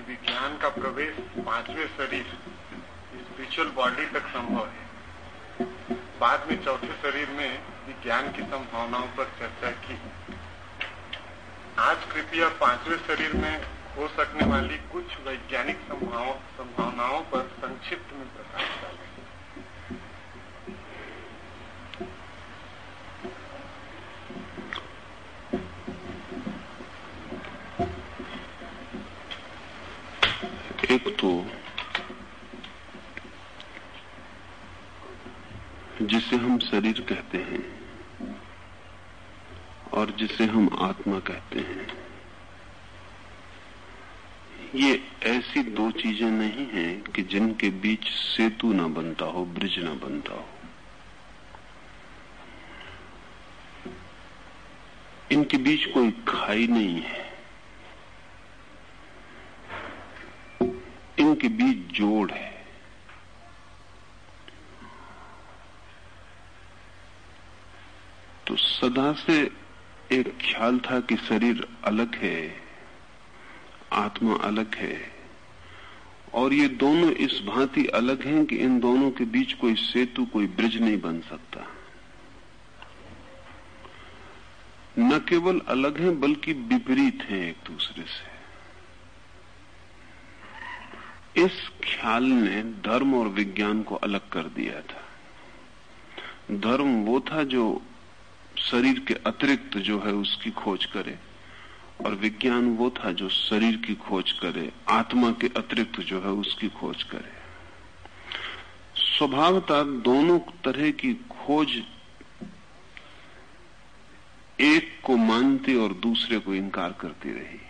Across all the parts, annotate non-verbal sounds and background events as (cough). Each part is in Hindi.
कि विज्ञान का प्रवेश पाँचवें शरीर स्पिरिचुअल बॉडी तक संभव है। बाद में चौथे शरीर में विज्ञान की संभावनाओं पर चर्चा की। आज कृपया पाँचवें शरीर में हो सकने वाली कुछ वैज्ञानिक संभावनाओं पर संक्षिप्त में प्रकाश डालें एक तो जिसे हम शरीर कहते हैं और जिसे हम आत्मा कहते हैं। ये ऐसी दो चीज़ें नहीं हैं कि जिनके बीच सेतु ना बनता हो, ब्रिज ना बनता हो। इनके बीच कोई खाई नहीं है। इनके बीच जोड़ है। तो सदा से एक ख्याल था कि शरीर अलग है, आत्मा अलग है। और ये दोनों इस भांति अलग हैं कि इन दोनों के बीच कोई सेतु, कोई ब्रिज नहीं बन सकता। न केवल अलग हैं, बल्कि विपरीत हैं एक दूसरे से। इस ख्याल ने धर्म और विज्ञान को अलग कर दिया था। धर्म वो था जो शरीर के अतिरिक्त जो है उसकी खोज करे। और विज्ञान वो था जो शरीर की खोज करे, आत्मा के अतिरिक्त जो है उसकी खोज करे। स्वभावतः दोनों तरह की खोज एक को मानती और दूसरे को इनकार करती रही।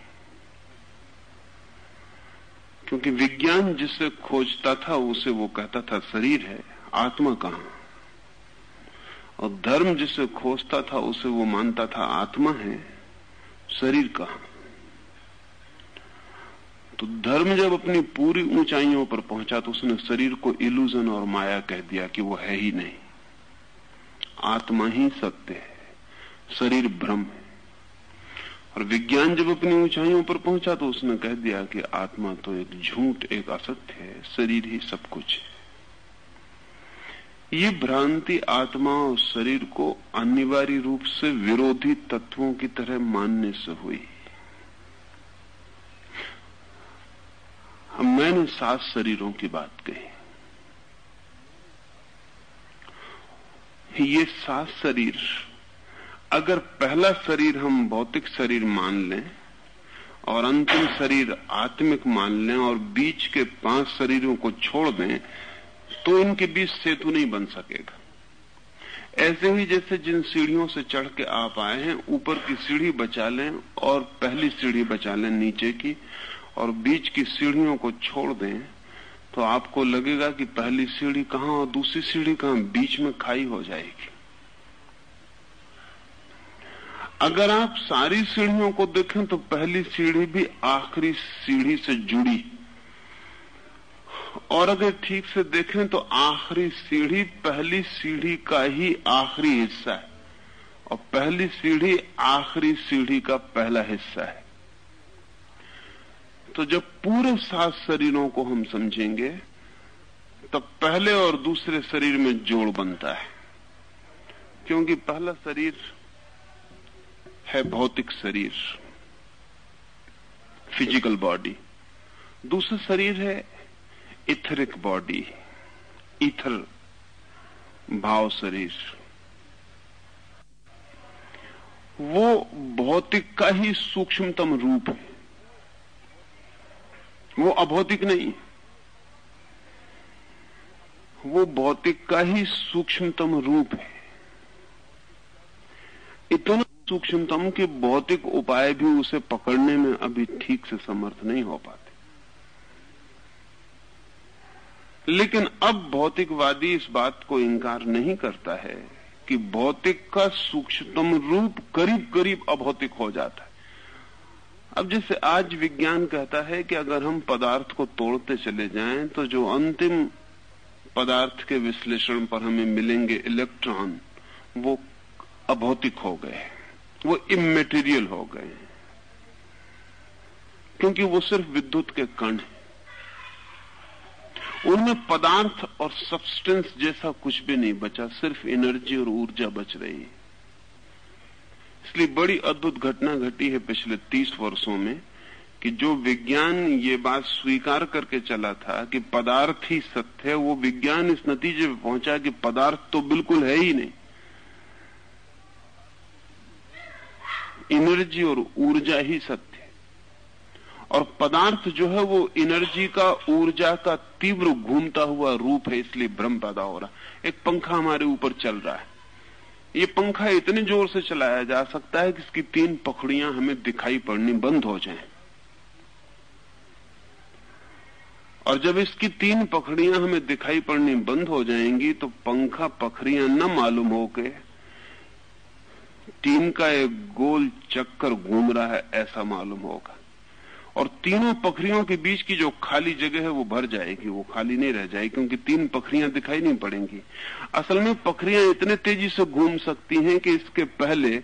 क्योंकि विज्ञान जिसे खोजता था, उसे वो कहता था, शरीर है, आत्मा कहाँ? और धर्म जिसे खोजता था, उसे वो मानता था, आत्मा है, शरीर कहाँ? तो धर्म जब अपनी पूरी ऊंचाइयों पर पहुँचा तो उसने शरीर को इल्यूजन और माया कह दिया कि वो है ही नहीं। आत्मा ही सत्य है, शरीर भ्रम है। और विज्ञान जब अपनी ऊंचाइयों पर पहुँचा तो उसने कह दिया कि आत्मा तो एक झूठ, एक असत्य है, शरीर ही सब कुछ है। ये भ्रांति आत्मा और शरीर को अनिवार्य रूप से विरोधी तत्वों की तरह मानने से हुई। मैंने सात शरीरों की बात कही। ये सात शरीर, अगर पहला शरीर हम भौतिक शरीर मान लें और अंतिम शरीर आत्मिक मान लें और बीच के पाँच शरीरों को छोड़ दें तो इनके बीच सेतु नहीं बन सकेगा। ऐसे ही जैसे जिन सीढ़ियों से चढ़ के आप आए हैं, ऊपर की सीढ़ी बचा लें और पहली सीढ़ी बचा लें नीचे की, और बीच की सीढ़ियों को छोड़ दें तो आपको लगेगा कि पहली सीढ़ी कहाँ और दूसरी सीढ़ी कहाँ बीच में खाई हो जाएगी। अगर आप सारी सीढ़ियों को देखें तो पहली सीढ़ी भी आखिरी सीढ़ी से जुड़ी। और अगर ठीक से देखें तो आखिरी सीढ़ी पहली सीढ़ी का ही आखिरी हिस्सा है। और पहली सीढ़ी आखिरी सीढ़ी का पहला हिस्सा है। तो जब पूरे सात शरीरों को हम समझेंगे, तब पहले और दूसरे शरीर में जोड़ बनता है। क्योंकि पहला शरीर है भौतिक शरीर फ़िज़िकल बॉडी दूसरा शरीर है इथरिक बॉडी, इथर भाव शरीर। वो भौतिक का ही सूक्ष्मतम रूप है। वो अभौतिक नहीं। वो भौतिक का ही सूक्ष्मतम रूप है। इतना सूक्ष्मतम के भौतिक उपाय भी उसे पकड़ने में अभी ठीक से समर्थ नहीं हो पाते। लेकिन अब भौतिकवादी इस बात को इंकार नहीं करता है कि भौतिक का सूक्ष्मतम रूप करीब करीब अभौतिक हो जाता है। अब जैसे आज विज्ञान कहता है कि अगर हम पदार्थ को तोड़ते चले जाएँ तो जो अंतिम पदार्थ के विश्लेषण पर हमें मिलेंगे इलेक्ट्रॉन, वो अभौतिक हो गए वो इमेटीरियल हो गए क्योंकि वो सिर्फ़ विद्युत के कण है। उनमें पदार्थ और सब्सटेंस जैसा कुछ भी नहीं बचा, सिर्फ़ एनर्जी और ऊर्जा बच रही है। इसलिए बड़ी अद्भुत घटना घटी है पिछले तीस वर्षों में कि जो विज्ञान ये बात स्वीकार करके चला था कि पदार्थ ही सत्य है, वो विज्ञान इस नतीजे पे पहुँचा कि पदार्थ तो बिल्कुल है ही नहीं। एनर्जी और ऊर्जा ही सत्य और पदार्थ जो है वो एनर्जी का, ऊर्जा का तीव्र घूमता हुआ रूप है, इसलिए भ्रम पैदा हो रहा एक पंखा हमारे ऊपर चल रहा है। ये पंखा इतने ज़ोर से चलाया जा सकता है कि इसकी तीन पखड़ियाँ हमें दिखाई पड़नी बंद हो जाएँ। और जब इसकी तीन पखड़ियाँ हमें दिखाई पड़नी बंद हो जाएँगी तो पंखा पखड़ियाँ न मालूम हो होके टीम का एक गोल चक्कर घूम रहा है, ऐसा मालूम होगा। और तीनों पखरियों के बीच की जो खाली जगह है वो भर जाएगी, वो खाली नहीं रह जाएगी, क्योंकि तीन पखरियाँ दिखाई नहीं पड़ेंगी। असल में पखरियाँ इतने तेज़ी से घूम सकती हैं कि इसके पहले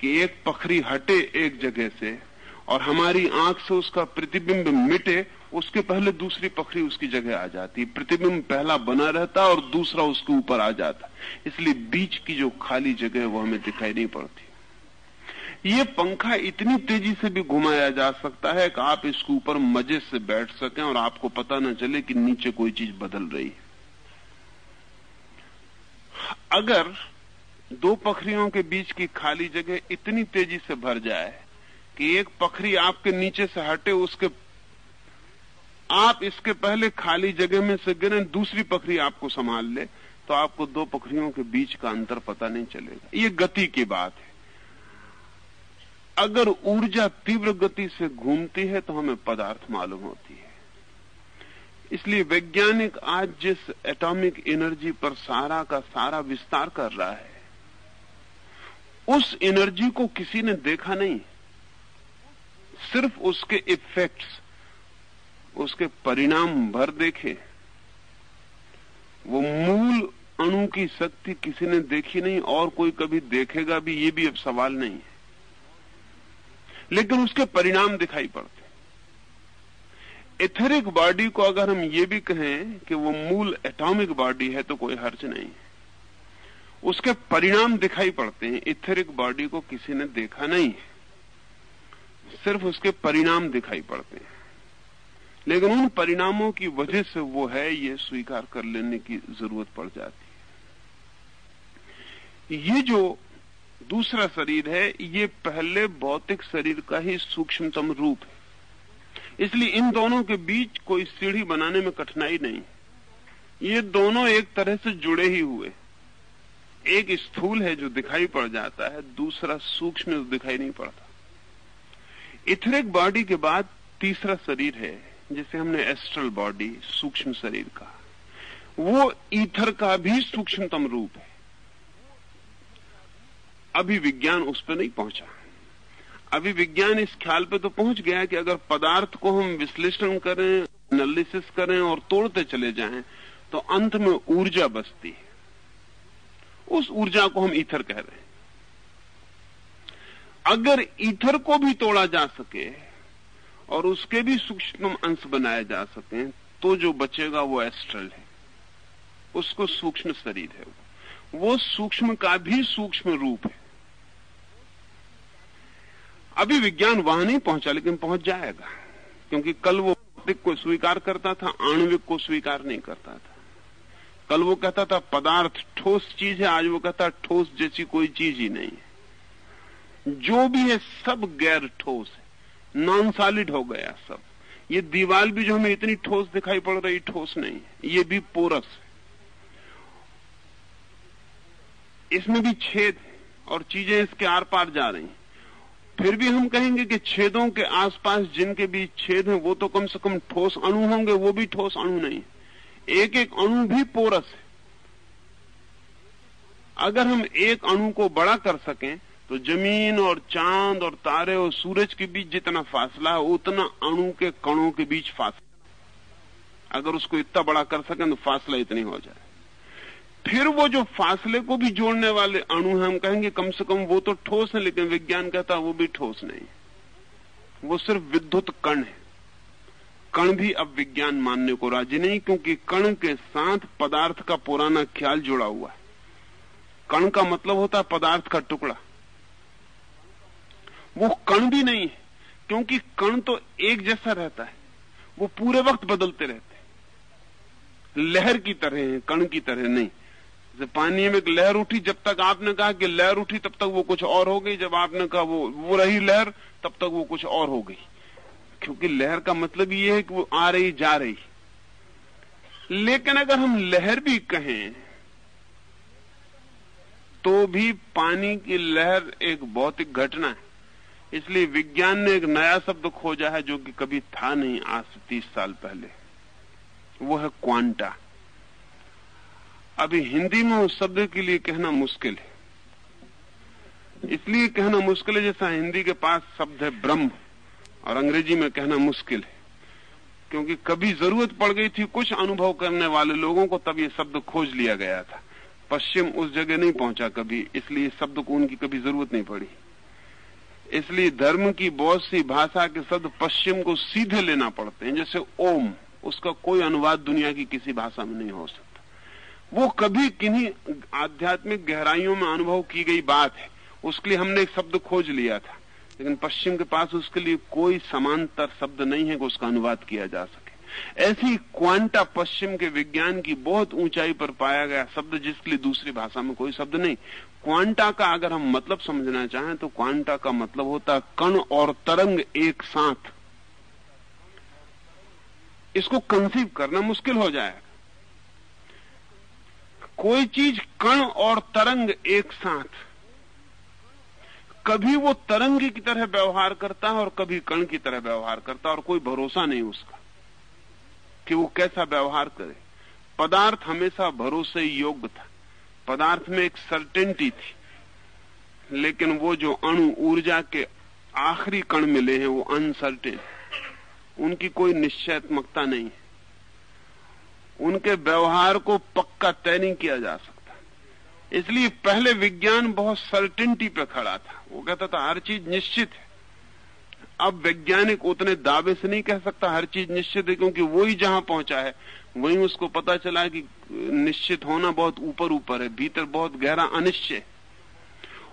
कि एक पखरी हटे एक जगह से और हमारी आँख से उसका प्रतिबिंब मिटे, उसके पहले दूसरी पखरी उसकी जगह आ जाती। प्रतिबिंब पहला बना रहता और दूसरा उसके ऊपर आ जाता। इसलिए बीच की जो खाली जगह है वो हमें दिखाई नहीं पड़ती। ये पंखा इतनी तेज़ी से भी घुमाया जा सकता है कि आप इसके ऊपर मज़े से बैठ सकें और आपको पता न चले कि नीचे कोई चीज़ बदल रही है। अगर दो पखरियों के बीच की खाली जगह इतनी तेज़ी से भर जाए कि एक पखरी आपके नीचे से हटे, उसके आप इसके पहले खाली जगह में से गिरे, दूसरी पखरी आपको संभाल ले तो आपको दो पखरियों के बीच का अंतर पता नहीं चलेगा। ये गति की बात है। अगर ऊर्जा तीव्र गति से घूमती है तो हमें पदार्थ मालूम होती है। इसलिए वैज्ञानिक आज जिस एटॉमिक एनर्जी पर सारा का सारा विस्तार कर रहा है, उस एनर्जी को किसी ने देखा नहीं। सिर्फ़ उसके इफेक्ट्स, उसके परिणाम भर देखे। वो मूल अणु की शक्ति किसी ने देखी नहीं और कोई कभी देखेगा भी, ये भी अब सवाल नहीं है। लेकिन उसके परिणाम दिखाई पड़ते एथेरिक बॉडी को अगर हम ये भी कहें कि वो मूल एटॉमिक बॉडी है तो कोई हर्ज नहीं। उसके परिणाम दिखाई पड़ते हैं। इथेरिक बॉडी को किसी ने देखा नहीं है। सिर्फ़ उसके परिणाम दिखाई पड़ते हैं। लेकिन उन परिणामों की वजह से वो है, ये स्वीकार कर लेने की ज़रूरत पड़ जाती है। ये जो दूसरा शरीर है, ये पहले भौतिक शरीर का ही सूक्ष्मतम रूप है। इसलिए इन दोनों के बीच कोई सीढ़ी बनाने में कठिनाई नहीं। ये दोनों एक तरह से जुड़े ही हुए। एक स्थूल है जो दिखाई पड़ जाता है, दूसरा सूक्ष्म दिखाई नहीं पड़ता। इथरिक बॉडी के बाद तीसरा शरीर है, जिसे हमने एस्ट्रल बॉडी सूक्ष्म शरीर का वो ईथर का भी सूक्ष्मतम रूप है। अभी विज्ञान उस पर नहीं पहुँचा। अभी विज्ञान इस ख्याल पे तो पहुँच गया कि अगर पदार्थ को हम विश्लेषण करें एनालिसिस करें और तोड़ते चले जाएँ तो अंत में ऊर्जा बचती है। उस ऊर्जा को हम ईथर कह रहे हैं। अगर ईथर को भी तोड़ा जा सके और उसके भी सूक्ष्म अंश बनाए जा सके तो जो बचेगा वो एस्ट्रल है। उसको सूक्ष्म शरीर है वो सूक्ष्म का भी सूक्ष्म रूप है। अभी विज्ञान वहाँ नहीं पहुँचा, लेकिन पहुँच जाएगा। क्योंकि कल वो भौतिक को स्वीकार करता था, आणविक को स्वीकार नहीं करता था। कल वो कहता था, पदार्थ ठोस चीज़ है, आज वो कहता, ठोस जैसी कोई चीज़ ही नहीं है। जो भी है, सब गैर ठोस है। नॉन सॉलिड हो गया सब। ये दीवार भी जो हमें इतनी ठोस दिखाई पड़ रही, ठोस नहीं है। ये भी पोरस है। इसमें भी छेद और चीज़ें इसके आर पार जा रही हैं। फिर भी हम कहेंगे कि छेदों के आसपास जिनके बीच छेद हैं, वो तो कम से कम ठोस अणु होंगे, वो भी ठोस अणु नहीं एक एक अणु भी पोरस है। अगर हम एक अणु को बड़ा कर सकें तो ज़मीन और चाँद और तारे और सूरज के बीच जितना फासला है, उतना अणु के कणों के बीच फासला अगर उसको इतना बड़ा कर सकें तो फासला इतनी हो जाए। फिर वो जो फासले को भी जोड़ने वाले अणु हैं, हम कहेंगे कम से कम वो तो ठोस है, लेकिन विज्ञान कहता है वो भी ठोस नहीं। वो सिर्फ़ विद्युत कण है। कण भी अब विज्ञान मानने को राज़ी नहीं, क्योंकि कण के साथ पदार्थ का पुराना ख्याल जुड़ा हुआ है। कण का मतलब होता है पदार्थ का टुकड़ा। वो कण भी नहीं है, क्योंकि कण तो एक जैसा रहता है। वो पूरे वक्त बदलते रहते हैं। लहर की तरह है, कण की तरह नहीं। जैसे पानी में एक लहर उठी, जब तक आपने कहा कि लहर उठी, तब तक वो कुछ और हो गई। जब आपने कहा वो वो रही लहर, तब तक वो कुछ और हो गई। क्योंकि लहर का मतलब ये है कि वो आ रही, जा रही। लेकिन अगर हम लहर भी कहें तो भी पानी की लहर एक भौतिक घटना है। इसलिए विज्ञान ने एक नया शब्द खोजा है जो कि कभी था नहीं आज से तीस साल पहले। वो है क्वांटा। अभी हिंदी में उस शब्द के लिए कहना मुश्किल है। इसलिए कहना मुश्किल है जैसा हिंदी के पास शब्द है ब्रह्म, और अंग्रेज़ी में कहना मुश्किल है। क्योंकि कभी ज़रूरत पड़ गई थी कुछ अनुभव करने वाले लोगों को, तब ये शब्द खोज लिया गया था। पश्चिम उस जगह नहीं पहुँचा कभी, इसलिए शब्द को उनकी कभी ज़रूरत नहीं पड़ी। इसलिए धर्म की बहुत सी भाषा के शब्द पश्चिम को सीधे लेना पड़ते हैं, जैसे ओम, उसका कोई अनुवाद दुनिया की किसी भाषा में नहीं हो सकता। वो कभी किन्हीं आध्यात्मिक गहराइयों में अनुभव की गई बात है। उसके लिए हमने एक शब्द खोज लिया था। लेकिन पश्चिम के पास उसके लिए कोई समांतर शब्द नहीं है कि उसका अनुवाद किया जा सके। ऐसी क्वांटा पश्चिम के विज्ञान की बहुत ऊंचाई पर पाया गया शब्द जिसके लिए दूसरी भाषा में कोई शब्द नहीं। क्वांटा का अगर हम मतलब समझना चाहें तो क्वांटा का मतलब होता कण और तरंग एक साथ। इसको कंसीव करना मुश्किल हो जाएगा। कोई चीज़ कण और तरंग एक साथ। कभी वो तरंग की तरह व्यवहार करता है और कभी कण की तरह व्यवहार करता है और कोई भरोसा नहीं उसका कि वो कैसा व्यवहार करे। पदार्थ हमेशा भरोसे योग्य था। पदार्थ में एक सर्टेनिटी थी। लेकिन वो जो अणु ऊर्जा के आखिरी कण मिले हैं, वो अनसर्टेन उनकी कोई निश्चयात्मकता नहीं है। उनके व्यवहार को पक्का तय नहीं किया जा सकता इसलिए पहले विज्ञान बहुत सर्टेनिटी पे खड़ा था। वो कहता था, हर चीज़ निश्चित है। अब वैज्ञानिक उतने दावे से नहीं कह सकता, हर चीज़ निश्चित है, क्योंकि वही जहाँ पहुँचा है, वहीं उसको पता चला कि निश्चित होना बहुत ऊपर ऊपर है, भीतर बहुत गहरा अनिश्चय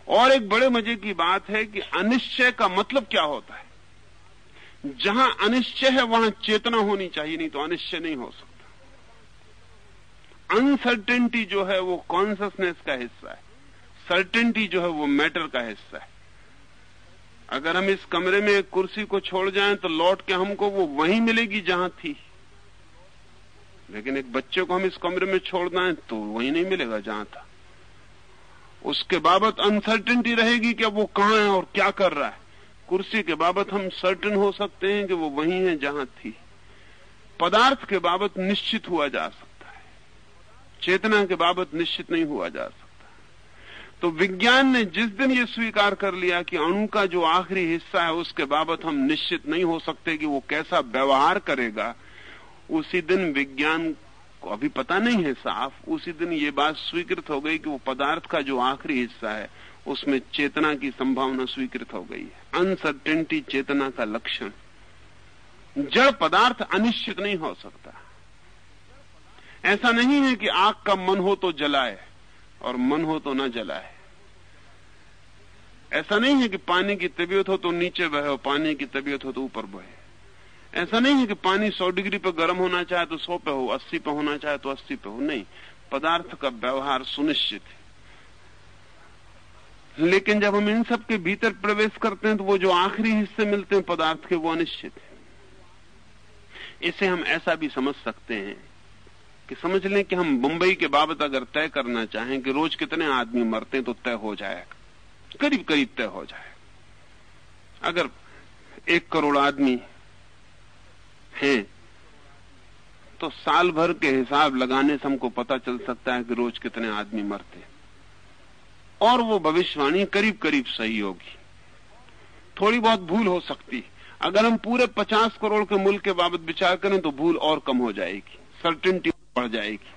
और एक बड़े मज़े की बात है कि अनिश्चय का मतलब क्या होता है? जहाँ अनिश्चय है, वहाँ चेतना होनी चाहिए, नहीं तो अनिश्चय नहीं हो सकता। अनसर्टेनिटी जो है वो कॉन्सियसनेस का हिस्सा है। सर्टेनिटी जो है वो मैटर का हिस्सा है। अगर हम इस कमरे में कुर्सी को छोड़ जाएँ तो लौट के हमको वो वहीं मिलेगी जहाँ थी। लेकिन एक बच्चे को हम इस कमरे में छोड़ दें तो वहीं नहीं मिलेगा जहाँ था। उसके बाबत अनसर्टेनिटी रहेगी कि वो कहाँ है और क्या कर रहा है। कुर्सी के बाबत हम सर्टन हो सकते हैं कि वो वहीं है जहाँ थी। पदार्थ के बाबत निश्चित हुआ जा सकता चेतना के बाबत निश्चित नहीं हुआ जा सकता। तो विज्ञान ने जिस दिन ये स्वीकार कर लिया कि अणु का जो आखिरी हिस्सा है, उसके बाबत हम निश्चित नहीं हो सकते कि वो कैसा व्यवहार करेगा, उसी दिन विज्ञान को अभी पता नहीं है साफ़, उसी दिन ये बात स्वीकृत हो गई कि वो पदार्थ का जो आखिरी हिस्सा है, उसमें चेतना की संभावना स्वीकृत हो गई है। अनसर्टेनिटी चेतना का लक्षण। जड़ पदार्थ अनिश्चित नहीं हो सकता। ऐसा नहीं है कि आग का मन हो तो जलाए और मन हो तो न जलाए। ऐसा नहीं है कि पानी की तबीयत हो तो नीचे बहे और पानी की तबीयत हो तो ऊपर बहे। ऐसा नहीं है कि पानी 100 डिग्री पर गर्म होना चाहे तो 100 पे हो 80 पे होना चाहे तो 80 पे हो, नहीं। पदार्थ का व्यवहार सुनिश्चित है। लेकिन जब हम इन सब के भीतर प्रवेश करते हैं तो वो जो आखिरी हिस्से मिलते हैं पदार्थ के, वो अनिश्चित है। इसे हम ऐसा भी समझ सकते हैं कि समझ लें कि हम मुंबई के बाबत अगर तय करना चाहें कि रोज कितने आदमी मरते तो तय हो जाएगा करीब करीब तय हो जाएगा अगर एक करोड़ आदमी हैं तो साल भर के हिसाब लगाने से हमको पता चल सकता है कि रोज कितने आदमी मरते और वो भविष्यवाणी करीब करीब सही होगी। थोड़ी बहुत भूल हो सकती। अगर हम पूरे पचास करोड़ के मुल्क के बाबत विचार करें तो भूल और कम हो जाएगी। सर्टेनिटी बढ़ जाएगी।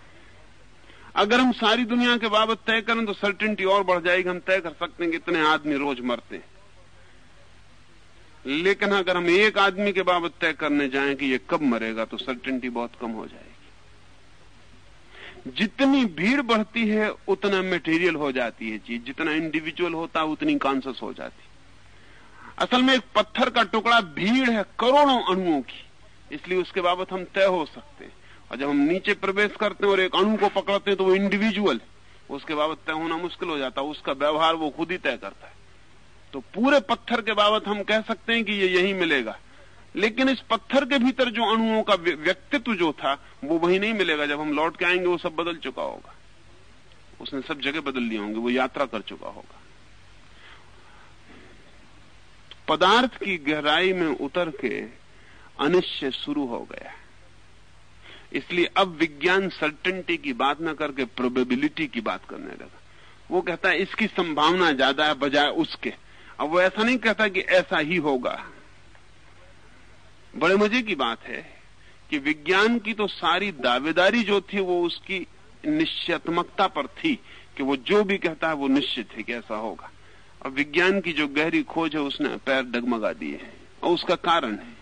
अगर हम सारी दुनिया के बाबत तय करें तो सर्टेनिटी और बढ़ जाएगी। हम तय कर सकते हैं कि इतने आदमी रोज मरते हैं। लेकिन अगर हम एक आदमी के बाबत तय करने जाएँ कि ये कब मरेगा तो सर्टेनिटी बहुत कम हो जाएगी। जितनी भीड़ बढ़ती है, उतना मेटेरियल हो जाती है चीज़। जितना इंडिविजुअल होता है उतनी कॉन्सियस हो जाती। असल में एक पत्थर का टुकड़ा भीड़ है करोड़ों अणुओं की। इसलिए उसके बाबत हम तय हो सकते हैं। और जब हम नीचे प्रवेश करते हैं और एक अणु को पकड़ते हैं तो वो इंडिविजुअल उसके बाबत तय होना मुश्किल हो जाता है, उसका व्यवहार वो खुद ही तय करता है। तो पूरे पत्थर के बाबत हम कह सकते हैं कि ये यही मिलेगा। लेकिन इस पत्थर के भीतर जो अणुओं का व्यक्तित्व जो था, वो वही नहीं मिलेगा। जब हम लौट के आएँगे, वो सब बदल चुका होगा। उसने सब जगह बदल लिए होंगे, वो यात्रा कर चुका होगा। पदार्थ की गहराई में उतर के अनिश्चय शुरू हो गया। इसलिए अब विज्ञान सर्टेनिटी की बात न करके प्रोबेबिलिटी की बात करने लगा। वो कहता है, इसकी संभावना ज़्यादा है बजाय उसके। अब वो ऐसा नहीं कहता कि ऐसा ही होगा। बड़े मज़े की बात है कि विज्ञान की तो सारी दावेदारी जो थी वो उसकी निश्चयात्मकता पर थी कि वो जो भी कहता है वो निश्चित है कि ऐसा होगा। और विज्ञान की जो गहरी खोज है उसने पैर डगमगा दिए हैं। और उसका कारण है।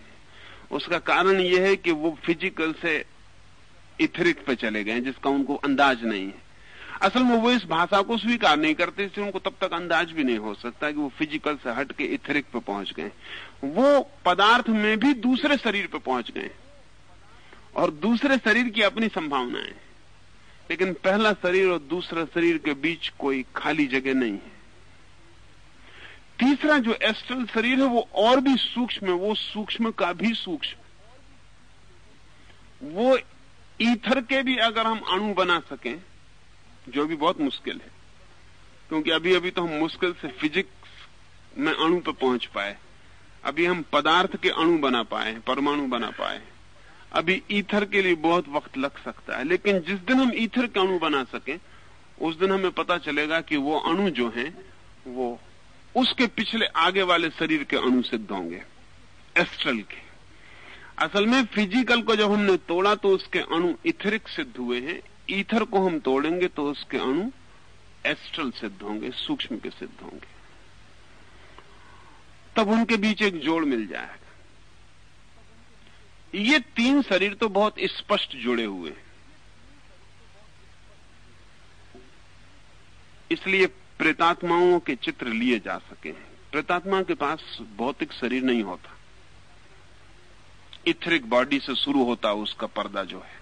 उसका कारण यह है कि वो फ़िज़िकल से इथरिक पे चले गए जिसका उनको अंदाज नहीं है। असल में वो इस भाषा को स्वीकार नहीं करते, इसलिए उनको तब तक अंदाज भी नहीं हो सकता कि वो फ़िज़िकल से हट के इथरिक पे पहुँच गए। वो पदार्थ में भी दूसरे शरीर पे पहुँच गए और दूसरे शरीर की अपनी संभावनाएँ। लेकिन पहला शरीर और दूसरा शरीर के बीच कोई खाली जगह नहीं है। तीसरा जो एस्ट्रल शरीर है, वो और भी सूक्ष्म है, वो सूक्ष्म का भी सूक्ष्म। वो ईथर के भी अगर हम अणु बना सकें, जो भी बहुत मुश्किल है। क्योंकि अभी अभी तो हम मुश्किल से फिजिक्स में अणु पर पहुँच पाए। अभी हम पदार्थ के अणु बना पाए, परमाणु बना पाए। अभी ईथर के लिए बहुत वक्त लग सकता है। लेकिन जिस दिन हम ईथर के अणु बना सके, उस दिन हमें पता चलेगा कि वो अणु जो हैं, वो उसके पिछले आगे वाले शरीर के अणु सिद्ध होंगे। एस्ट्रल के। असल में फ़िज़िकल को जब हमने तोड़ा तो उसके अणु इथरिक सिद्ध हुए हैं। ईथर को हम तोड़ेंगे तो उसके अणु एस्ट्रल सिद्ध होंगे, सूक्ष्म के सिद्ध होंगे। तब उनके बीच एक जोड़ मिल जाएगा। ये तीन शरीर तो बहुत स्पष्ट जुड़े हुए हैं। इसलिए प्रेतात्माओं के चित्र लिए जा सके हैं। प्रेतात्मा के पास भौतिक शरीर नहीं होता। इथरिक बॉडी से शुरू होता उसका पर्दा जो है।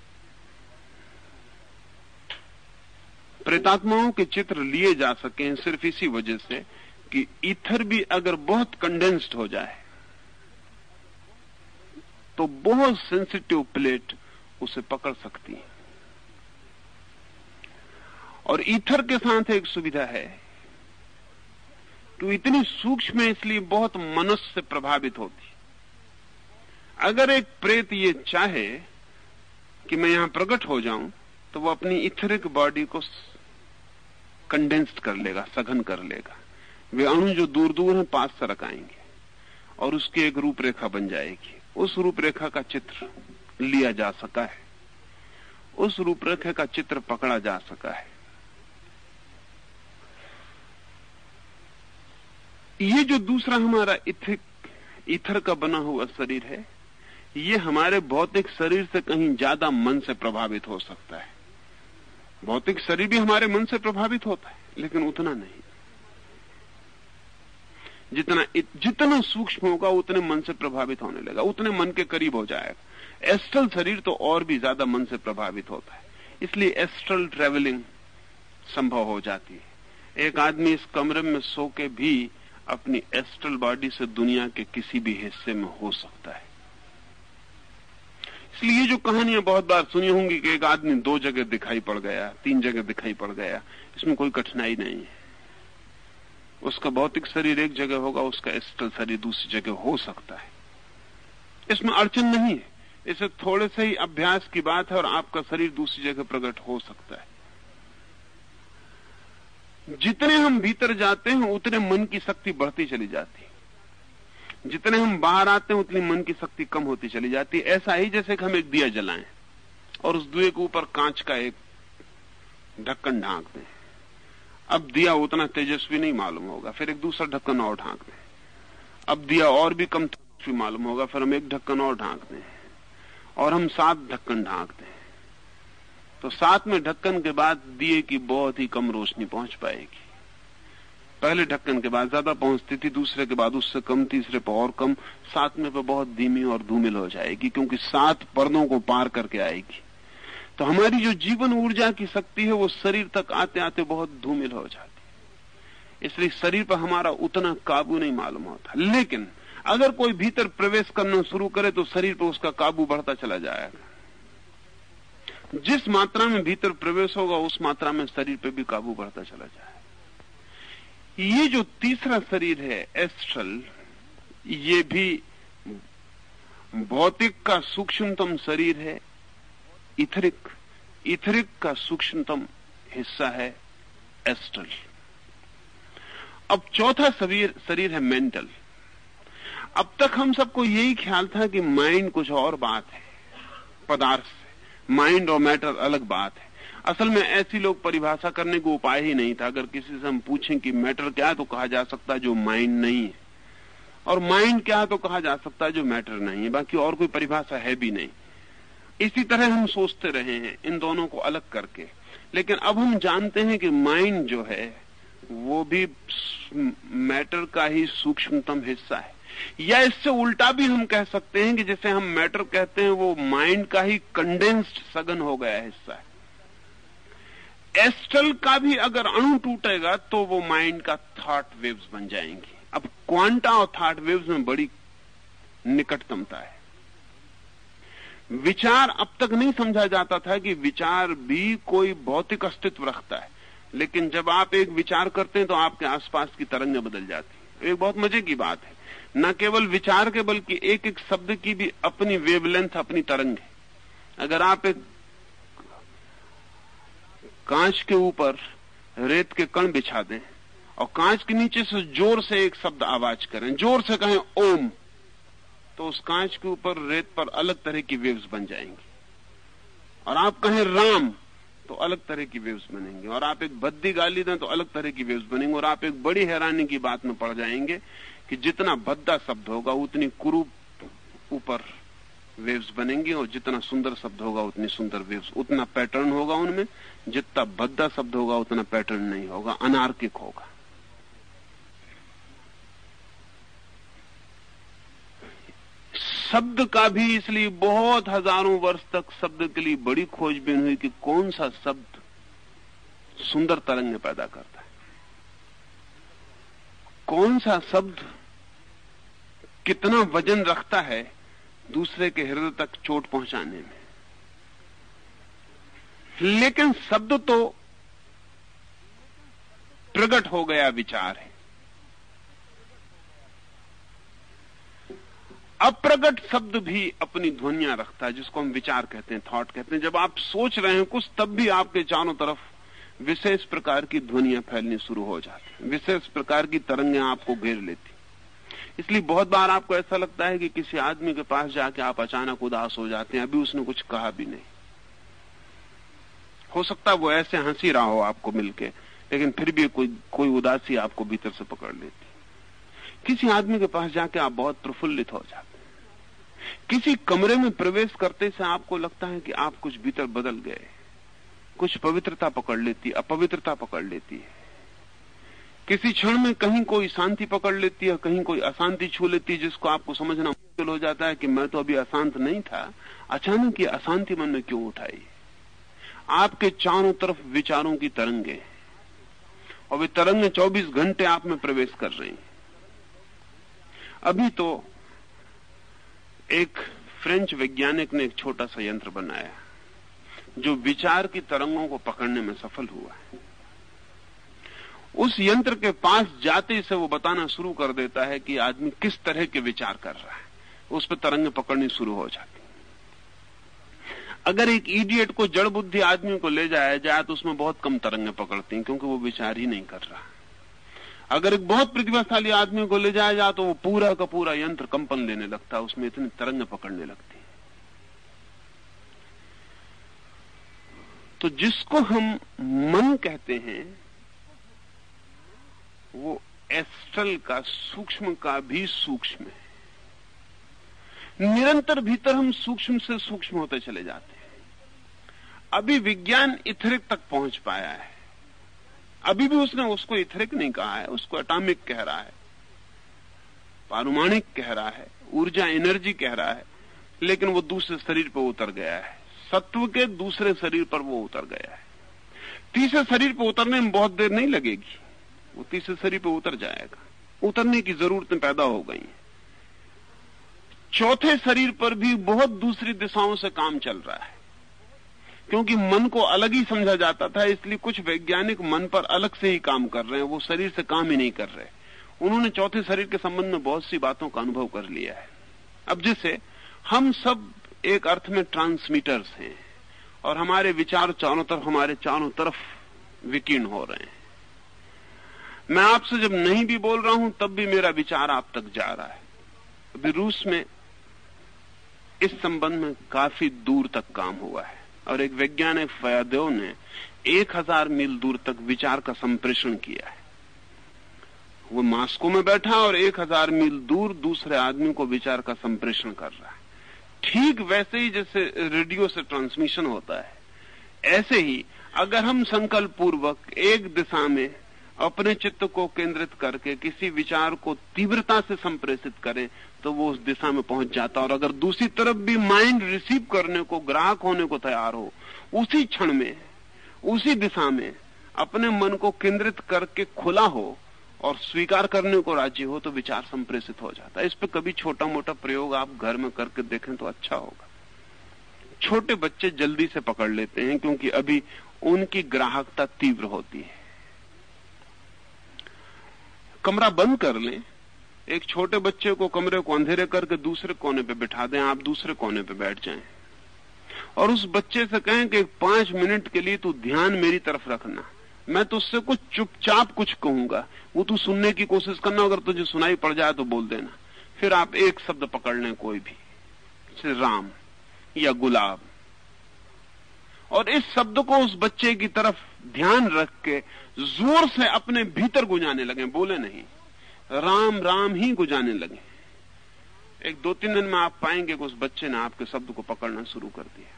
प्रेतात्माओं के चित्र लिए जा सके सिर्फ़ इसी वजह से कि ईथर भी अगर बहुत कंडेंस्ड हो जाए तो बहुत सेंसिटिव प्लेट उसे पकड़ सकती है। और ईथर के साथ एक सुविधा है। तो इतनी सूक्ष्म इसलिए बहुत मनुष्य से प्रभावित होती अगर एक प्रेत ये चाहे कि मैं यहाँ प्रकट हो जाऊँ तो वो अपनी इथरिक बॉडी को कंडेंस्ड कर लेगा, सघन कर लेगा। वे अणु जो दूर दूर हैं, पास सरक आएँगे और उसकी एक रूपरेखा बन जाएगी। उस रूपरेखा का चित्र लिया जा सका है। उस रूपरेखा का चित्र पकड़ा जा सका है। ये जो दूसरा हमारा इथिक इथर का बना हुआ शरीर है ये हमारे भौतिक शरीर से कहीं ज़्यादा मन से प्रभावित हो सकता है। भौतिक शरीर भी हमारे मन से प्रभावित होता है, लेकिन उतना नहीं। जितना जितना सूक्ष्म होगा, उतने मन से प्रभावित होने लगा, उतने मन के करीब हो जाएगा। एस्ट्रल शरीर तो और भी ज़्यादा मन से प्रभावित होता है। इसलिए एस्ट्रल ट्रेवलिंग संभव हो जाती है। एक आदमी इस कमरे में सो के भी अपनी एस्ट्रल बॉडी से दुनिया के किसी भी हिस्से में हो सकता है। इसलिए जो कहानियाँ बहुत बार सुनी होंगी कि एक आदमी दो जगह दिखाई पड़ गया, तीन जगह दिखाई पड़ गया, इसमें कोई कठिनाई नहीं है। उसका भौतिक शरीर एक जगह होगा, उसका एस्ट्रल शरीर दूसरी जगह हो सकता है। इसमें अड़चन नहीं है। इसे थोड़े से ही अभ्यास की बात है और आपका शरीर दूसरी जगह प्रकट हो सकता है। जितने हम भीतर जाते हैं, उतने मन की शक्ति बढ़ती चली जाती है। जितने हम बाहर आते हैं, उतनी मन की शक्ति कम होती चली जाती है। ऐसा ही जैसे कि हम एक दिया जलाएँ और उस दिए के ऊपर कांच का एक ढक्कन ढांक दें। अब दिया उतना तेजस्वी नहीं मालूम होगा, फिर एक दूसरा ढक्कन और ढांक दें। अब दिया और भी कम तेजस्वी मालूम होगा, फिर हम एक ढक्कन और ढांक दें और हम सात ढक्कन ढांक दें। तो सात में ढक्कन के बाद दिए की बहुत ही कम रोशनी पहुँच पाएगी। पहले ढक्कन के बाद ज़्यादा पहुँचती थी, दूसरे के बाद उससे कम, तीसरे पर और कम। सातवें पर बहुत धीमी और धूमिल हो जाएगी, क्योंकि सात पर्दों को पार करके आएगी। तो हमारी जो जीवन ऊर्जा की शक्ति है, वो शरीर तक आते आते बहुत धूमिल हो जाती इसलिए शरीर पर हमारा उतना काबू नहीं मालूम होता। लेकिन अगर कोई भीतर प्रवेश करना शुरू करे तो शरीर पर उसका काबू बढ़ता चला जाएगा। जिस मात्रा में भीतर प्रवेश होगा, उस मात्रा में शरीर पर भी काबू बढ़ता चला जाए ये जो तीसरा शरीर है, एस्ट्रल, ये भी भौतिक का सूक्ष्मतम शरीर है, इथरिक इथरिक का सूक्ष्मतम हिस्सा है एस्ट्रल। अब चौथा शरीर शरीर है मेंटल। अब तक हम सबको यही ख्याल था कि माइंड कुछ और बात है, पदार्थ से। माइंड और मैटर अलग बात है। असल में ऐसी लोग परिभाषा करने को उपाय ही नहीं था। अगर किसी से हम पूछें कि मैटर क्या है तो कहा जा सकता है जो माइंड नहीं है। और माइंड क्या है तो कहा जा सकता है जो मैटर नहीं है। बाकी और कोई परिभाषा है भी नहीं। इसी तरह हम सोचते रहे हैं, इन दोनों को अलग करके। लेकिन अब हम जानते हैं कि माइंड जो है, वो भी मैटर का ही सूक्ष्मतम हिस्सा है। या इससे उल्टा भी हम कह सकते हैं कि जैसे हम मैटर कहते हैं, वो माइंड का ही कंडेंस्ड सघन हो गया हिस्सा है। एस्ट्रल का भी अगर अणु टूटेगा तो वो माइंड का थॉट वेव्स बन जाएँगे। अब क्वांटा और थॉट वेव्स में बड़ी निकटतमता है। विचार अब तक नहीं समझा जाता था कि विचार भी कोई भौतिक अस्तित्व रखता है। लेकिन जब आप एक विचार करते हैं तो आपके आसपास की तरंगें बदल जाती है। एक बहुत मज़े की बात है। न केवल विचार के, बल्कि एक एक शब्द की भी अपनी वेवलेंथ अपनी तरंग है। अगर आप एक कांच के ऊपर रेत के कण बिछा दें और कांच के नीचे से ज़ोर से एक शब्द आवाज़ करें। ज़ोर से कहें, ओम। तो उस कांच के ऊपर रेत पर अलग तरह की वेव्स बन जाएँगी। और आप कहें, राम तो अलग तरह की वेव्स बनेंगे। और आप एक भद्दी गाली दें तो अलग तरह की वेव्स बनेंगे। और आप एक बड़ी हैरानी की बात में पड़ जाएँगे कि जितना भद्दा शब्द होगा, उतनी कुरूप ऊपर वेव्स बनेंगी और जितना सुंदर शब्द होगा उतनी सुंदर वेव्स उतना पैटर्न होगा उनमें, जितना भद्दा शब्द होगा उतना पैटर्न नहीं होगा, अनार्किक होगा। शब्द का भी इसलिए बहुत हज़ारों वर्ष तक शब्द के लिए बड़ी खोजबीन हुई कि कौन सा शब्द सुंदर तरंग पैदा करता है। कौन सा शब्द कितना वज़न रखता है दूसरे के हृदय तक चोट पहुँचाने में। लेकिन शब्द तो प्रकट हो गया विचार है। अप्रगट शब्द भी अपनी ध्वनिया रखता है, जिसको हम विचार कहते हैं थॉट कहते हैं। जब आप सोच रहे हैं कुछ, तब भी आपके चारों तरफ़ विशेष प्रकार की ध्वनियाँ फैलनी शुरू हो जाती है। विशेष प्रकार की तरंगें आपको घेर लेती इसलिए बहुत बार आपको ऐसा लगता है कि किसी आदमी के पास जाके आप अचानक उदास हो जाते हैं, अभी उसने कुछ कहा भी नहीं। हो सकता वो ऐसे हँसी रहा हो आपको मिलके, लेकिन फिर भी कोई कोई उदासी आपको भीतर से पकड़ लेती। किसी आदमी के पास जाके आप बहुत प्रफुल्लित हो जाते किसी कमरे में प्रवेश करते से आपको लगता है कि आप कुछ भीतर बदल गए। कुछ पवित्रता पकड़ लेती, अपवित्रता पकड़ लेती है। किसी क्षण में कहीं कोई शांति पकड़ लेती है, कहीं कोई अशांति छू लेती है, जिसको आपको समझना मुश्किल हो जाता है कि मैं तो अभी अशांत नहीं था। अचानक ये अशांति मन में क्यों उठाई? आपके चारों तरफ़ विचारों की तरंगे और वे तरंगे 24 घंटे आप में प्रवेश कर रही अभी तो एक फ्रेंच वैज्ञानिक ने एक छोटा सा यंत्र बनाया, जो विचार की तरंगों को पकड़ने में सफल हुआ है। उस यंत्र के पास जाते से वो बताना शुरू कर देता है कि आदमी किस तरह के विचार कर रहा है। उस पर तरंग पकड़नी शुरू हो जाती अगर एक इडियट को जड़ बुद्धि आदमी को ले जाया जाए तो उसमें बहुत कम तरंगें पकड़ती हैं, क्योंकि वो विचार ही नहीं कर रहा। अगर एक बहुत प्रतिभाशाली आदमी को ले जाया जाए तो वो पूरा का पूरा यंत्र कंपन लेने लगता है, उसमें इतनी तरंगें पकड़ने लगती तो जिसको हम मन कहते हैं वो एस्ट्रल का सूक्ष्म का भी सूक्ष्म है। निरंतर भीतर हम सूक्ष्म से सूक्ष्म होते चले जाते हैं। अभी विज्ञान इथरिक तक पहुँच पाया है। अभी भी उसने उसको इथरिक नहीं कहा है, उसको एटॉमिक कह रहा है। पारुमाणिक कह रहा है, ऊर्जा एनर्जी कह रहा है, लेकिन वो दूसरे शरीर पर उतर गया है। सत्व के दूसरे शरीर पर वो उतर गया है। तीसरे शरीर पर उतरने में बहुत देर नहीं लगेगी। वो तीसरे शरीर पर उतर जाएगा। उतरने की जरूरतें पैदा हो गई चौथे शरीर पर भी बहुत दूसरी दिशाओं से काम चल रहा है। क्योंकि मन को अलग ही समझा जाता था, इसलिए कुछ वैज्ञानिक मन पर अलग से ही काम कर रहे हैं, वो शरीर से काम ही नहीं कर रहे। उन्होंने चौथे शरीर के संबंध में बहुत सी बातों का अनुभव कर लिया है। अब जैसे हम सब एक अर्थ में ट्रांसमीटर्स हैं, और हमारे विचार चारों तरफ़, हमारे चारों तरफ़ विकीर्ण हो रहे हैं। मैं आपसे जब नहीं भी बोल रहा हूँ, तब भी मेरा विचार आप तक जा रहा है। अभी रूस में इस संबंध में काफ़ी दूर तक काम हुआ है। और एक वैज्ञानिक फयादेव ने एक हज़ार मील दूर तक विचार का संप्रेषण किया है। वो मास्को में बैठा और एक हज़ार मील दूर दूसरे आदमी को विचार का संप्रेषण कर रहा है। ठीक वैसे ही जैसे रेडियो से ट्रांसमिशन होता है। ऐसे ही अगर हम संकल्प पूर्वक एक दिशा में अपने चित्त को केंद्रित करके किसी विचार को तीव्रता से संप्रेषित करें तो वो उस दिशा में पहुँच जाता और अगर दूसरी तरफ़ भी माइंड रिसीव करने को, ग्राहक होने को तैयार हो, उसी क्षण में, उसी दिशा में अपने मन को केंद्रित करके खुला हो और स्वीकार करने को राज़ी हो तो विचार संप्रेषित हो जाता है। इस पर कभी छोटा मोटा प्रयोग आप घर में करके देखें तो अच्छा होगा। छोटे बच्चे जल्दी से पकड़ लेते हैं, क्योंकि अभी उनकी ग्राहकता तीव्र होती है। कमरा बंद कर लें। एक छोटे बच्चे को कमरे को अंधेरे करके दूसरे कोने पे बिठा दें, आप दूसरे कोने पे बैठ जाएँ। और उस बच्चे से कहें कि पाँच मिनट के लिए तू ध्यान मेरी तरफ़ रखना। मैं तुझसे कुछ चुपचाप कुछ कहूँगा। वो तू सुनने की कोशिश करना, अगर तुझे सुनाई पड़ जाए तो बोल देना। फिर आप एक शब्द पकड़ लें कोई भी राम या गुलाब। और इस शब्द को उस बच्चे की तरफ़ ध्यान रख के ज़ोर से अपने भीतर गुजाने लगे, बोले नहीं, राम राम ही गुजाने लगे। एक दो तीन दिन में आप पाएँगे कि उस बच्चे ने आपके शब्द को पकड़ना शुरू कर दिया।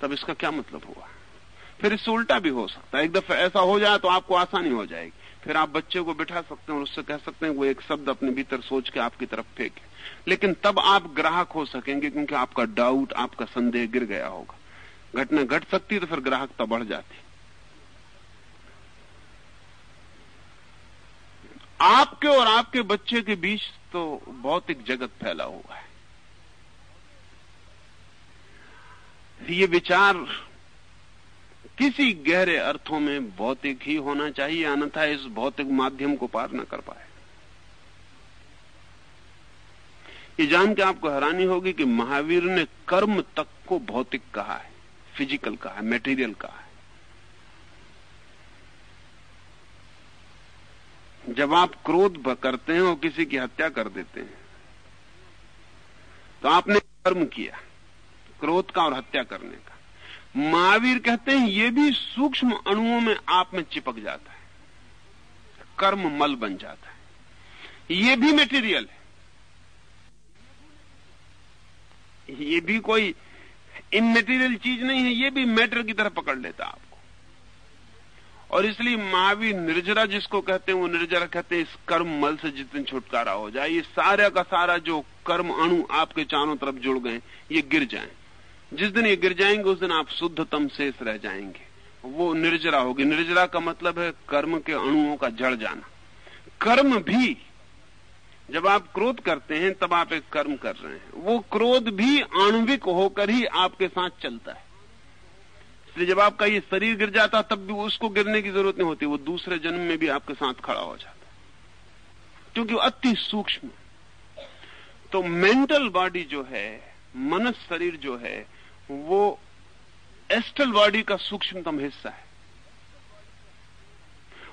तब इसका क्या मतलब हुआ? फिर इससे उल्टा भी हो सकता है। एक दफ़ा ऐसा हो जाए तो आपको आसानी हो जाएगी। फिर आप बच्चे को बिठा सकते हैं और उससे कह सकते हैं वो एक शब्द अपने भीतर सोच के आपकी तरफ़ फेंके। लेकिन तब आप ग्राहक हो सकेंगे क्योंकि आपका डाउट आपका संदेह गिर गया होगा। घटना घट सकती तो फिर ग्राहकता बढ़ जाती आपके और आपके बच्चे के बीच तो भौतिक जगत फैला हुआ है। ये विचार किसी गहरे अर्थों में भौतिक ही होना चाहिए, अन्यथा इस भौतिक माध्यम को पार न कर पाए। ये जान के आपको हैरानी होगी कि महावीर ने कर्म तक को भौतिक कहा है। फ़िज़िकल का है मेटीरियल का है। जब आप क्रोध करते हैं और किसी की हत्या कर देते हैं तो आपने कर्म किया, क्रोध का और हत्या करने का। महावीर कहते हैं, ये भी सूक्ष्म अणुओं में आप में चिपक जाता है, कर्म मल बन जाता है। ये भी मटेरियल है। ये भी कोई इमेटीरियल चीज़ नहीं है, ये भी मैटर की तरह पकड़ लेता आपको। और इसलिए महावीर निर्जरा जिसको कहते हैं, वो निर्जरा कहते हैं, इस कर्म मल से जितने छुटकारा हो जाए, ये सारा का सारा जो कर्म अणु आपके चारों तरफ़ जुड़ गए, ये गिर जाए। जिस दिन ये गिर जाएँगे, उस दिन आप शुद्धतम शेष रह जाएँगे। वो निर्जरा होगी। निर्जरा का मतलब है कर्म के अणुओं का जड़ जाना। कर्म भी जब आप क्रोध करते हैं, तब आप एक कर्म कर रहे हैं। वो क्रोध भी आणविक होकर ही आपके साथ चलता है। इसलिए जब आपका ये शरीर गिर जाता, तब भी उसको गिरने की ज़रूरत नहीं होती। वो दूसरे जन्म में भी आपके साथ खड़ा हो जाता क्योंकि अति सूक्ष्म तो मेंटल बॉडी जो है, मनस शरीर जो है, वो एस्टल बॉडी का सूक्ष्मतम हिस्सा है।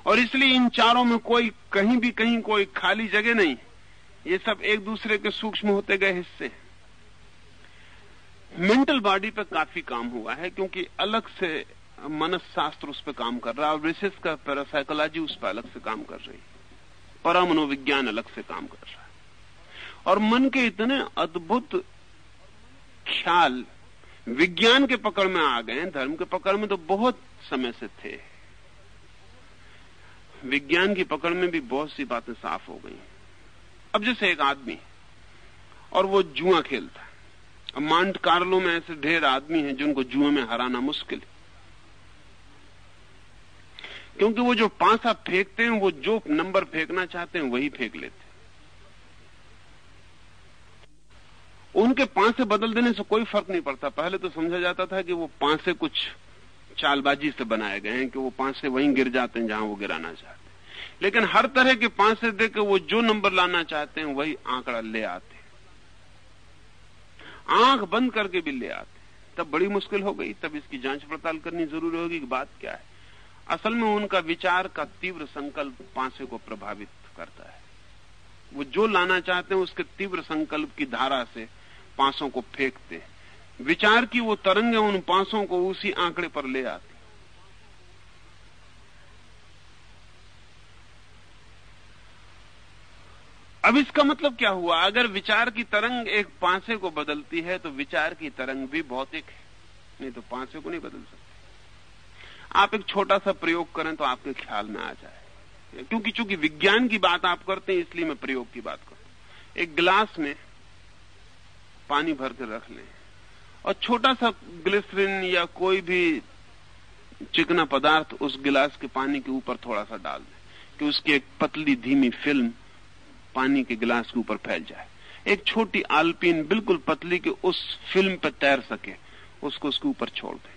और इसलिए इन चारों में कोई कहीं भी कहीं कोई खाली जगह नहीं ये सब एक दूसरे के सूक्ष्म होते गए हिस्से हैं। मेंटल बॉडी पर काफ़ी काम हुआ है, क्योंकि अलग से मनस शास्त्र उस पर काम कर रहा है और विशेष कर पैरासाइकोलॉजी उस पर अलग से काम कर रही है। परामनोविज्ञान अलग से काम कर रहा है। और मन के इतने अद्भुत ख्याल विज्ञान के पकड़ में आ गए धर्म के पकड़ में तो बहुत समय से थे। विज्ञान की पकड़ में भी बहुत सी बातें साफ़ हो गई अब जैसे एक आदमी और वो जुआ खेलता है। अब मांड कार्लो में ऐसे ढेर आदमी हैं जिनको जुए में हराना मुश्किल है। क्योंकि वो जो पांसा फेंकते हैं, वो जो नंबर फेंकना चाहते हैं, वही फेंक लेते हैं। उनके पांसे बदल देने से कोई फ़र्क नहीं पड़ता। पहले तो समझा जाता था कि वो पांसे कुछ चालबाजी से बनाए गए हैं, कि वो पांसे वहीं गिर जाते हैं जहाँ वो गिराना चाहते लेकिन हर तरह के पांसे देकर वो जो नंबर लाना चाहते हैं, वही आंकड़ा ले आते आँख बंद करके भी ले आते तब बड़ी मुश्किल हो गई, तब इसकी जाँच पड़ताल करनी ज़रूरी होगी कि बात क्या है। असल में उनका विचार का तीव्र संकल्प पांसे को प्रभावित करता है। वो जो लाना चाहते हैं, उसके तीव्र संकल्प की धारा से पांसों को फेंकते विचार की वो तरंगे उन पांसों को उसी आंकड़े पर ले आती अब इसका मतलब क्या हुआ? अगर विचार की तरंग एक पांसे को बदलती है तो विचार की तरंग भी भौतिक है। नहीं तो पांसे को नहीं बदल सकते। आप एक छोटा सा प्रयोग करें तो आपके ख्याल में आ जाए। क्योंकि चूँकि विज्ञान की बात आप करते हैं, इसलिए मैं प्रयोग की बात करता एक गिलास में पानी भर कर रख लें। और छोटा सा ग्लिसरीन या कोई भी चिकना पदार्थ उस गिलास के पानी के ऊपर थोड़ा सा डाल दें कि उसकी एक पतली, धीमी फ़िल्म पानी के गिलास के ऊपर फैल जाए। एक छोटी आलपीन बिल्कुल पतली के उस फ़िल्म पर तैर सके, उसको उसके ऊपर छोड़ दे।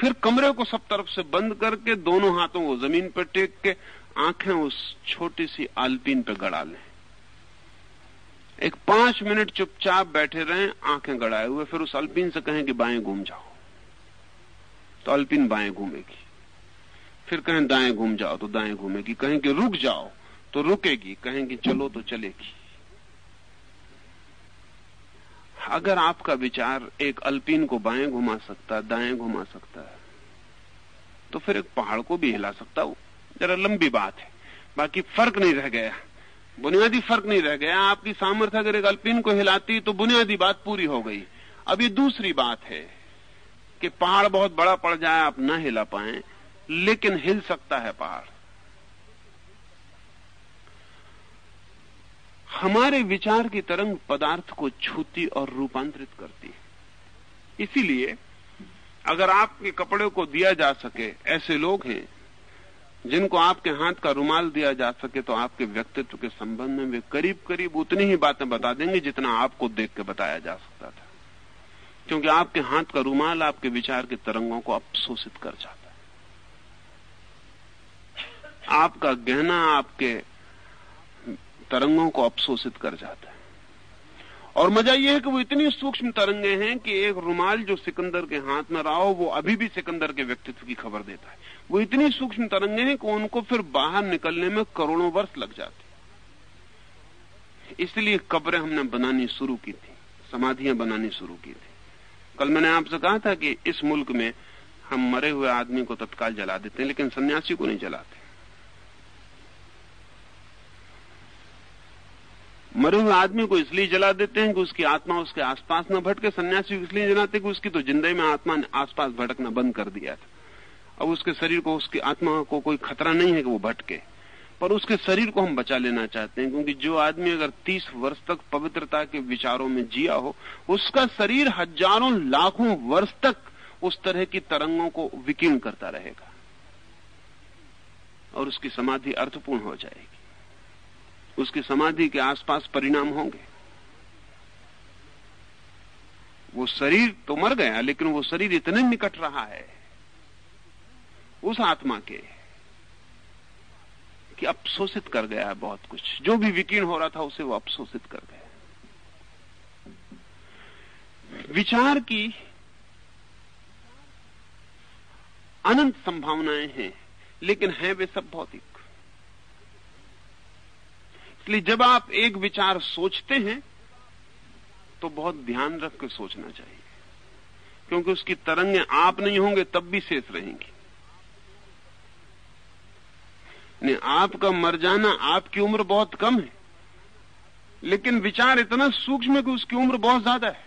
फिर कमरे को सब तरफ़ से बंद करके दोनों हाथों को ज़मीन पर टेक के आँखें उस छोटी सी आलपीन पर गड़ा लें। एक पाँच मिनट चुपचाप बैठे रहें, आँखें गड़ाए हुए, फिर उस अल्पीन से कहें कि बाएँ घूम जाओ। तो अल्पीन बाएँ घूमेगी। फिर कहें दाएँ घूम जाओ तो दाएँ घूमेगी। कहें कि रुक जाओ। तो रुकेगी कहें कि चलो तो चलेगी. अगर आपका विचार एक अल्पीन को बाएँ घुमा सकता, दाएँ घुमा सकता है तो फिर एक पहाड़ को भी हिला सकता हो। जरा लंबी बात है, बाकी फ़र्क नहीं रह गया। बुनियादी फ़र्क नहीं रह गया। आपकी सामर्थ्य अगर एक अल्पीन को हिलाती तो बुनियादी बात पूरी हो गई। अब ये दूसरी बात है कि पहाड़ बहुत बड़ा पड़ जाए, आप न हिला पाए, लेकिन हिल सकता है पहाड़। हमारे विचार की तरंग पदार्थ को छूती और रूपांतरित करती है। इसीलिए, अगर आपके कपड़े को दिया जा सके, ऐसे लोग हैं, जिनको आपके हाथ का रुमाल दिया जा सके तो आपके व्यक्तित्व के संबंध में वे करीब करीब उतनी ही बातें बता देंगे जितना आपको देख के बताया जा सकता था। क्योंकि आपके हाथ का रुमाल आपके विचार के तरंगों को अपशोषित कर जाता है। आपका गहना आपके तरंगों को अपशोषित कर जाता है। और मज़ा यह है कि वो इतनी सूक्ष्म तरंगे हैं कि एक रुमाल जो सिकंदर के हाथ में रहा हो, वो अभी भी सिकंदर के व्यक्तित्व की खबर देता है। वो इतनी सूक्ष्म तरंगे हैं कि उनको फिर बाहर निकलने में करोड़ों वर्ष लग जाते इसलिए कब्रें हमने बनानी शुरू की थी, समाधियाँ बनानी शुरू की थी। कल मैंने आपसे कहा था कि इस मुल्क में हम मरे हुए आदमी को तत्काल जला देते हैं, लेकिन सन्यासी को नहीं जलाते। मरे हुए आदमी को इसलिए जला देते हैं कि उसकी आत्मा उसके आसपास न भटके, सन्यासी इसलिए जलाते कि उसकी तो ज़िंदगी में आत्मा ने आसपास भटकना बंद कर दिया था। अब उसके शरीर को, उसकी आत्मा को कोई खतरा नहीं है कि वो भटके। पर उसके शरीर को हम बचा लेना चाहते हैं, क्योंकि जो आदमी अगर तीस वर्ष तक पवित्रता के विचारों में जिया हो, उसका शरीर हज़ारों लाखों वर्ष तक उस तरह की तरंगों को विकीर्ण करता रहेगा। और उसकी समाधि अर्थपूर्ण हो जाएगी। उसकी समाधि के आसपास परिणाम होंगे। वो शरीर तो मर गया, लेकिन वो शरीर इतने निकट रहा है, उस आत्मा के, कि अपशोषित कर गया है बहुत कुछ। जो भी विकीर्ण हो रहा था, उसे वो अपशोषित कर गया। विचार की अनंत संभावनाएँ हैं, लेकिन हैं वे सब भौतिक। इसलिए जब आप एक विचार सोचते हैं तो बहुत ध्यान रख के सोचना चाहिए। क्योंकि उसकी तरंगें आप नहीं होंगे, तब भी शेष रहेंगी। नहीं आपका मर जाना आपकी उम्र बहुत कम है। लेकिन विचार इतना सूक्ष्म है कि उसकी उम्र बहुत ज़्यादा है।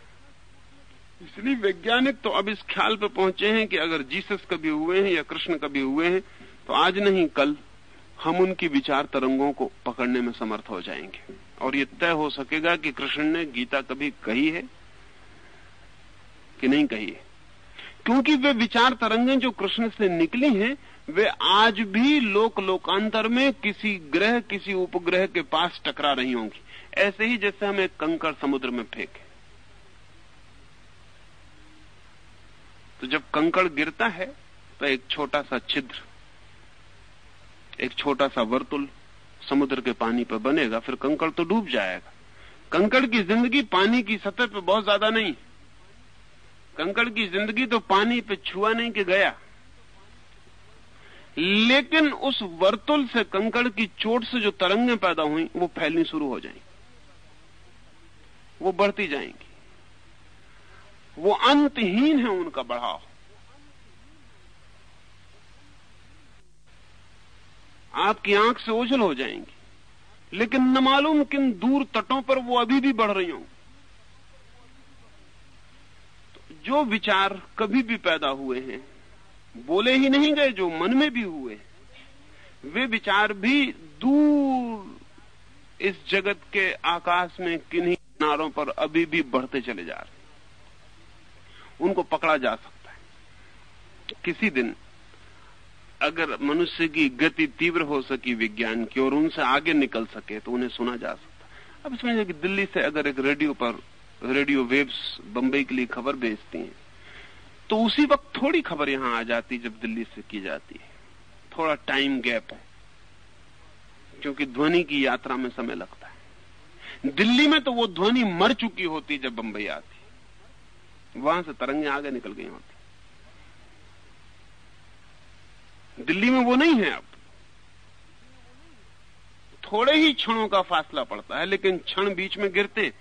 इसलिए वैज्ञानिक तो अब इस ख्याल पर पहुँचे हैं कि अगर जीसस कभी हुए हैं या कृष्ण कभी हुए हैं तो आज नहीं, कल। हम उनकी विचार तरंगों को पकड़ने में समर्थ हो जाएँगे। और ये तय हो सकेगा कि कृष्ण ने गीता कभी कही है कि नहीं कही है। क्योंकि वे विचार तरंगें जो कृष्ण से निकली हैं, वे आज भी लोक लोकांतर में किसी ग्रह, किसी उपग्रह के पास टकरा रही होंगी। ऐसे ही जैसे हम एक कंकड़ समुद्र में फेंके। तो जब कंकड़ गिरता है तो एक छोटा सा छिद्र एक छोटा सा वर्तुल समुद्र के पानी पर बनेगा, फिर कंकड़ तो डूब जाएगा। कंकड़ की ज़िंदगी पानी की सतह पे बहुत ज़्यादा नहीं। कंकड़ की ज़िंदगी तो पानी पे छुआ नहीं कि गया। लेकिन उस वर्तुल से कंकड़ की चोट से जो तरंगें पैदा हुई, वो फैलनी शुरू हो जाएँगी। वो बढ़ती जाएँगी। वो अंतहीन है उनका बढ़ाव। आपकी आँख से ओझल हो जाएँगी। लेकिन न मालूम किन दूर तटों पर वो अभी भी बढ़ रही होंगी तो जो विचार कभी भी पैदा हुए हैं, बोले ही नहीं गए, जो मन में भी हुए वे विचार भी दूर इस जगत के आकाश में किन्हीं किनारों पर अभी भी बढ़ते चले जा रहे उनको पकड़ा जा सकता है। किसी दिन अगर मनुष्य की गति तीव्र हो सकी विज्ञान की और उनसे आगे निकल सके तो उन्हें सुना जा सकता अब समझिए कि दिल्ली से अगर एक रेडियो पर, रेडियो वेव्स बंबई के लिए खबर भेजती हैं तो उसी वक्त थोड़ी खबर यहाँ आ जाती जब दिल्ली से की जाती है। थोड़ा टाइम गैप है, क्योंकि ध्वनि की यात्रा में समय लगता है। दिल्ली में तो वो ध्वनि मर चुकी होती जब बंबई आती वहाँ से तरंगे आगे निकल गई होती दिल्ली में वो नहीं है अब। थोड़े ही क्षणों का फासला पड़ता है, लेकिन क्षण बीच में गिरते।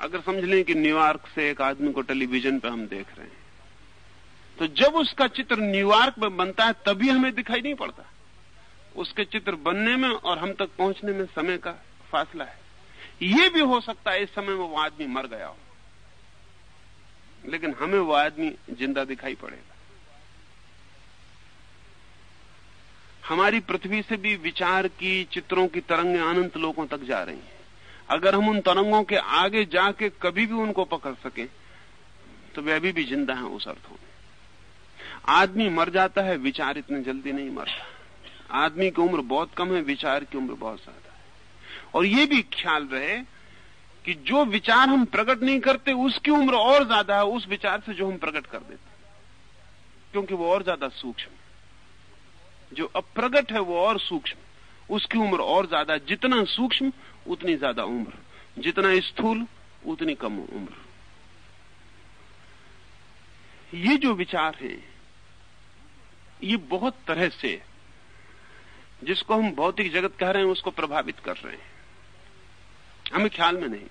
अगर समझ लें कि न्यूयॉर्क से एक आदमी को टेलीविज़न पर हम देख रहे हैं तो जब उसका चित्र न्यूयॉर्क में बनता है, तभी हमें दिखाई नहीं पड़ता। उसके चित्र बनने में और हम तक पहुँचने में समय का फासला है। यह भी हो सकता है, इस समय में वो आदमी मर गया हो। लेकिन हमें वो आदमी ज़िंदा दिखाई पड़ेगा। हमारी पृथ्वी से भी विचार की, चित्रों की तरंगें अनंत लोगों तक जा रही हैं। अगर हम उन तरंगों के आगे जाके कभी भी उनको पकड़ सके तो वे अभी भी ज़िंदा हैं उस अर्थों में। आदमी मर जाता है, विचार इतने जल्दी नहीं मरता। आदमी की उम्र बहुत कम है, विचार की उम्र बहुत ज़्यादा है। और ये भी ख्याल रहे कि जो विचार हम प्रकट नहीं करते, उसकी उम्र और ज़्यादा है, उस विचार से जो हम प्रकट कर देते क्योंकि वो और ज़्यादा सूक्ष्म जो अप्रगट है वो और सूक्ष्म। उसकी उम्र और ज़्यादा जितना सूक्ष्म, उतनी ज़्यादा उम्र। जितना स्थूल, उतनी कम उम्र। ये जो विचार है, ये बहुत तरह से जिसको हम भौतिक जगत कह रहे हैं, उसको प्रभावित कर रहे हैं। हमें ख्याल में नहीं।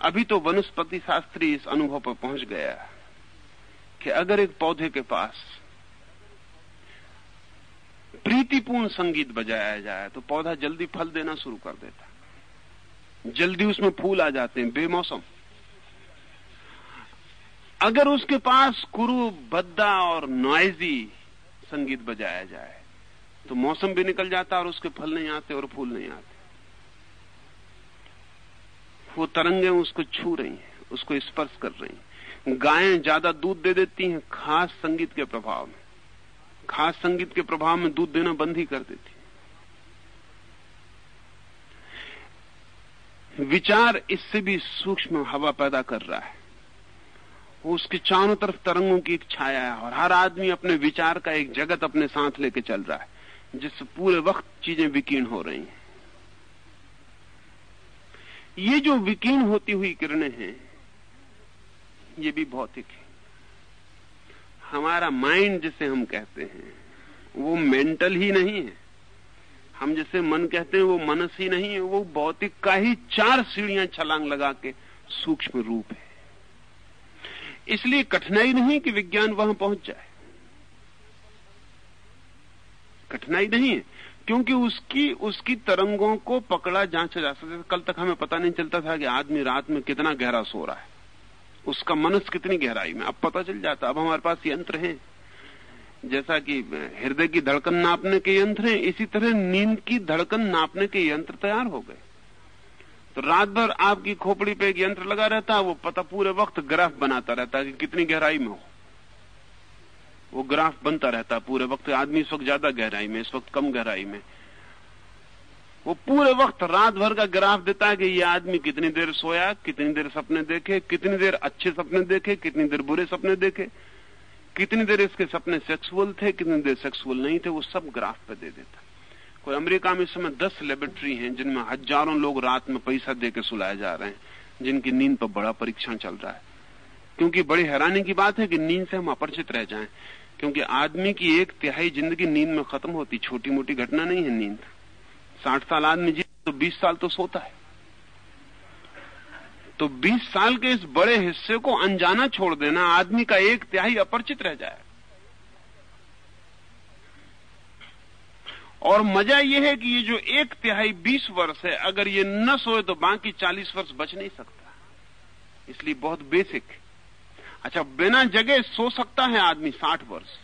अभी तो वनस्पति शास्त्री इस अनुभव पर पहुँच गया कि अगर एक पौधे के पास प्रीतिपूर्ण संगीत बजाया जाए तो पौधा जल्दी फल देना शुरू कर देता जल्दी उसमें फूल आ जाते हैं, बेमौसम। अगर उसके पास कुरु, बद्दा और नॉइजी संगीत बजाया जाए तो मौसम भी निकल जाता और उसके फल नहीं आते और फूल नहीं आते। वो तरंगे उसको छू रही हैं, उसको स्पर्श कर रही हैं। गायें ज़्यादा दूध दे देती हैं, खास संगीत के प्रभाव में। खास संगीत के प्रभाव में दूध देना बंद ही कर देती। विचार इससे भी सूक्ष्म हवा पैदा कर रहा है। वो उसके चारों तरफ़ तरंगों की एक छाया है और हर आदमी अपने विचार का एक जगत अपने साथ लेके चल रहा है जिससे पूरे वक्त चीज़ें विकीर्ण हो रही हैं। ये जो विकीर्ण होती हुई किरणें हैं, ये भी भौतिक है। हमारा माइंड जिसे हम कहते हैं, वो मेंटल ही नहीं है। हम जिसे मन कहते हैं, वो मनस ही नहीं है। वो भौतिक का ही चार सीढ़ियाँ छलांग लगा के सूक्ष्म रूप है। इसलिए कठिनाई नहीं कि विज्ञान वहाँ पहुँच जाए। कठिनाई नहीं है, क्योंकि उसकी उसकी तरंगों को पकड़ा जांचा जा सकता कल तक हमें पता नहीं चलता था कि आदमी रात में कितना गहरा सो रहा है। उसका मनस कितनी गहराई में? अब पता चल जाता, अब हमारे पास यंत्र हैं। जैसा कि हृदय की धड़कन नापने के यंत्र हैं, इसी तरह नींद की धड़कन नापने के यंत्र तैयार हो गए। तो रात भर आपकी खोपड़ी पे एक यंत्र लगा रहता है वो पता पूरे वक्त ग्राफ बनाता रहता है कि कितनी गहराई में हो। वो ग्राफ बनता रहता है पूरे वक्त, आदमी इस वक्त ज़्यादा गहराई में, इस वक्त कम गहराई में। वो पूरे वक्त रात भर का ग्राफ देता है कि ये आदमी कितनी देर सोया, कितनी देर सपने देखे, कितनी देर अच्छे सपने देखे, कितनी देर बुरे सपने देखे, कितनी देर इसके सपने सेक्सुअल थे, कितनी देर सेक्सुअल नहीं थे, वो सब ग्राफ पे दे देता। कोई अमेरिका में इस समय दस लेबोरेटरी हैं, जिनमें हज़ारों लोग रात में पैसा दे के सुलाए जा रहे हैं, जिनकी नींद पर बड़ा परीक्षण चल रहा है। क्योंकि बड़ी हैरानी की बात है कि नींद से हम अपरिचित रह जाएँ, क्योंकि आदमी की एक तिहाई ज़िंदगी नींद में खत्म होती छोटी मोटी घटना नहीं है नींद। साठ साल आदमी जी तो बीस साल तो सोता है। तो बीस साल के इस बड़े हिस्से को अनजाना छोड़ देना, आदमी का एक तिहाई अपरिचित रह जाए। और मज़ा यह है कि ये जो एक तिहाई बीस वर्ष है, अगर ये न सोए तो बाकी चालीस वर्ष बच नहीं सकता। इसलिए बहुत बेसिक अच्छा बिना जगे सो सकता है आदमी साठ वर्ष,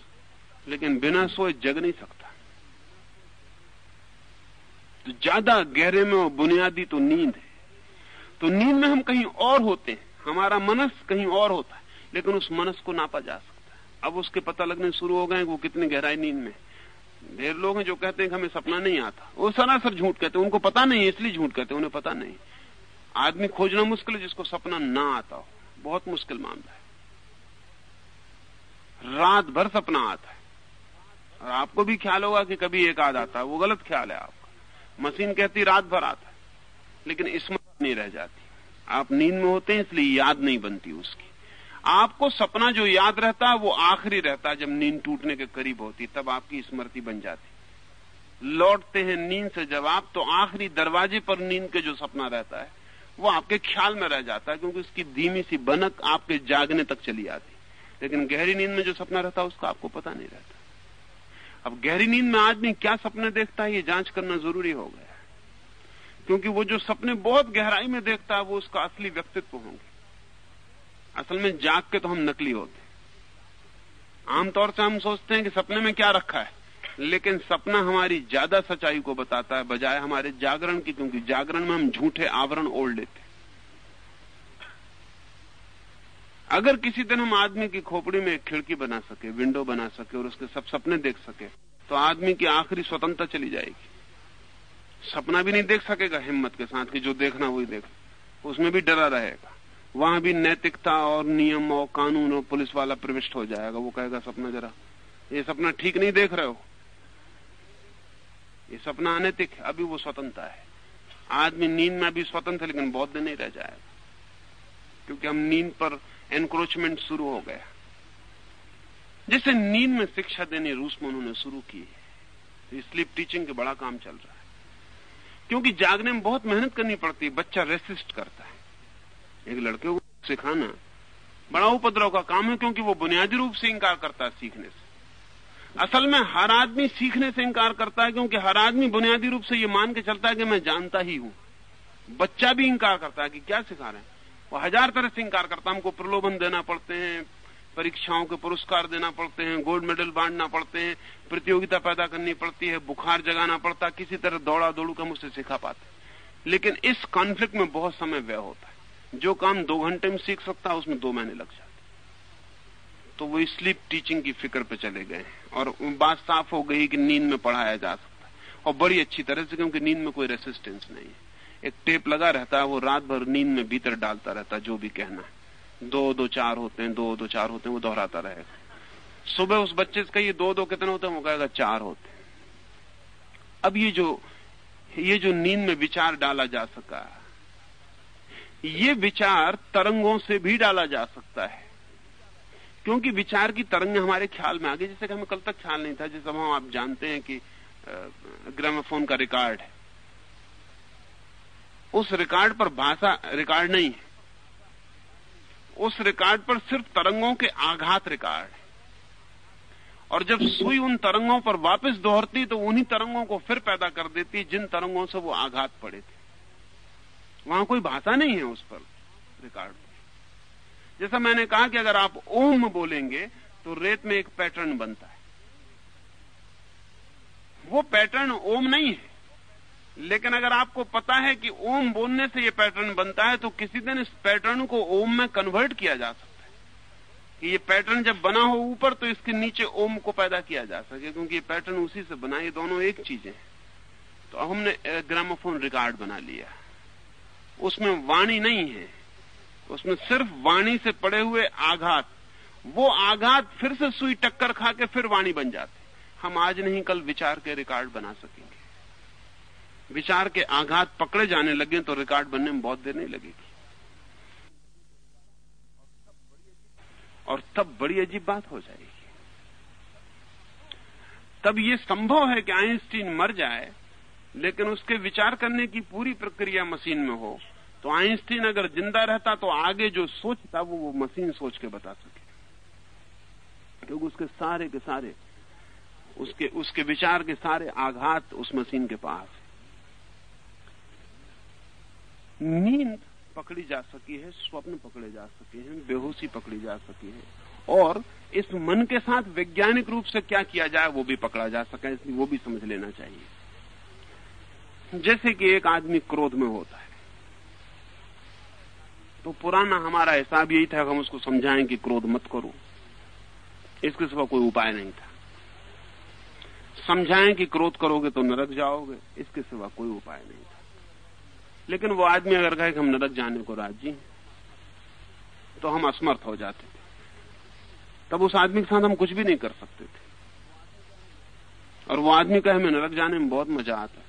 लेकिन बिना सोए जग नहीं सकता। तो ज़्यादा गहरे में और बुनियादी तो नींद है। तो नींद में हम कहीं और होते हैं, हमारा मनस कहीं और होता है, लेकिन उस मनस को नापा जा सकता है। अब उसके पता लगने शुरू हो गए वो कितनी गहराई नींद में ढेर लोग हैं जो कहते हैं कि हमें सपना नहीं आता। वो सरासर झूठ कहते हैं, उनको पता नहीं इसलिए झूठ कहते हैं, उन्हें पता नहीं। आदमी खोजना मुश्किल है जिसको सपना ना आता हो। बहुत मुश्किल मामला है। रात भर सपना आता है। और आपको भी ख्याल होगा कि कभी एक आध आता है। वो गलत ख्याल है आपका। मशीन कहती, रात भर आता लेकिन स्मृति नहीं रह जाती। आप नींद में होते हैं, इसलिए याद नहीं बनती उसकी। आपको सपना जो याद रहता है वो आखिरी रहता है जब नींद टूटने के करीब होती, तब आपकी स्मृति बन जाती। लौटते हैं नींद से जब आप तो आखिरी दरवाजे पर नींद के जो सपना रहता है, वो आपके ख्याल में रह जाता है, क्योंकि उसकी धीमी सी बनक आपके जागने तक चली आती। लेकिन गहरी नींद में जो सपना रहता है उसका आपको पता नहीं रहता। अब गहरी नींद में आदमी क्या सपने देखता है, ये जाँच करना ज़रूरी हो गया क्योंकि वो जो सपने बहुत गहराई में देखता है, वो उसका असली व्यक्तित्व होंगे। असल में जाग के तो हम नकली होते आमतौर से हम सोचते हैं कि सपने में क्या रखा है, लेकिन सपना हमारी ज़्यादा सच्चाई को बताता है, बजाय हमारे जागरण की, क्योंकि जागरण में हम झूठे आवरण ओढ़ लेते अगर किसी दिन हम आदमी की खोपड़ी में एक खिड़की बना सके विंडो बना सके और उसके सब सपने देख सके तो आदमी की आखिरी स्वतंत्रता चली जाएगी। सपना भी नहीं देख सकेगा हिम्मत के साथ कि जो देखना वही देख। उसमें भी डरा रहेगा। वहाँ भी नैतिकता और नियम और कानून और पुलिस वाला प्रविष्ट हो जाएगा। वो कहेगा, सपना जरा, ये सपना ठीक नहीं देख रहे हो। ये सपना अनैतिक अभी वो स्वतंत्रता है। आदमी नींद में भी स्वतंत्र है, लेकिन बहुत दिन नहीं रह जाएगा। क्योंकि हम नींद पर एनक्रोचमेंट शुरू हो गया। जैसे नींद में शिक्षा देने रूस में उन्होंने शुरू की तो स्लीप टीचिंग के बड़ा काम चल रहा है। क्योंकि जागने में बहुत मेहनत करनी पड़ती है, बच्चा रेसिस्ट करता है। एक लड़के को सिखाना बड़ा उपद्रव का काम है, क्योंकि वो बुनियादी रूप से इंकार करता है सीखने से। असल में हर आदमी सीखने से इंकार करता है, क्योंकि हर आदमी बुनियादी रूप से ये मान के चलता है कि मैं जानता ही हूँ। बच्चा भी इंकार करता है कि क्या सिखा रहे हैं। वो हज़ार तरह से इंकार करता हमको प्रलोभन देना पड़ते हैं, परीक्षाओं के पुरस्कार देना पड़ते हैं, गोल्ड मेडल बांटना पड़ते हैं, प्रतियोगिता पैदा करनी पड़ती है, बुखार जगाना पड़ता किसी तरह दौड़ा दौड़ू का मुझसे सिखा पाते लेकिन इस कॉन्फ्लिक्ट में बहुत समय व्यय होता है। जो काम दो घंटे में सीख सकता है, उसमें दो महीने लग जाते तो वो स्लीप टीचिंग की फ़िक्र पे चले गए और बात साफ़ हो गई कि नींद में पढ़ाया जा सकता है। और बड़ी अच्छी तरह से, क्योंकि नींद में कोई रेसिस्टेंस नहीं है। एक टेप लगा रहता है, वो रात भर नींद में भीतर डालता रहता जो भी कहना है। दो दो, चार होते हैं, दो दो, चार होते हैं, वो दोहराता रहेगा। सुबह उस बच्चे से कहिए, दो दो कितने होते हैं, वो कहेगा चार होते हैं। अब ये जो ये जो नींद में विचार डाला जा सका ये विचार तरंगों से भी डाला जा सकता है। क्योंकि विचार की तरंग हमारे ख्याल में आ गई, जैसे कि हमें कल तक ख्याल नहीं था, जैसे हम आप जानते हैं कि ग्रामोफोन का रिकॉर्ड है। उस रिकॉर्ड पर भाषा, रिकॉर्ड नहीं है। उस रिकॉर्ड पर सिर्फ़ तरंगों के आघात रिकॉर्ड है। और जब सुई उन तरंगों पर वापस दोहरती तो उन्हीं तरंगों को फिर पैदा कर देती, जिन तरंगों से वो आघात पड़े थे। वहाँ कोई भाषा नहीं है उस पर रिकॉर्ड। पर जैसा मैंने कहा कि अगर आप ओम बोलेंगे तो रेत में एक पैटर्न बनता है। वो पैटर्न ओम नहीं है। लेकिन अगर आपको पता है कि ओम बोलने से ये पैटर्न बनता है तो किसी दिन इस पैटर्न को ओम में कन्वर्ट किया जा सकता है। कि ये पैटर्न जब बना हो ऊपर तो इसके नीचे ओम को पैदा किया जा सके, क्योंकि ये पैटर्न उसी से बना, ये दोनों एक चीज़ें हैं। तो हमने ग्रामोफोन रिकॉर्ड बना लिया। उसमें वाणी नहीं है। उसमें सिर्फ़ वाणी से पड़े हुए आघात। वो आघात फिर से सुई टक्कर खा के फिर वाणी बन जाते। हम आज नहीं, कल विचार के रिकॉर्ड बना सकेंगे। विचार के आघात पकड़े जाने लगे तो रिकॉर्ड बनने में बहुत देर नहीं लगेगी। और तब बड़ी अजीब बात हो जाएगी। तब ये संभव है कि आइंस्टीन मर जाए, लेकिन उसके विचार करने की पूरी प्रक्रिया मशीन में हो। तो आइंस्टीन अगर ज़िंदा रहता तो आगे जो सोचता वो वो मशीन सोच के बता सके। क्योंकि उसके सारे के सारे, उसके उसके विचार के सारे आघात उस मशीन के पास। नींद पकड़ी जा सकी है, स्वप्न पकड़े जा सके हैं, बेहोशी पकड़ी जा सकी है। और इस मन के साथ वैज्ञानिक रूप से क्या किया जाए, वो भी पकड़ा जा सके, इसलिए वो भी समझ लेना चाहिए। जैसे कि एक आदमी क्रोध में होता है तो पुराना हमारा हिसाब यही था कि हम उसको समझाएँ कि क्रोध मत करो। इसके सिवा कोई उपाय नहीं था। समझाएँ कि क्रोध करोगे तो नरक जाओगे, इसके सिवा कोई उपाय नहीं था। लेकिन वो आदमी अगर कहे कि हम नरक जाने को राज़ी हैं तो हम असमर्थ हो जाते थे। तब उस आदमी के साथ हम कुछ भी नहीं कर सकते थे। और वो आदमी कहे, हमें नरक जाने में बहुत मज़ा आता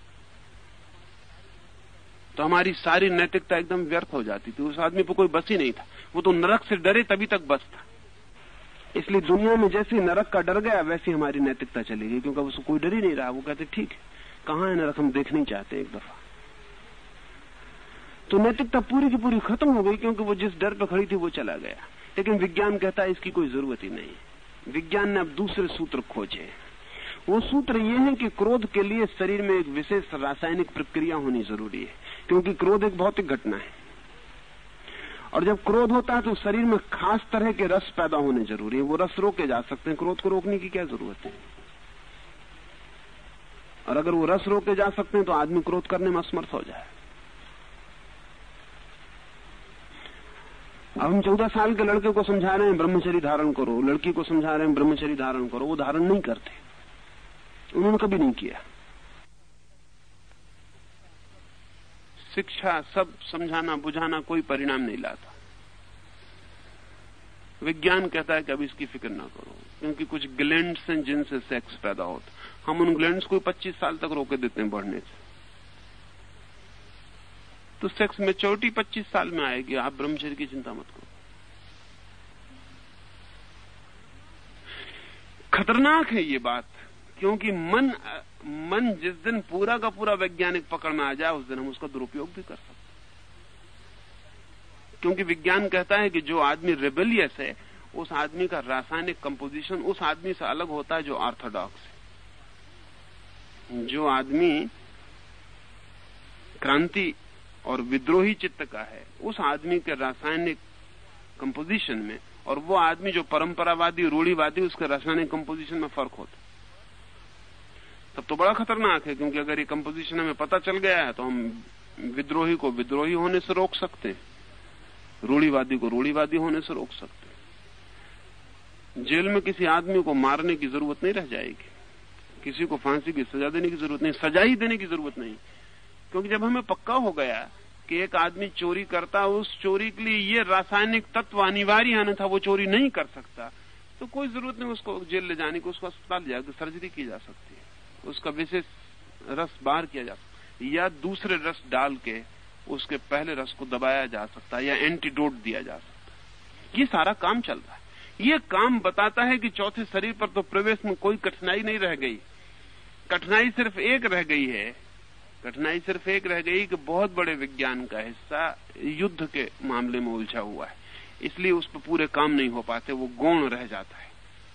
तो हमारी सारी नैतिकता एकदम व्यर्थ हो जाती थी। उस आदमी पर कोई बस ही नहीं था। वो तो नरक से डरे तभी तक बस था। इसलिए दुनिया में जैसे नरक का डर गया, वैसी हमारी नैतिकता चली गई, क्योंकि उसको कोई डर ही नहीं रहा। वो कहते, ठीक है, कहाँ है नरक? हम देखना ही चाहते एक दफ़ा। तो नैतिकता पूरी की पूरी खत्म हो गई क्योंकि वो जिस डर पर खड़ी थी वो चला गया। लेकिन विज्ञान कहता है इसकी कोई ज़रूरत ही नहीं। विज्ञान ने अब दूसरे सूत्र खोजे। वो सूत्र ये है कि क्रोध के लिए शरीर में एक विशेष रासायनिक प्रक्रिया होनी ज़रूरी है, क्योंकि क्रोध एक भौतिक घटना है। और जब क्रोध होता है तो शरीर में खास तरह के रस पैदा होने ज़रूरी है। वो रस रोके जा सकते हैं। क्रोध को रोकने की क्या ज़रूरत है? और अगर वो रस रोके जा सकते हैं तो आदमी क्रोध करने में असमर्थ हो जाए। अब हम चौदह साल के लड़के को समझा रहे हैं ब्रह्मचरी धारण करो। लड़की को समझा रहे हैं ब्रह्मचरी धारण करो। वो धारण नहीं करते। उन्होंने कभी नहीं किया। शिक्षा सब समझाना, बुझाना कोई परिणाम नहीं लाता। विज्ञान कहता है कि अब इसकी फ़िक्र ना करो, क्योंकि कुछ ग्लैंड्स हैं जिनसे सेक्स पैदा होता हम उन ग्लैंड्स को 25 साल तक रोके देते हैं, बढ़ने से। तो सेक्स मेच्योरिटी 25 साल में आएगी। आप ब्रह्मचर्य की चिंता मत करो। खतरनाक है ये बात, क्योंकि मन मन जिस दिन पूरा का पूरा वैज्ञानिक पकड़ में आ जाए, उस दिन हम उसका दुरुपयोग भी कर सकते क्योंकि विज्ञान कहता है कि जो आदमी रेबेलियस है, उस आदमी का रासायनिक कंपोजिशन उस आदमी से अलग होता है जो ऑर्थोडॉक्स है। जो आदमी क्रांति और विद्रोही चित्त का है। उस आदमी के रासायनिक कंपोजिशन में और वो आदमी जो परंपरावादी, रूढ़ीवादी, उसके रासायनिक कंपोजिशन में फ़र्क होता तब तो बड़ा खतरनाक है, क्योंकि अगर ये कंपोजिशन हमें पता चल गया है तो हम विद्रोही को विद्रोही होने से रोक सकते हैं। रूढ़ीवादी को रूढ़ीवादी होने से रोक सकते हैं। जेल में किसी आदमी को मारने की ज़रूरत नहीं रह जाएगी। किसी को फांसी की सजा देने की ज़रूरत नहीं, सजा ही देने की ज़रूरत नहीं। क्योंकि जब हमें पक्का हो गया कि एक आदमी चोरी करता, उस चोरी के लिए ये रासायनिक तत्व अनिवार्य आना था, वो चोरी नहीं कर सकता तो कोई ज़रूरत नहीं उसको जेल ले जाने की, उसको अस्पताल ले जाकर सर्जरी की जा सकती है। उसका विशेष रस बाहर किया जा सकता, या दूसरे रस डाल के उसके पहले रस को दबाया जा सकता है या एंटीडोट दिया जा सकता। ये सारा काम चल रहा है। ये काम बताता है कि चौथे शरीर पर तो प्रवेश में कोई कठिनाई नहीं रह गई। कठिनाई सिर्फ़ एक रह गई है कठिनाई सिर्फ़ एक रह गई कि बहुत बड़े विज्ञान का हिस्सा युद्ध के मामले में उलझा हुआ है। इसलिए उस पर पूरे काम नहीं हो पाते, वो गौण रह जाता है।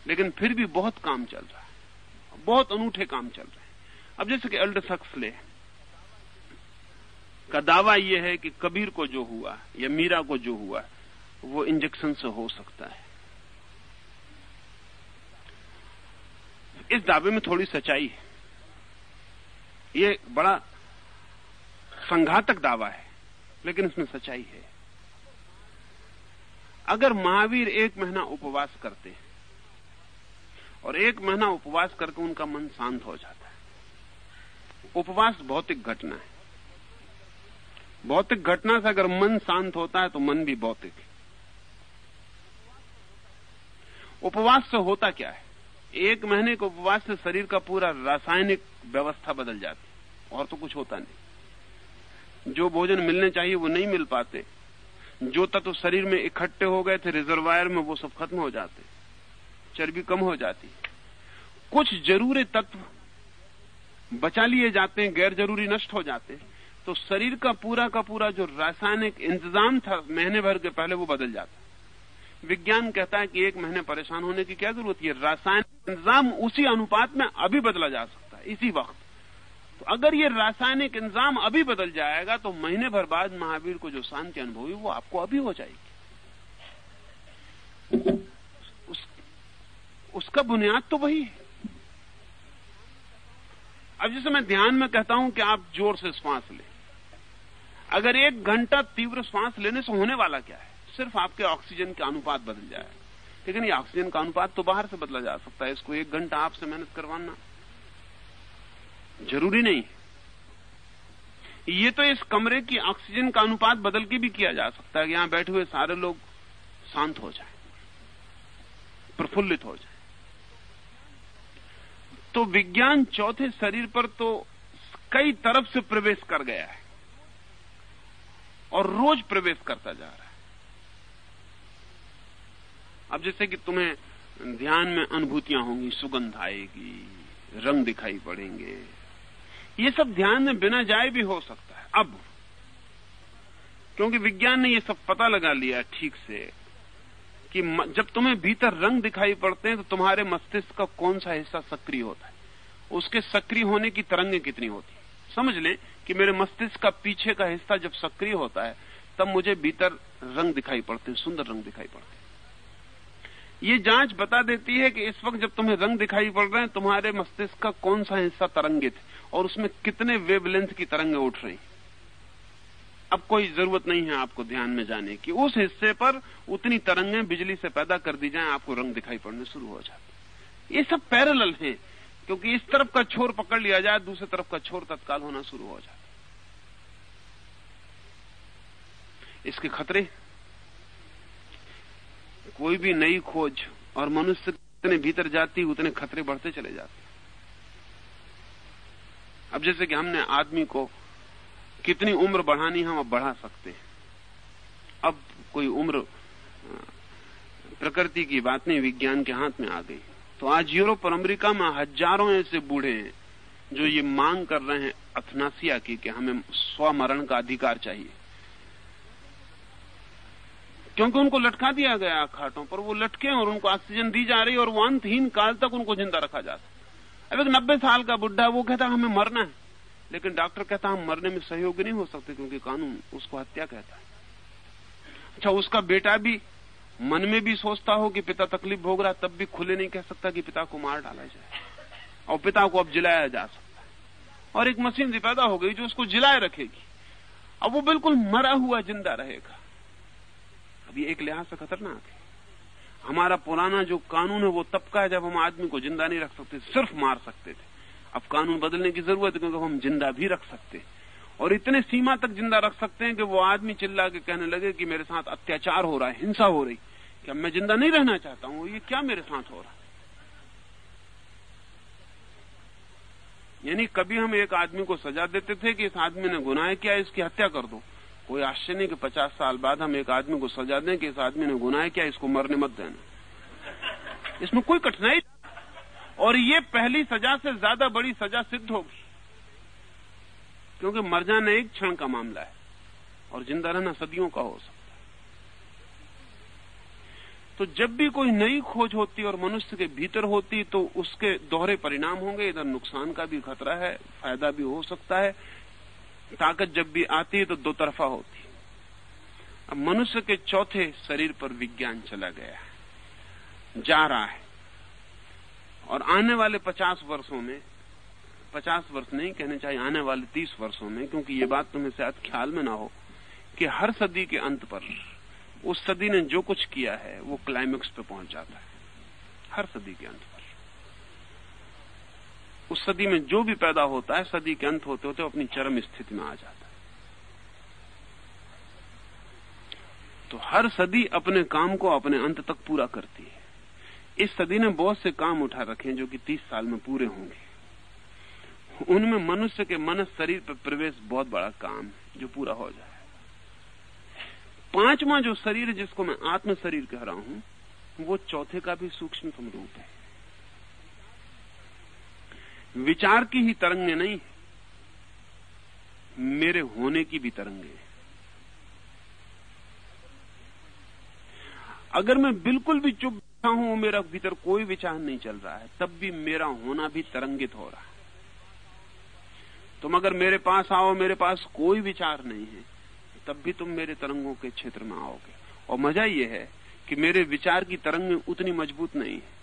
लेकिन फिर भी बहुत काम चल रहा है। बहुत अनूठे काम चल रहे हैं। अब जैसे कि अल्डस हक्सले का दावा यह है कि कबीर को जो हुआ या मीरा को जो हुआ, वो इंजेक्शन से हो सकता है। इस दावे में थोड़ी सच्चाई है। ये बड़ा संघातक दावा है, लेकिन इसमें सच्चाई है। अगर महावीर एक महीना उपवास करते हैं, और एक महीना उपवास करके उनका मन शांत हो जाता है, उपवास भौतिक घटना है। भौतिक घटना से अगर मन शांत होता है तो मन भी भौतिक है। उपवास से होता क्या है? एक महीने के उपवास से शरीर का पूरा रासायनिक व्यवस्था बदल जाती है, और तो कुछ होता नहीं। जो भोजन मिलने चाहिए वो नहीं मिल पाते। जो तत्व शरीर में इकट्ठे हो गए थे रिजर्वायर में, वो सब खत्म हो जाते। चर्बी कम हो जाती। कुछ ज़रूरी तत्व बचा लिए जाते हैं गैर ज़रूरी नष्ट हो जाते हैं। तो शरीर का पूरा का पूरा जो रासायनिक इंतज़ाम था, महीने भर के पहले वो बदल जाता। विज्ञान कहता है कि एक महीने परेशान होने की क्या ज़रूरत? है रासायनिक इंतज़ाम उसी अनुपात में अभी बदला जा सकता है, इसी वक्त। अगर ये रासायनिक इंतज़ाम अभी बदल जाएगा तो महीने भर बाद महावीर को जो शांति अनुभव हुई वो आपको अभी हो जाएगी। उस, उसका बुनियाद तो वही है। अब जैसे मैं ध्यान में कहता हूँ कि आप ज़ोर से श्वास लें। अगर एक घंटा तीव्र श्वास लेने से होने वाला क्या है? सिर्फ़ आपके ऑक्सीजन के अनुपात बदल जाए। लेकिन ये ऑक्सीजन का अनुपात तो बाहर से बदला जा सकता है इसको एक घंटा आपसे मेहनत करवाना। ज़रूरी नहीं। ये तो इस कमरे की ऑक्सीजन का अनुपात बदल के भी किया जा सकता है यहाँ बैठे हुए सारे लोग शांत हो जाए, प्रफुल्लित हो जाए। तो विज्ञान चौथे शरीर पर तो कई तरफ़ से प्रवेश कर गया है और रोज प्रवेश करता जा रहा है। अब जैसे कि तुम्हें ध्यान में अनुभूतियाँ होंगी, सुगंध आएगी, रंग दिखाई पड़ेंगे ये सब ध्यान में बिना जाए भी हो सकता है। अब, क्योंकि विज्ञान ने ये सब पता लगा लिया ठीक से कि जब तुम्हें भीतर रंग दिखाई पड़ते हैं तो तुम्हारे मस्तिष्क का कौन सा हिस्सा सक्रिय होता है? उसके सक्रिय होने की तरंगें कितनी होती है? समझ लें कि मेरे मस्तिष्क का पीछे का हिस्सा जब सक्रिय होता है, तब मुझे भीतर रंग दिखाई पड़ते हैं, सुंदर रंग दिखाई पड़ते हैं। ये जाँच बता देती है कि इस वक्त जब तुम्हें रंग दिखाई पड़ रहे हैं, तुम्हारे मस्तिष्क का कौन सा हिस्सा तरंगित है? और उसमें कितने वेवलेंथ की तरंगें उठ रही। अब कोई ज़रूरत नहीं है आपको ध्यान में जाने की। उस हिस्से पर उतनी तरंगें बिजली से पैदा कर दी जाए, आपको रंग दिखाई पड़ने शुरू हो जाते ये सब पैरेलल है, क्योंकि इस तरफ़ का छोर पकड़ लिया जाए, दूसरी तरफ़ का छोर तत्काल होना शुरू हो जाता इसके खतरे? कोई भी नई खोज और मनुष्य जितने भीतर जाती, उतने खतरे बढ़ते चले जाते अब जैसे कि हमने आदमी को कितनी उम्र बढ़ानी हम अब बढ़ा सकते हैं। अब कोई उम्र प्रकृति की बात नहीं, विज्ञान के हाथ में आ गई। तो आज यूरोप और अमेरिका में हज़ारों ऐसे बूढ़े हैं जो ये मांग कर रहे हैं अथनासिया की कि हमें स्वमरण का अधिकार चाहिए। क्योंकि उनको लटका दिया गया खाटों पर, वो लटके और उनको ऑक्सीजन दी जा रही और वो अंतहीन काल तक उनको ज़िंदा रखा जा सकता अब एक नब्बे साल का बुढ़ा, वो कहता हमें मरना है। लेकिन डॉक्टर कहता, हम मरने में सहयोग नहीं हो सकते क्योंकि कानून उसको हत्या कहता है। अच्छा उसका बेटा भी मन में भी सोचता हो कि पिता तकलीफ़ भोग रहा तब भी खुले नहीं कह सकता कि पिता को मार डाला जाए। और पिता को अब जिलाया जा सकता है। और एक मशीन पैदा हो गई जो उसको जिलाए रखेगी। अब वो बिल्कुल मरा हुआ ज़िंदा रहेगा। अब ये एक लिहाज से खतरनाक है। हमारा पुराना जो कानून है, वो तब का है जब हम आदमी को ज़िंदा नहीं रख सकते, सिर्फ़ मार सकते थे। अब कानून बदलने की ज़रूरत है, क्योंकि हम ज़िंदा भी रख सकते और इतने सीमा तक ज़िंदा रख सकते हैं कि वो आदमी चिल्ला के कहने लगे कि मेरे साथ अत्याचार हो रहा है, हिंसा हो रही। क्या मैं ज़िंदा नहीं रहना चाहता हूँ? ये क्या मेरे साथ हो रहा है? यानी कभी हम एक आदमी को सजा देते थे कि इस आदमी ने गुनाह किया, इसकी हत्या कर दो। कोई आश्चर्य नहीं कि पचास साल बाद हम एक आदमी को सजा दें कि इस आदमी ने गुनाह किया, इसको मरने मत देना। इसमें कोई कठिनाई और ये पहली सजा से ज़्यादा बड़ी सजा सिद्ध होगी। क्योंकि मर जाना एक क्षण का मामला है, और ज़िंदा रहना सदियों का हो सकता है। तो जब भी कोई नई खोज होती और मनुष्य के भीतर होती तो उसके दोहरे परिणाम होंगे। इधर नुकसान का भी खतरा है, फ़ायदा भी हो सकता है। ताकत जब भी आती है तो दो तरफा होती अब मनुष्य के चौथे शरीर पर विज्ञान चला गया है, जा रहा है। और आने वाले पचास वर्षों में, पचास वर्ष नहीं कहने चाहिए आने वाले तीस वर्षों में, क्योंकि ये बात तुम्हें शायद ख्याल में ना हो, कि हर सदी के अंत पर उस सदी ने जो कुछ किया है, वो क्लाइमेक्स पे पहुँच जाता है। हर सदी के अंत उस सदी में जो भी पैदा होता है, सदी के अंत होते होते अपनी चरम स्थिति में आ जाता है। तो हर सदी अपने काम को अपने अंत तक पूरा करती है। इस सदी ने बहुत से काम उठा रखे हैं जो कि तीस साल में पूरे होंगे। उनमें मनुष्य के मन, शरीर पर प्रवेश बहुत बड़ा काम जो पूरा हो जाए। पांचवा जो शरीर जिसको मैं आत्म शरीर कह रहा हूँ, वो चौथे का भी सूक्ष्म रूप है। विचार की ही तरंगे नहीं मेरे होने की भी तरंगे अगर मैं बिल्कुल भी चुप बैठा हूँ, मेरा भीतर कोई विचार नहीं चल रहा है, तब भी मेरा होना भी तरंगित हो रहा है। तुम अगर मेरे पास आओ, मेरे पास कोई विचार नहीं है, तब भी तुम मेरे तरंगों के क्षेत्र में आओगे। और मज़ा यह है कि मेरे विचार की तरंग उतनी मज़बूत नहीं है।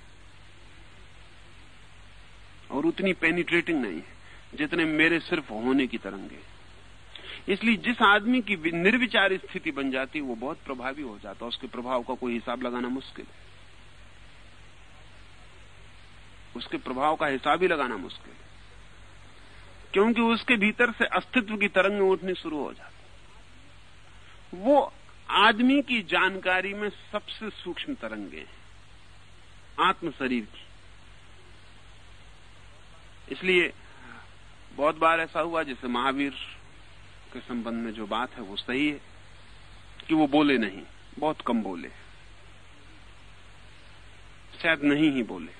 और उतनी पेनिट्रेटिंग नहीं है जितने मेरे सिर्फ़ होने की तरंगे इसलिए जिस आदमी की निर्विचार स्थिति बन जाती, वो बहुत प्रभावी हो जाता है। उसके प्रभाव का कोई हिसाब लगाना मुश्किल है। उसके प्रभाव का हिसाब ही लगाना मुश्किल है। क्योंकि उसके भीतर से अस्तित्व की तरंग उठनी शुरू हो जाती वो आदमी की जानकारी में सबसे सूक्ष्म तरंगे हैं। आत्म शरीर की। इसलिए बहुत बार ऐसा हुआ, जैसे महावीर के संबंध में जो बात है वो सही है, कि वो बोले नहीं, बहुत कम बोले। शायद नहीं ही बोले।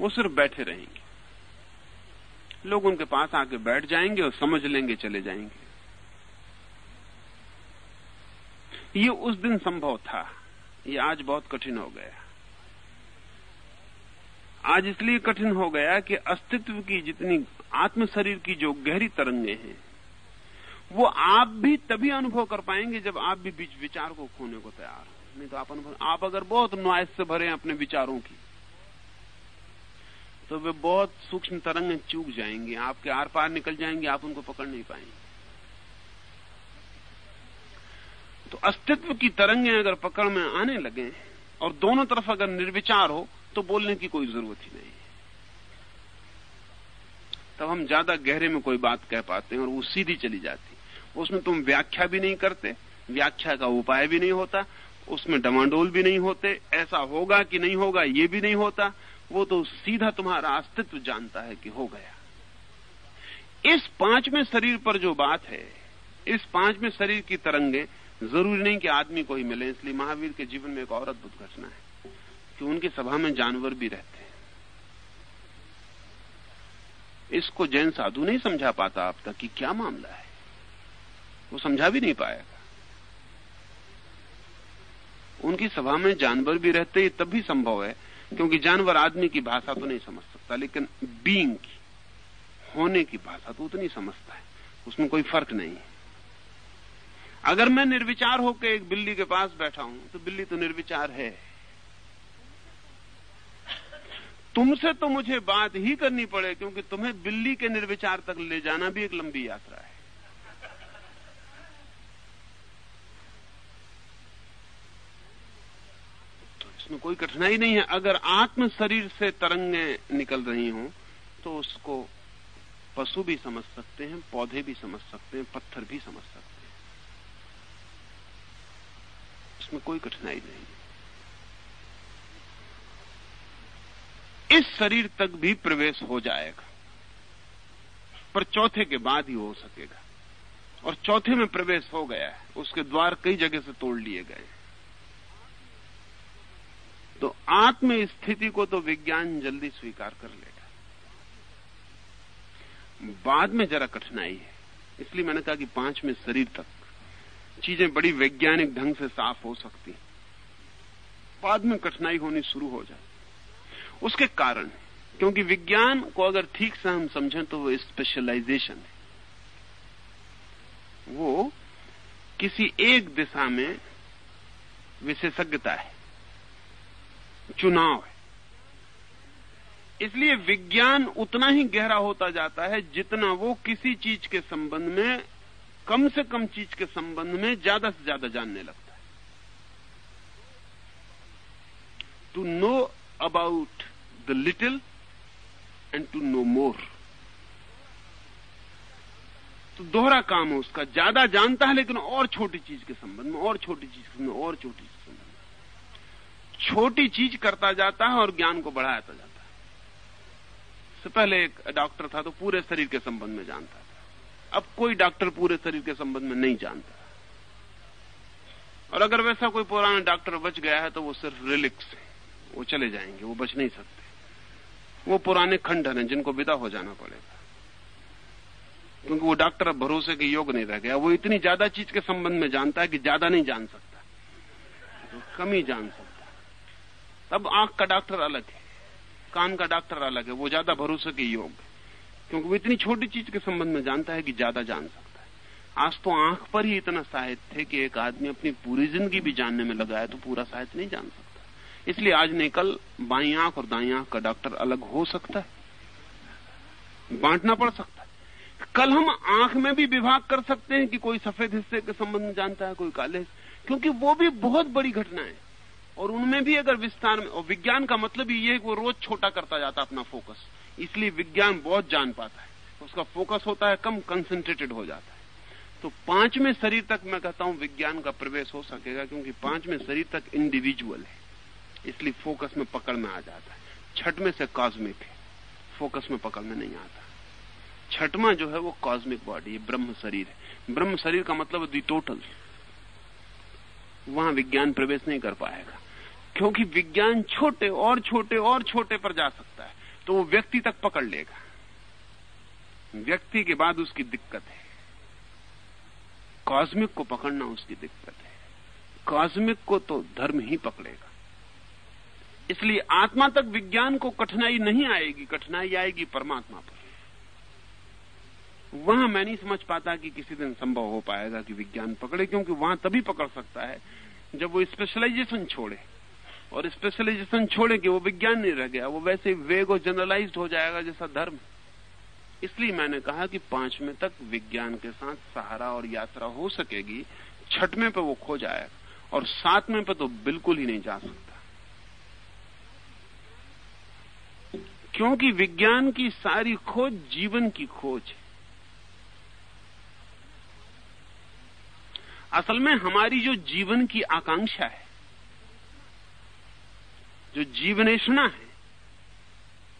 वो सिर्फ़ बैठे रहेंगे। लोग उनके पास आके बैठ जाएँगे और समझ लेंगे, चले जाएँगे। ये उस दिन संभव था, ये आज बहुत कठिन हो गया। आज इसलिए कठिन हो गया कि अस्तित्व की जितनी आत्म शरीर की जो गहरी तरंगे हैं, वो आप भी तभी अनुभव कर पाएँगे जब आप भी बीच विचार को खोने को तैयार नहीं तो आप अनुभव आप अगर बहुत नुआइश से भरे हैं अपने विचारों की तो वे बहुत सूक्ष्म तरंगें चूक जाएँगी, आपके आर पार निकल जाएँगे, आप उनको पकड़ नहीं पाएँगे। तो अस्तित्व की तरंगें अगर पकड़ में आने लगे, और दोनों तरफ़ अगर निर्विचार हो तो बोलने की कोई ज़रूरत ही नहीं तब हम ज़्यादा गहरे में कोई बात कह पाते हैं और वो सीधी चली जाती उसमें तुम व्याख्या भी नहीं करते, व्याख्या का उपाय भी नहीं होता, उसमें डमाडोल भी नहीं होते, ऐसा होगा कि नहीं होगा, ये भी नहीं होता, वो तो सीधा तुम्हारा अस्तित्व जानता है कि हो गया। इस पाँचवें शरीर पर जो बात है, इस पाँचवें शरीर की तरंगे, ज़रूरी नहीं कि आदमी को ही मिले, इसलिए महावीर के जीवन में एक और अद्भुत घटना है। कि उनकी सभा में जानवर भी रहते हैं। इसको जैन साधु नहीं समझा पाता अब तक कि क्या मामला है। वो समझा भी नहीं पाएगा। उनकी सभा में जानवर भी रहते तब भी संभव है, क्योंकि जानवर आदमी की भाषा तो नहीं समझ सकता, लेकिन बीइंग की, होने की भाषा तो उतनी समझता है। उसमें कोई फ़र्क नहीं है। अगर मैं निर्विचार होकर एक बिल्ली के पास बैठा हूँ तो बिल्ली तो निर्विचार है। तुमसे तो मुझे बात ही करनी पड़े, क्योंकि तुम्हें बिल्ली के निर्विचार तक ले जाना भी एक लंबी यात्रा है। तो इसमें कोई कठिनाई नहीं है। अगर आत्म शरीर से तरंगें निकल रही हों तो उसको पशु भी समझ सकते हैं, पौधे भी समझ सकते हैं, पत्थर भी समझ सकते हैं। इसमें कोई कठिनाई नहीं इस शरीर तक भी प्रवेश हो जाएगा। पर चौथे के बाद ही हो सकेगा। और चौथे में प्रवेश हो गया है, उसके द्वार कई जगह से तोड़ लिए गए। तो आत्म स्थिति को तो विज्ञान जल्दी स्वीकार कर लेगा। बाद में जरा कठिनाई है। इसलिए मैंने कहा कि पाँच में शरीर तक चीज़ें बड़ी वैज्ञानिक ढंग से साफ़ हो सकती बाद में कठिनाई होनी शुरू हो जाए उसके कारण, क्योंकि विज्ञान को अगर ठीक से हम समझें तो वो स्पेशलाइजेशन है। वो किसी एक दिशा में विशेषज्ञता है, चुनाव है। इसलिए विज्ञान उतना ही गहरा होता जाता है जितना वो किसी चीज़ के संबंध में, कम से कम चीज़ के संबंध में ज़्यादा से ज़्यादा जानने लगता है। To know about the little and to know more तो दोहरा काम है उसका। ज़्यादा जानता है लेकिन और छोटी चीज़ के संबंध में, और छोटी चीज़ के संबंध में, और छोटी चीज़ के संबंध में। छोटी चीज़ करता जाता है और ज्ञान को बढ़ाता जाता है। से पहले एक डॉक्टर था तो पूरे शरीर के संबंध में जानता था। अब कोई डॉक्टर पूरे शरीर के संबंध में नहीं जानता। और अगर वैसा कोई पुराना डॉक्टर बच गया है तो वो सिर्फ़ रिलिक्स है। वो चले जाएँगे, वो बच नहीं सकते। वो पुराने खंडन हैं जिनको विदा हो जाना पड़ेगा क्योंकि वो डॉक्टर अब भरोसे के योग नहीं रह गया। वो इतनी ज़्यादा चीज़ के संबंध में जानता है कि ज़्यादा नहीं जान सकता। तो कम ही जान सकता तब आँख का डॉक्टर अलग है, कान का डॉक्टर अलग है, वो ज़्यादा भरोसे के योग है। क्योंकि वो इतनी छोटी चीज़ के संबंध में जानता है कि ज़्यादा जान सकता है। आज तो आँख पर ही इतना साहित्य है कि एक आदमी अपनी पूरी ज़िंदगी भी जानने में लगा है तो पूरा साहित्य नहीं जान सकता। इसलिए आज नहीं कल बाई आँख और दाई आँख का डॉक्टर अलग हो सकता है। बांटना पड़ सकता है। कल हम आँख में भी विभाग कर सकते हैं कि कोई सफ़ेद हिस्से के संबंध में जानता है, कोई काले क्योंकि वो भी बहुत बड़ी घटना है। और उनमें भी अगर विस्तार में और विज्ञान का मतलब ही ये है कि वो रोज छोटा करता जाता अपना फोकस इसलिए विज्ञान बहुत जान पाता है। उसका फोकस होता है, कम कंसंट्रेटेड हो जाता है। तो पाँचवें शरीर तक मैं कहता हूँ विज्ञान का प्रवेश हो सकेगा, क्योंकि पाँचवें शरीर तक इंडिविजुअल है। इसलिए फोकस में पकड़ में आ जाता है। छठ में से कॉस्मिक है। फोकस में पकड़ में नहीं आता। छठवा जो है वो कॉस्मिक बॉडी है, ब्रह्म शरीर है। ब्रह्म शरीर का मतलब दी टोटल वहाँ विज्ञान प्रवेश नहीं कर पाएगा। क्योंकि विज्ञान छोटे और छोटे और छोटे पर जा सकता है तो वो व्यक्ति तक पकड़ लेगा। व्यक्ति के बाद उसकी दिक्कत है। कॉस्मिक को पकड़ना उसकी दिक्कत है। कॉस्मिक को तो धर्म ही पकड़ेगा। इसलिए आत्मा तक विज्ञान को कठिनाई नहीं आएगी, कठिनाई आएगी परमात्मा पर। वहाँ मैं नहीं समझ पाता कि किसी दिन संभव हो पाएगा कि विज्ञान पकड़े, क्योंकि वहाँ तभी पकड़ सकता है जब वो स्पेशलाइजेशन छोड़े। और स्पेशलाइजेशन छोड़े कि वो विज्ञान नहीं रह गया, वो वैसे वेग और जनरलाइज हो जाएगा जैसा धर्म। इसलिए मैंने कहा कि पाँचवें तक विज्ञान के साथ सहारा और यात्रा हो सकेगी, छठवें पे वो खो जाएगा, और सातवें पे तो बिल्कुल ही नहीं जा सकता। क्योंकि विज्ञान की सारी खोज जीवन की खोज है। असल में हमारी जो जीवन की आकांक्षा है, जो जीवनेशना है,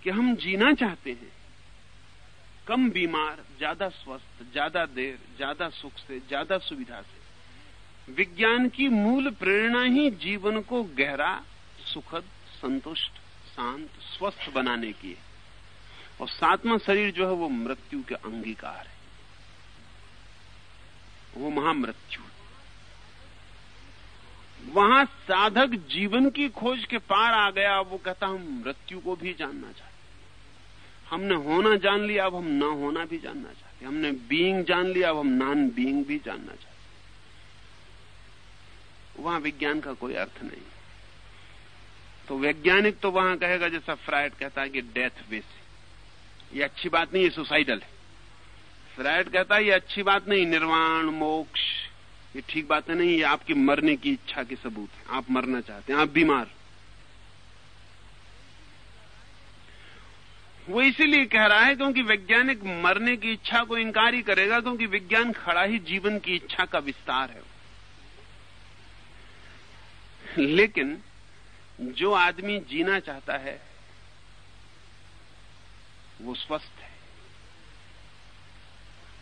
कि हम जीना चाहते हैं, कम बीमार, ज़्यादा स्वस्थ, ज़्यादा देर, ज़्यादा सुख से, ज़्यादा सुविधा से, विज्ञान की मूल प्रेरणा ही जीवन को गहरा, सुखद, संतुष्ट शांत, स्वस्थ बनाने की है। और सातवां शरीर जो है वो मृत्यु के अंगीकार है। वो महामृत्यु वहाँ साधक जीवन की खोज के पार आ गया, वो कहता, हम मृत्यु को भी जानना चाहते हमने होना जान लिया, अब हम ना होना भी जानना चाहते हमने बीइंग जान लिया, अब हम नॉन बीइंग भी जानना चाहते वहाँ विज्ञान का कोई अर्थ नहीं। तो वैज्ञानिक तो वहाँ कहेगा, जैसा फ्राइड कहता है कि डेथ बेस ये अच्छी बात नहीं, ये सुसाइडल है। फ्राइड कहता है, ये अच्छी बात नहीं, निर्वाण, मोक्ष, ये ठीक बात है नहीं, ये आपकी मरने की इच्छा के सबूत है। आप मरना चाहते हैं, आप बीमार। वो इसीलिए कह रहा है क्योंकि वैज्ञानिक मरने की इच्छा को इंकार ही करेगा, क्योंकि विज्ञान खड़ा ही जीवन की इच्छा का विस्तार है। लेकिन जो आदमी जीना चाहता है, वो स्वस्थ है।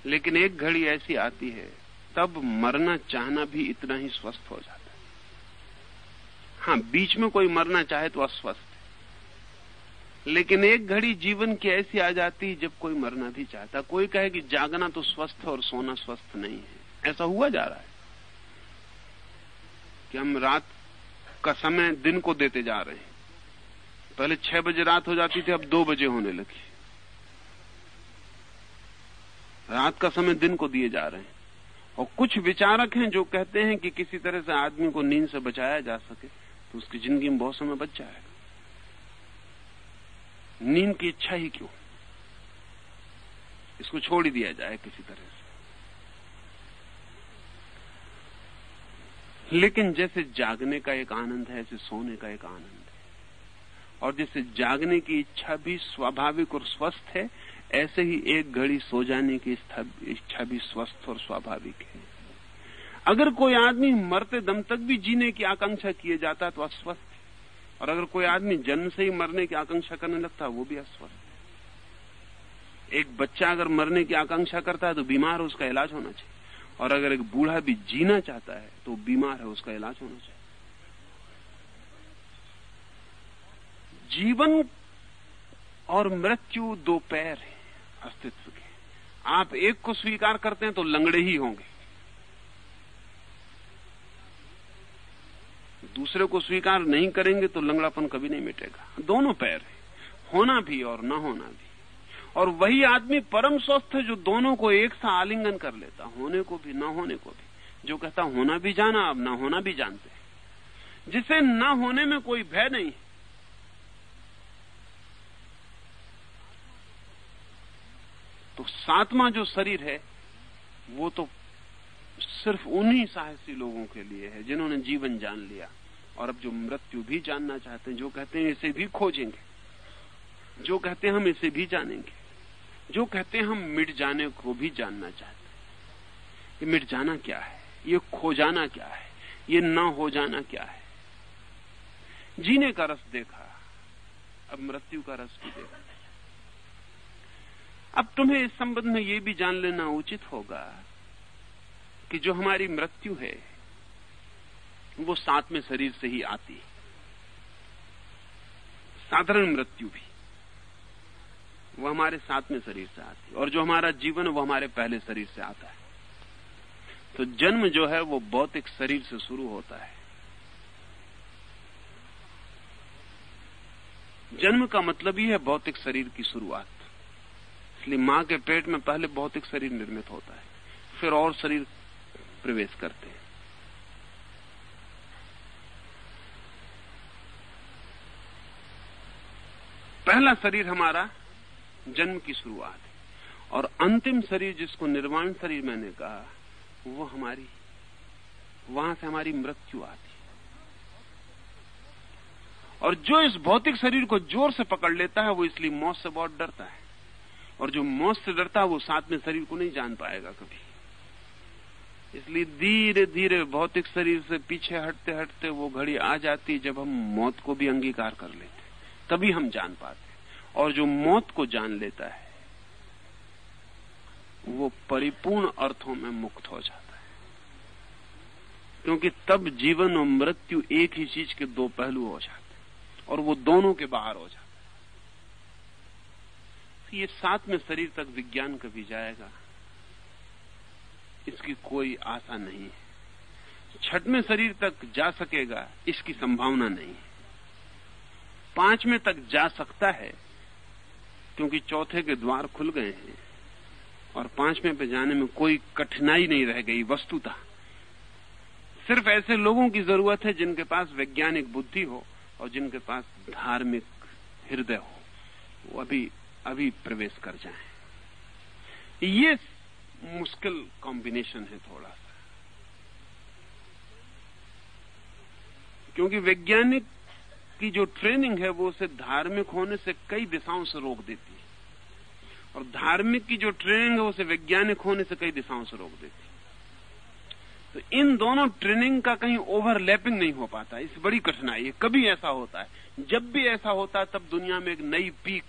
लेकिन एक घड़ी ऐसी आती है, तब मरना चाहना भी इतना ही स्वस्थ हो जाता है। हाँ बीच में कोई मरना चाहे तो अस्वस्थ है। लेकिन एक घड़ी जीवन की ऐसी आ जाती जब कोई मरना भी चाहता कोई कहे कि जागना तो स्वस्थ और सोना स्वस्थ नहीं है। ऐसा हुआ जा रहा है कि हम रात का समय दिन को देते जा रहे हैं। पहले छह बजे रात हो जाती थी, अब दो बजे होने लगी। रात का समय दिन को दिए जा रहे हैं। और कुछ विचारक हैं जो कहते हैं कि किसी तरह से आदमी को नींद से बचाया जा सके तो उसकी ज़िंदगी में बहुत समय बच जाएगा। नींद की इच्छा ही क्यों? इसको छोड़ ही दिया जाए किसी तरह से। लेकिन जैसे जागने का एक आनंद है, ऐसे सोने का एक आनंद है। और जैसे जागने की इच्छा भी स्वाभाविक और स्वस्थ है, ऐसे ही एक घड़ी सो जाने की इच्छा भी स्वस्थ और स्वाभाविक है। अगर कोई आदमी मरते दम तक भी जीने की आकांक्षा किए जाता तो अस्वस्थ है। और अगर कोई आदमी जन्म से ही मरने की आकांक्षा करने लगता है, वो भी अस्वस्थ है। एक बच्चा अगर मरने की आकांक्षा करता है तो बीमार उसका इलाज होना चाहिए। और अगर एक बूढ़ा भी जीना चाहता है तो बीमार है, उसका इलाज होना चाहिए। जीवन और मृत्यु दो पैर हैं, अस्तित्व के। आप एक को स्वीकार करते हैं तो लंगड़े ही होंगे। दूसरे को स्वीकार नहीं करेंगे तो लंगड़ापन कभी नहीं मिटेगा। दोनों पैर है, होना भी और न होना भी। और वही आदमी परम स्वस्थ है जो दोनों को एक सा आलिंगन कर लेता, होने को भी, न होने को भी। जो कहता, होना भी जाना, अब ना होना भी जानते जिसे न होने में कोई भय नहीं। तो सातवां जो शरीर है, वो तो सिर्फ़ उन्हीं साहसी लोगों के लिए है, जिन्होंने जीवन जान लिया। और अब जो मृत्यु भी जानना चाहते हैं, जो कहते हैं, इसे भी खोजेंगे। जो कहते हैं, हम इसे भी जानेंगे। जो कहते हैं, हम मिट जाने को भी जानना चाहते हैं। ये मिट जाना क्या है? ये खो जाना क्या है? ये ना हो जाना क्या है? जीने का रस देखा, अब मृत्यु का रस भी देखा। अब तुम्हें इस संबंध में यह भी जान लेना उचित होगा कि जो हमारी मृत्यु है, वो साथ में शरीर से ही आती है। साधारण मृत्यु भी। वो हमारे सातवें शरीर से आती है। और जो हमारा जीवन वो हमारे पहले शरीर से आता है। तो जन्म जो है, वो भौतिक शरीर से शुरू होता है। जन्म का मतलब ही है, भौतिक शरीर की शुरुआत। इसलिए माँ के पेट में पहले भौतिक शरीर निर्मित होता है। फिर और शरीर प्रवेश करते हैं। पहला शरीर हमारा जन्म की शुरुआत है। और अंतिम शरीर जिसको निर्वाण शरीर मैंने कहा, वो हमारी, वहाँ से हमारी मृत्यु आती है। और जो इस भौतिक शरीर को ज़ोर से पकड़ लेता है, वो इसलिए मौत से बहुत डरता है। और जो मौत से डरता है, वो साथ में शरीर को नहीं जान पाएगा कभी। इसलिए धीरे धीरे भौतिक शरीर से पीछे हटते हटते वो घड़ी आ जाती जब हम मौत को भी अंगीकार कर लेते तभी हम जान पाते और जो मौत को जान लेता है, वो परिपूर्ण अर्थों में मुक्त हो जाता है। क्योंकि तब जीवन और मृत्यु एक ही चीज़ के दो पहलू हो जाते हैं और वो दोनों के बाहर हो जाते हैं। ये साथ में शरीर तक विज्ञान कभी जाएगा, इसकी कोई आशा नहीं है। छठवें शरीर तक जा सकेगा, इसकी संभावना नहीं है। पाँचवें तक जा सकता है क्योंकि चौथे के द्वार खुल गए हैं और पाँचवें पे जाने में कोई कठिनाई नहीं रह गई वस्तुता। सिर्फ़ ऐसे लोगों की ज़रूरत है जिनके पास वैज्ञानिक बुद्धि हो और जिनके पास धार्मिक हृदय हो। वो अभी अभी प्रवेश कर जाए। ये मुश्किल कॉम्बिनेशन है थोड़ा सा। क्योंकि वैज्ञानिक की जो ट्रेनिंग है, वो उसे धार्मिक होने से कई दिशाओं से रोक देती है। और धार्मिक की जो ट्रेनिंग है उसे वैज्ञानिक होने से कई दिशाओं से रोक देती है। तो इन दोनों ट्रेनिंग का कहीं ओवरलैपिंग नहीं हो पाता। इस बड़ी कठिनाई है। कभी ऐसा होता है। जब भी ऐसा होता है, तब दुनिया में एक नई पीक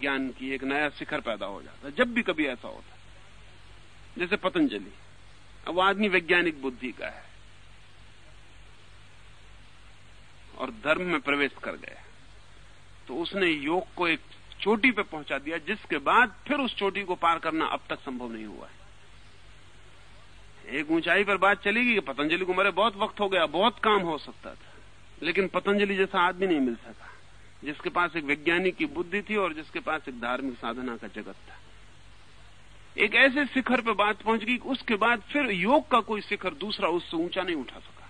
ज्ञान की, एक नया शिखर पैदा हो जाता है। जब भी कभी ऐसा होता है। जैसे पतंजलि। अब आदमी वैज्ञानिक बुद्धि का है। और धर्म में प्रवेश कर गया। तो उसने योग को एक चोटी पे पहुँचा दिया, जिसके बाद फिर उस चोटी को पार करना अब तक संभव नहीं हुआ है। एक ऊंचाई पर बात चली गई कि पतंजलि को मरे, बहुत वक्त हो गया, बहुत काम हो सकता था, लेकिन पतंजलि जैसा आदमी नहीं मिल सका, जिसके पास एक वैज्ञानिक की बुद्धि थी और जिसके पास एक धार्मिक साधना का जगत था। एक ऐसे शिखर पर बात पहुँच गई उसके बाद फिर योग का कोई शिखर दूसरा उससे ऊँचा नहीं उठा सका।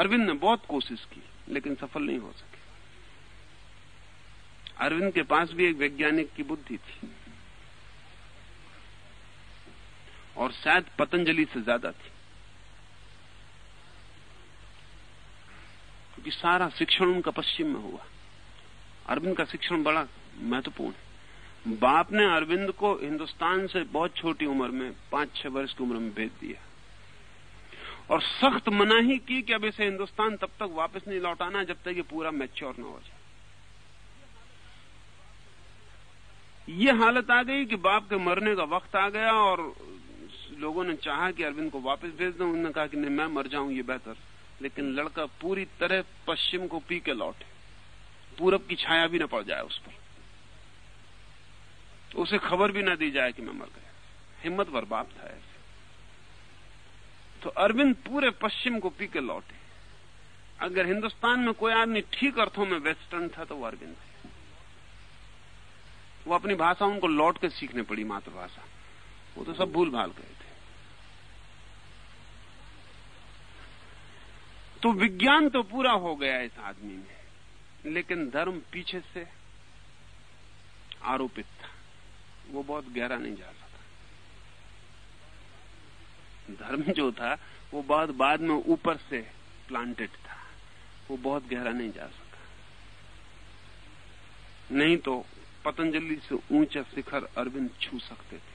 अरविंद ने बहुत कोशिश की। लेकिन सफल नहीं हो सके। अरविंद के पास भी एक वैज्ञानिक की बुद्धि थी। और शायद पतंजलि से ज़्यादा थी। क्योंकि सारा शिक्षण उनका पश्चिम में हुआ। अरविंद का शिक्षण बड़ा महत्वपूर्ण है। बाप ने अरविंद को हिंदुस्तान से बहुत छोटी उम्र में पाँच छह वर्ष की उम्र में भेज दिया। और सख्त मनाही की कि अब इसे हिंदुस्तान तब तक वापस नहीं लौटाना जब तक ये पूरा मैच्योर न हो जाए। ये हालत आ गई कि बाप के मरने का वक्त आ गया और लोगों ने चाहा कि अरविंद को वापस भेज दो। उन्होंने कहा कि नहीं, मैं मर जाऊँ, ये बेहतर। लेकिन लड़का पूरी तरह पश्चिम को पी के लौटे। पूरब की छाया भी न पड़ जाए उस पर। उसे खबर भी न दी जाए कि मैं मर गया। हिम्मत भर बाप था। तो अरविंद पूरे पश्चिम को पी के लौटे। अगर हिंदुस्तान में कोई आदमी ठीक अर्थों में वेस्टर्न था तो वो अरविंद थे। वो अपनी भाषा उनको लौट के सीखने पड़ी, मातृभाषा। वो तो सब भूल भाल गए थे। तो विज्ञान तो पूरा हो गया इस आदमी में, लेकिन धर्म पीछे से आरोपित था। वो बहुत गहरा नहीं जा सका धर्म (laughs) जो था, वो बहुत बाद में ऊपर से प्लांटेड था। वो बहुत गहरा नहीं जा सका। नहीं तो पतंजलि से ऊँचा शिखर अरविंद छू सकते थे।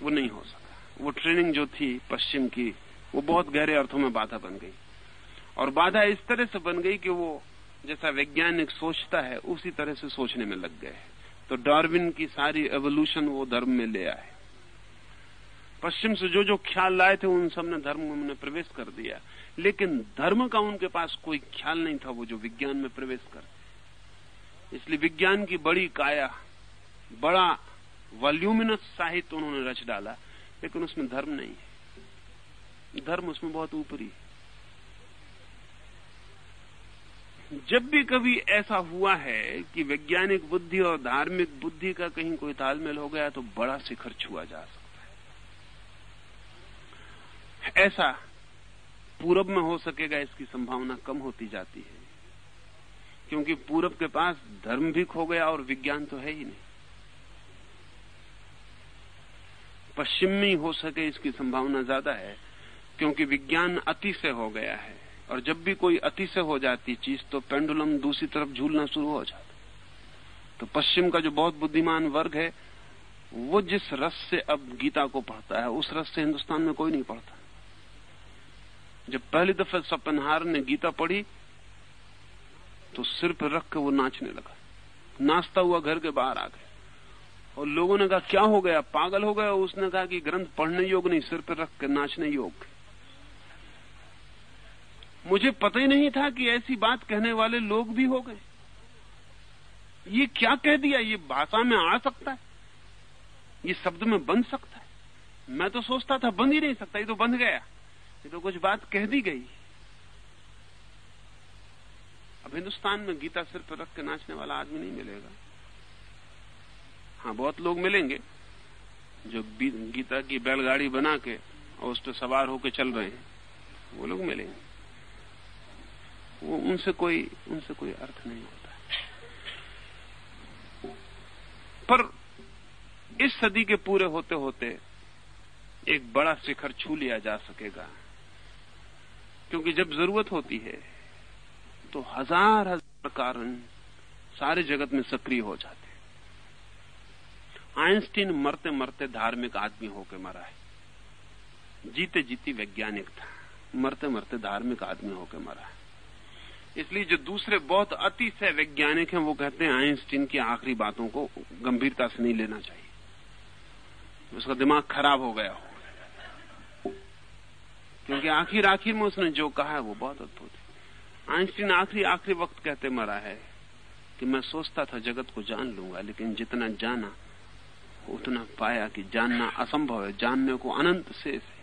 वो नहीं हो सका। वो ट्रेनिंग जो थी पश्चिम की, वो बहुत गहरे अर्थों में बाधा बन गई। और बाधा इस तरह से बन गई कि वो जैसा वैज्ञानिक सोचता है, उसी तरह से सोचने में लग गए तो डार्विन की सारी एवोल्यूशन वो धर्म में ले आए। पश्चिम से जो जो ख्याल लाए थे, उन सबने धर्म में प्रवेश कर दिया। लेकिन धर्म का उनके पास कोई ख्याल नहीं था, वो जो विज्ञान में प्रवेश कर। इसलिए विज्ञान की बड़ी काया, बड़ा वॉल्यूमिनस साहित्य उन्होंने रच डाला, लेकिन उसमें धर्म नहीं है। धर्म उसमें बहुत ऊपरी जब भी कभी ऐसा हुआ है कि वैज्ञानिक बुद्धि और धार्मिक बुद्धि का कहीं कोई तालमेल हो गया तो बड़ा शिखर छुआ जा सकता ऐसा पूरब में हो सकेगा, इसकी संभावना कम होती जाती है। क्योंकि पूरब के पास धर्म भी खो गया और विज्ञान तो है ही नहीं। पश्चिम में ही सके, इसकी संभावना ज़्यादा है, क्योंकि विज्ञान अति से हो गया है। और जब भी कोई अति से हो जाती चीज़ तो पेंडुलम दूसरी तरफ़ झूलना शुरू हो जाता तो पश्चिम का जो बहुत बुद्धिमान वर्ग है, वो जिस रस से अब गीता को पढ़ता है, उस रस से हिंदुस्तान में कोई नहीं पढ़ता। जब पहली दफे सपनहार ने गीता पढ़ी तो सिर पर रख के वो नाचने लगा। नाचता हुआ घर के बाहर आ गए और लोगों ने कहा, क्या हो गया? पागल हो गया? उसने कहा कि ग्रंथ पढ़ने योग नहीं, सिर पर रख के नाचने योग मुझे पता ही नहीं था कि ऐसी बात कहने वाले लोग भी हो गए। ये क्या कह दिया? ये भाषा में आ सकता है? ये शब्द में बन सकता है? मैं तो सोचता था, बन ही नहीं सकता, ये तो बंध गया। ये तो कुछ बात कह दी गई। अब हिंदुस्तान में गीता सिर पर रख के नाचने वाला आदमी नहीं मिलेगा। हाँ बहुत लोग मिलेंगे जो गीता की बैलगाड़ी बना के और उस पर सवार होकर चल रहे हैं, वो लोग मिलेंगे। वो उनसे कोई उनसे कोई अर्थ नहीं होता। पर इस सदी के पूरे होते होते एक बड़ा शिखर छू लिया जा सकेगा। क्योंकि जब ज़रूरत होती है तो हज़ार हज़ार कारण सारे जगत में सक्रिय हो जाते आइंस्टीन मरते मरते धार्मिक आदमी होकर मरा है। जीते जीती वैज्ञानिक था, मरते मरते धार्मिक आदमी होकर मरा है। इसलिए जो दूसरे बहुत अति से वैज्ञानिक हैं, वो कहते हैं आइंस्टीन की आखिरी बातों को गंभीरता से नहीं लेना चाहिए। उसका दिमाग खराब हो गया हो। क्योंकि आखिर आखिर में उसने जो कहा है वो बहुत अद्भुत है। आइंस्टीन आखिरी आखिरी वक्त कहते मरा है कि मैं सोचता था जगत को जान लूँगा, लेकिन जितना जाना, उतना पाया कि जानना असंभव है, जानने को अनंत शेष है।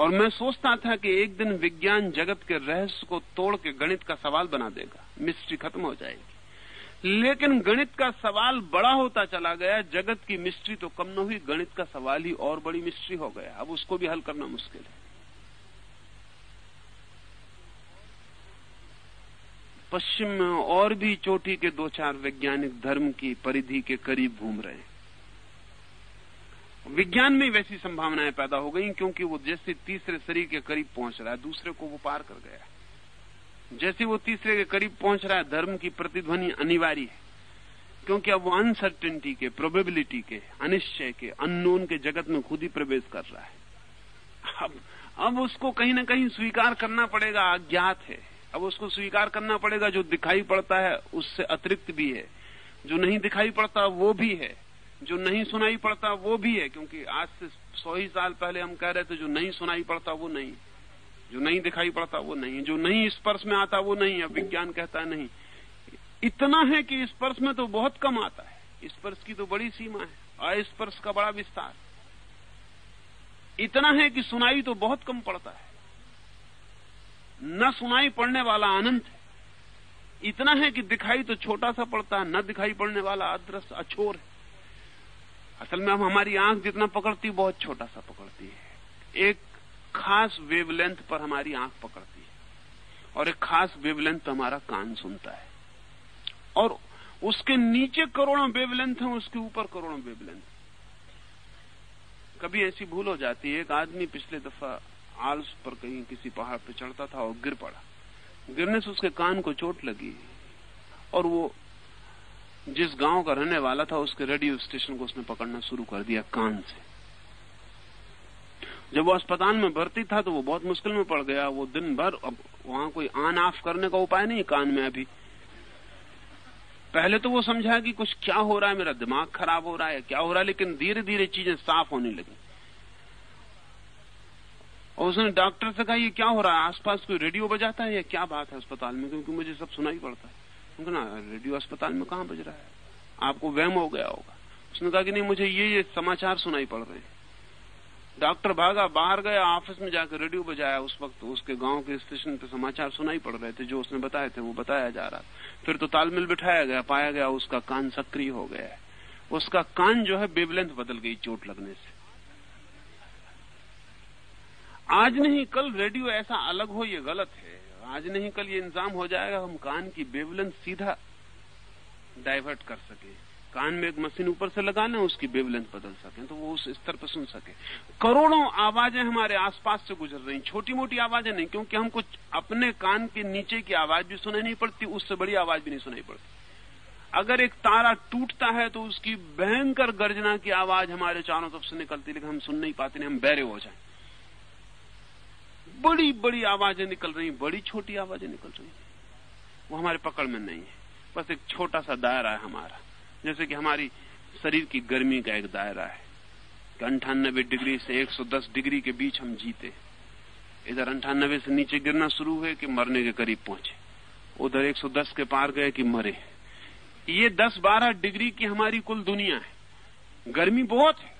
और मैं सोचता था कि एक दिन विज्ञान जगत के रहस्य को तोड़ के गणित का सवाल बना देगा, मिस्ट्री खत्म हो जाएगी। लेकिन गणित का सवाल बड़ा होता चला गया, जगत की मिस्ट्री तो कम न हुई, गणित का सवाल ही और बड़ी मिस्ट्री हो गया। अब उसको भी हल करना मुश्किल है। पश्चिम में और भी चोटी के दो चार वैज्ञानिक धर्म की परिधि के करीब घूम रहे हैं। विज्ञान में वैसी संभावनाएँ पैदा हो गई क्योंकि वो जैसे तीसरे शरीर के करीब पहुँच रहा है, दूसरे को वो पार कर गया जैसे वो तीसरे के करीब पहुँच रहा है, धर्म की प्रतिध्वनि अनिवार्य है। क्योंकि अब वो अनसर्टेनिटी के प्रोबेबिलिटी के, अनिश्चय के अननोन के जगत में खुद ही प्रवेश कर रहा है। अब अब उसको कहीं ना कहीं स्वीकार करना पड़ेगा, अज्ञात है। अब उसको स्वीकार करना पड़ेगा, जो दिखाई पड़ता है उससे अतिरिक्त भी है। जो नहीं दिखाई पड़ता वो भी है। जो नहीं सुनाई पड़ता वो भी है, क्योंकि आज से सौ ही साल पहले हम कह रहे थे, जो नहीं सुनाई पड़ता वो नहीं। जो नहीं दिखाई पड़ता वो नहीं। जो नहीं स्पर्श में आता वो नहीं, अब विज्ञान कहता है नहीं। इतना है कि स्पर्श में तो बहुत कम आता है। स्पर्श की तो बड़ी सीमा है, अस्पर्श का बड़ा विस्तार। इतना है कि सुनाई तो बहुत कम पड़ता है। न सुनाई पड़ने वाला है। इतना है कि दिखाई तो छोटा सा पड़ता है, न दिखाई पड़ने वाला अदृश्य, अछोर है। असल में हम हमारी आँख जितना पकड़ती, बहुत छोटा सा पकड़ती है। एक खास वेवलेंथ पर हमारी आँख पकड़ती है। और एक खास वेवलेंथ हमारा कान सुनता है। और उसके नीचे करोड़ों वेवलेंथ है, उसके ऊपर करोड़ों वेवलेंथ कभी ऐसी भूल हो जाती है, एक आदमी पिछले दफ़ा आलस पर कहीं किसी पहाड़ पर चढ़ता था और गिर पड़ा। गिरने से उसके कान को चोट लगी और वो जिस गाँव का रहने वाला था, उसके रेडियो स्टेशन को उसने पकड़ना शुरू कर दिया कान से। जब वो अस्पताल में भर्ती था तो वो बहुत मुश्किल में पड़ गया। वो दिन भर अब वहाँ कोई ऑन ऑफ़ करने का उपाय नहीं कान में अभी। पहले तो वो समझा कि कुछ क्या हो रहा है, मेरा दिमाग खराब हो रहा है, क्या हो रहा है, लेकिन धीरे धीरे चीज़ें साफ़ होने लगी। और उसने डॉक्टर से कहा, ये क्या हो रहा है? आसपास कोई रेडियो बजाता है या क्या बात है अस्पताल में? क्योंकि मुझे सब सुनाई पड़ता है। ना, रेडियो अस्पताल में कहा बज रहा है? आपको वहम हो गया होगा। उसने कहा कि, नहीं, मुझे ये ये समाचार सुनाई पड़ रहे हैं। डॉक्टर भागा, बाहर गया, ऑफ़िस में जाकर रेडियो बजाया। उस वक्त उसके गाँव के स्टेशन पे समाचार सुनाई पड़ रहे थे। जो उसने बताए थे, वो बताया जा रहा फिर तो तालमेल बिठाया गया, पाया गया, उसका कान सक्रिय हो गया उसका कान जो है, बेबलेंथ बदल गई चोट लगने से। आज नहीं, कल रेडियो ऐसा अलग हो, ये गलत है। आज नहीं, कल ये इंतज़ाम हो जाएगा, हम कान की बेवलेंथ सीधा डाइवर्ट कर सके। कान में एक मशीन ऊपर से लगा लें, उसकी बेवलेंथ बदल सके तो वो उस स्तर पर सुन सके। करोड़ों आवाज़ें हमारे आसपास से गुजर रही छोटी मोटी आवाज़ें नहीं, क्योंकि हम कुछ अपने कान के नीचे की आवाज़ भी सुनाई नहीं पड़ती, उससे बड़ी आवाज़ भी नहीं सुनाई पड़ती। अगर एक तारा टूटता है तो उसकी भयंकर गर्जना की आवाज़ हमारे चारों तरफ़ से निकलती लेकिन हम सुन नहीं पाते, नहीं, हम बैरे हो जाए। बड़ी बड़ी आवाज़ें निकल रही, बड़ी छोटी आवाज़ें निकल रही। वो हमारे पकड़ में नहीं है। बस एक छोटा सा दायरा है हमारा। जैसे कि हमारी शरीर की गर्मी का एक दायरा है कि अंठानबे डिग्री से 110 डिग्री के बीच हम जीते। इधर अंठानबे से नीचे गिरना शुरू हुए कि मरने के करीब पहुँचे। उधर 110 के पार गए कि मरे। ये 10-12 डिग्री की हमारी कुल दुनिया है। गर्मी बहुत है।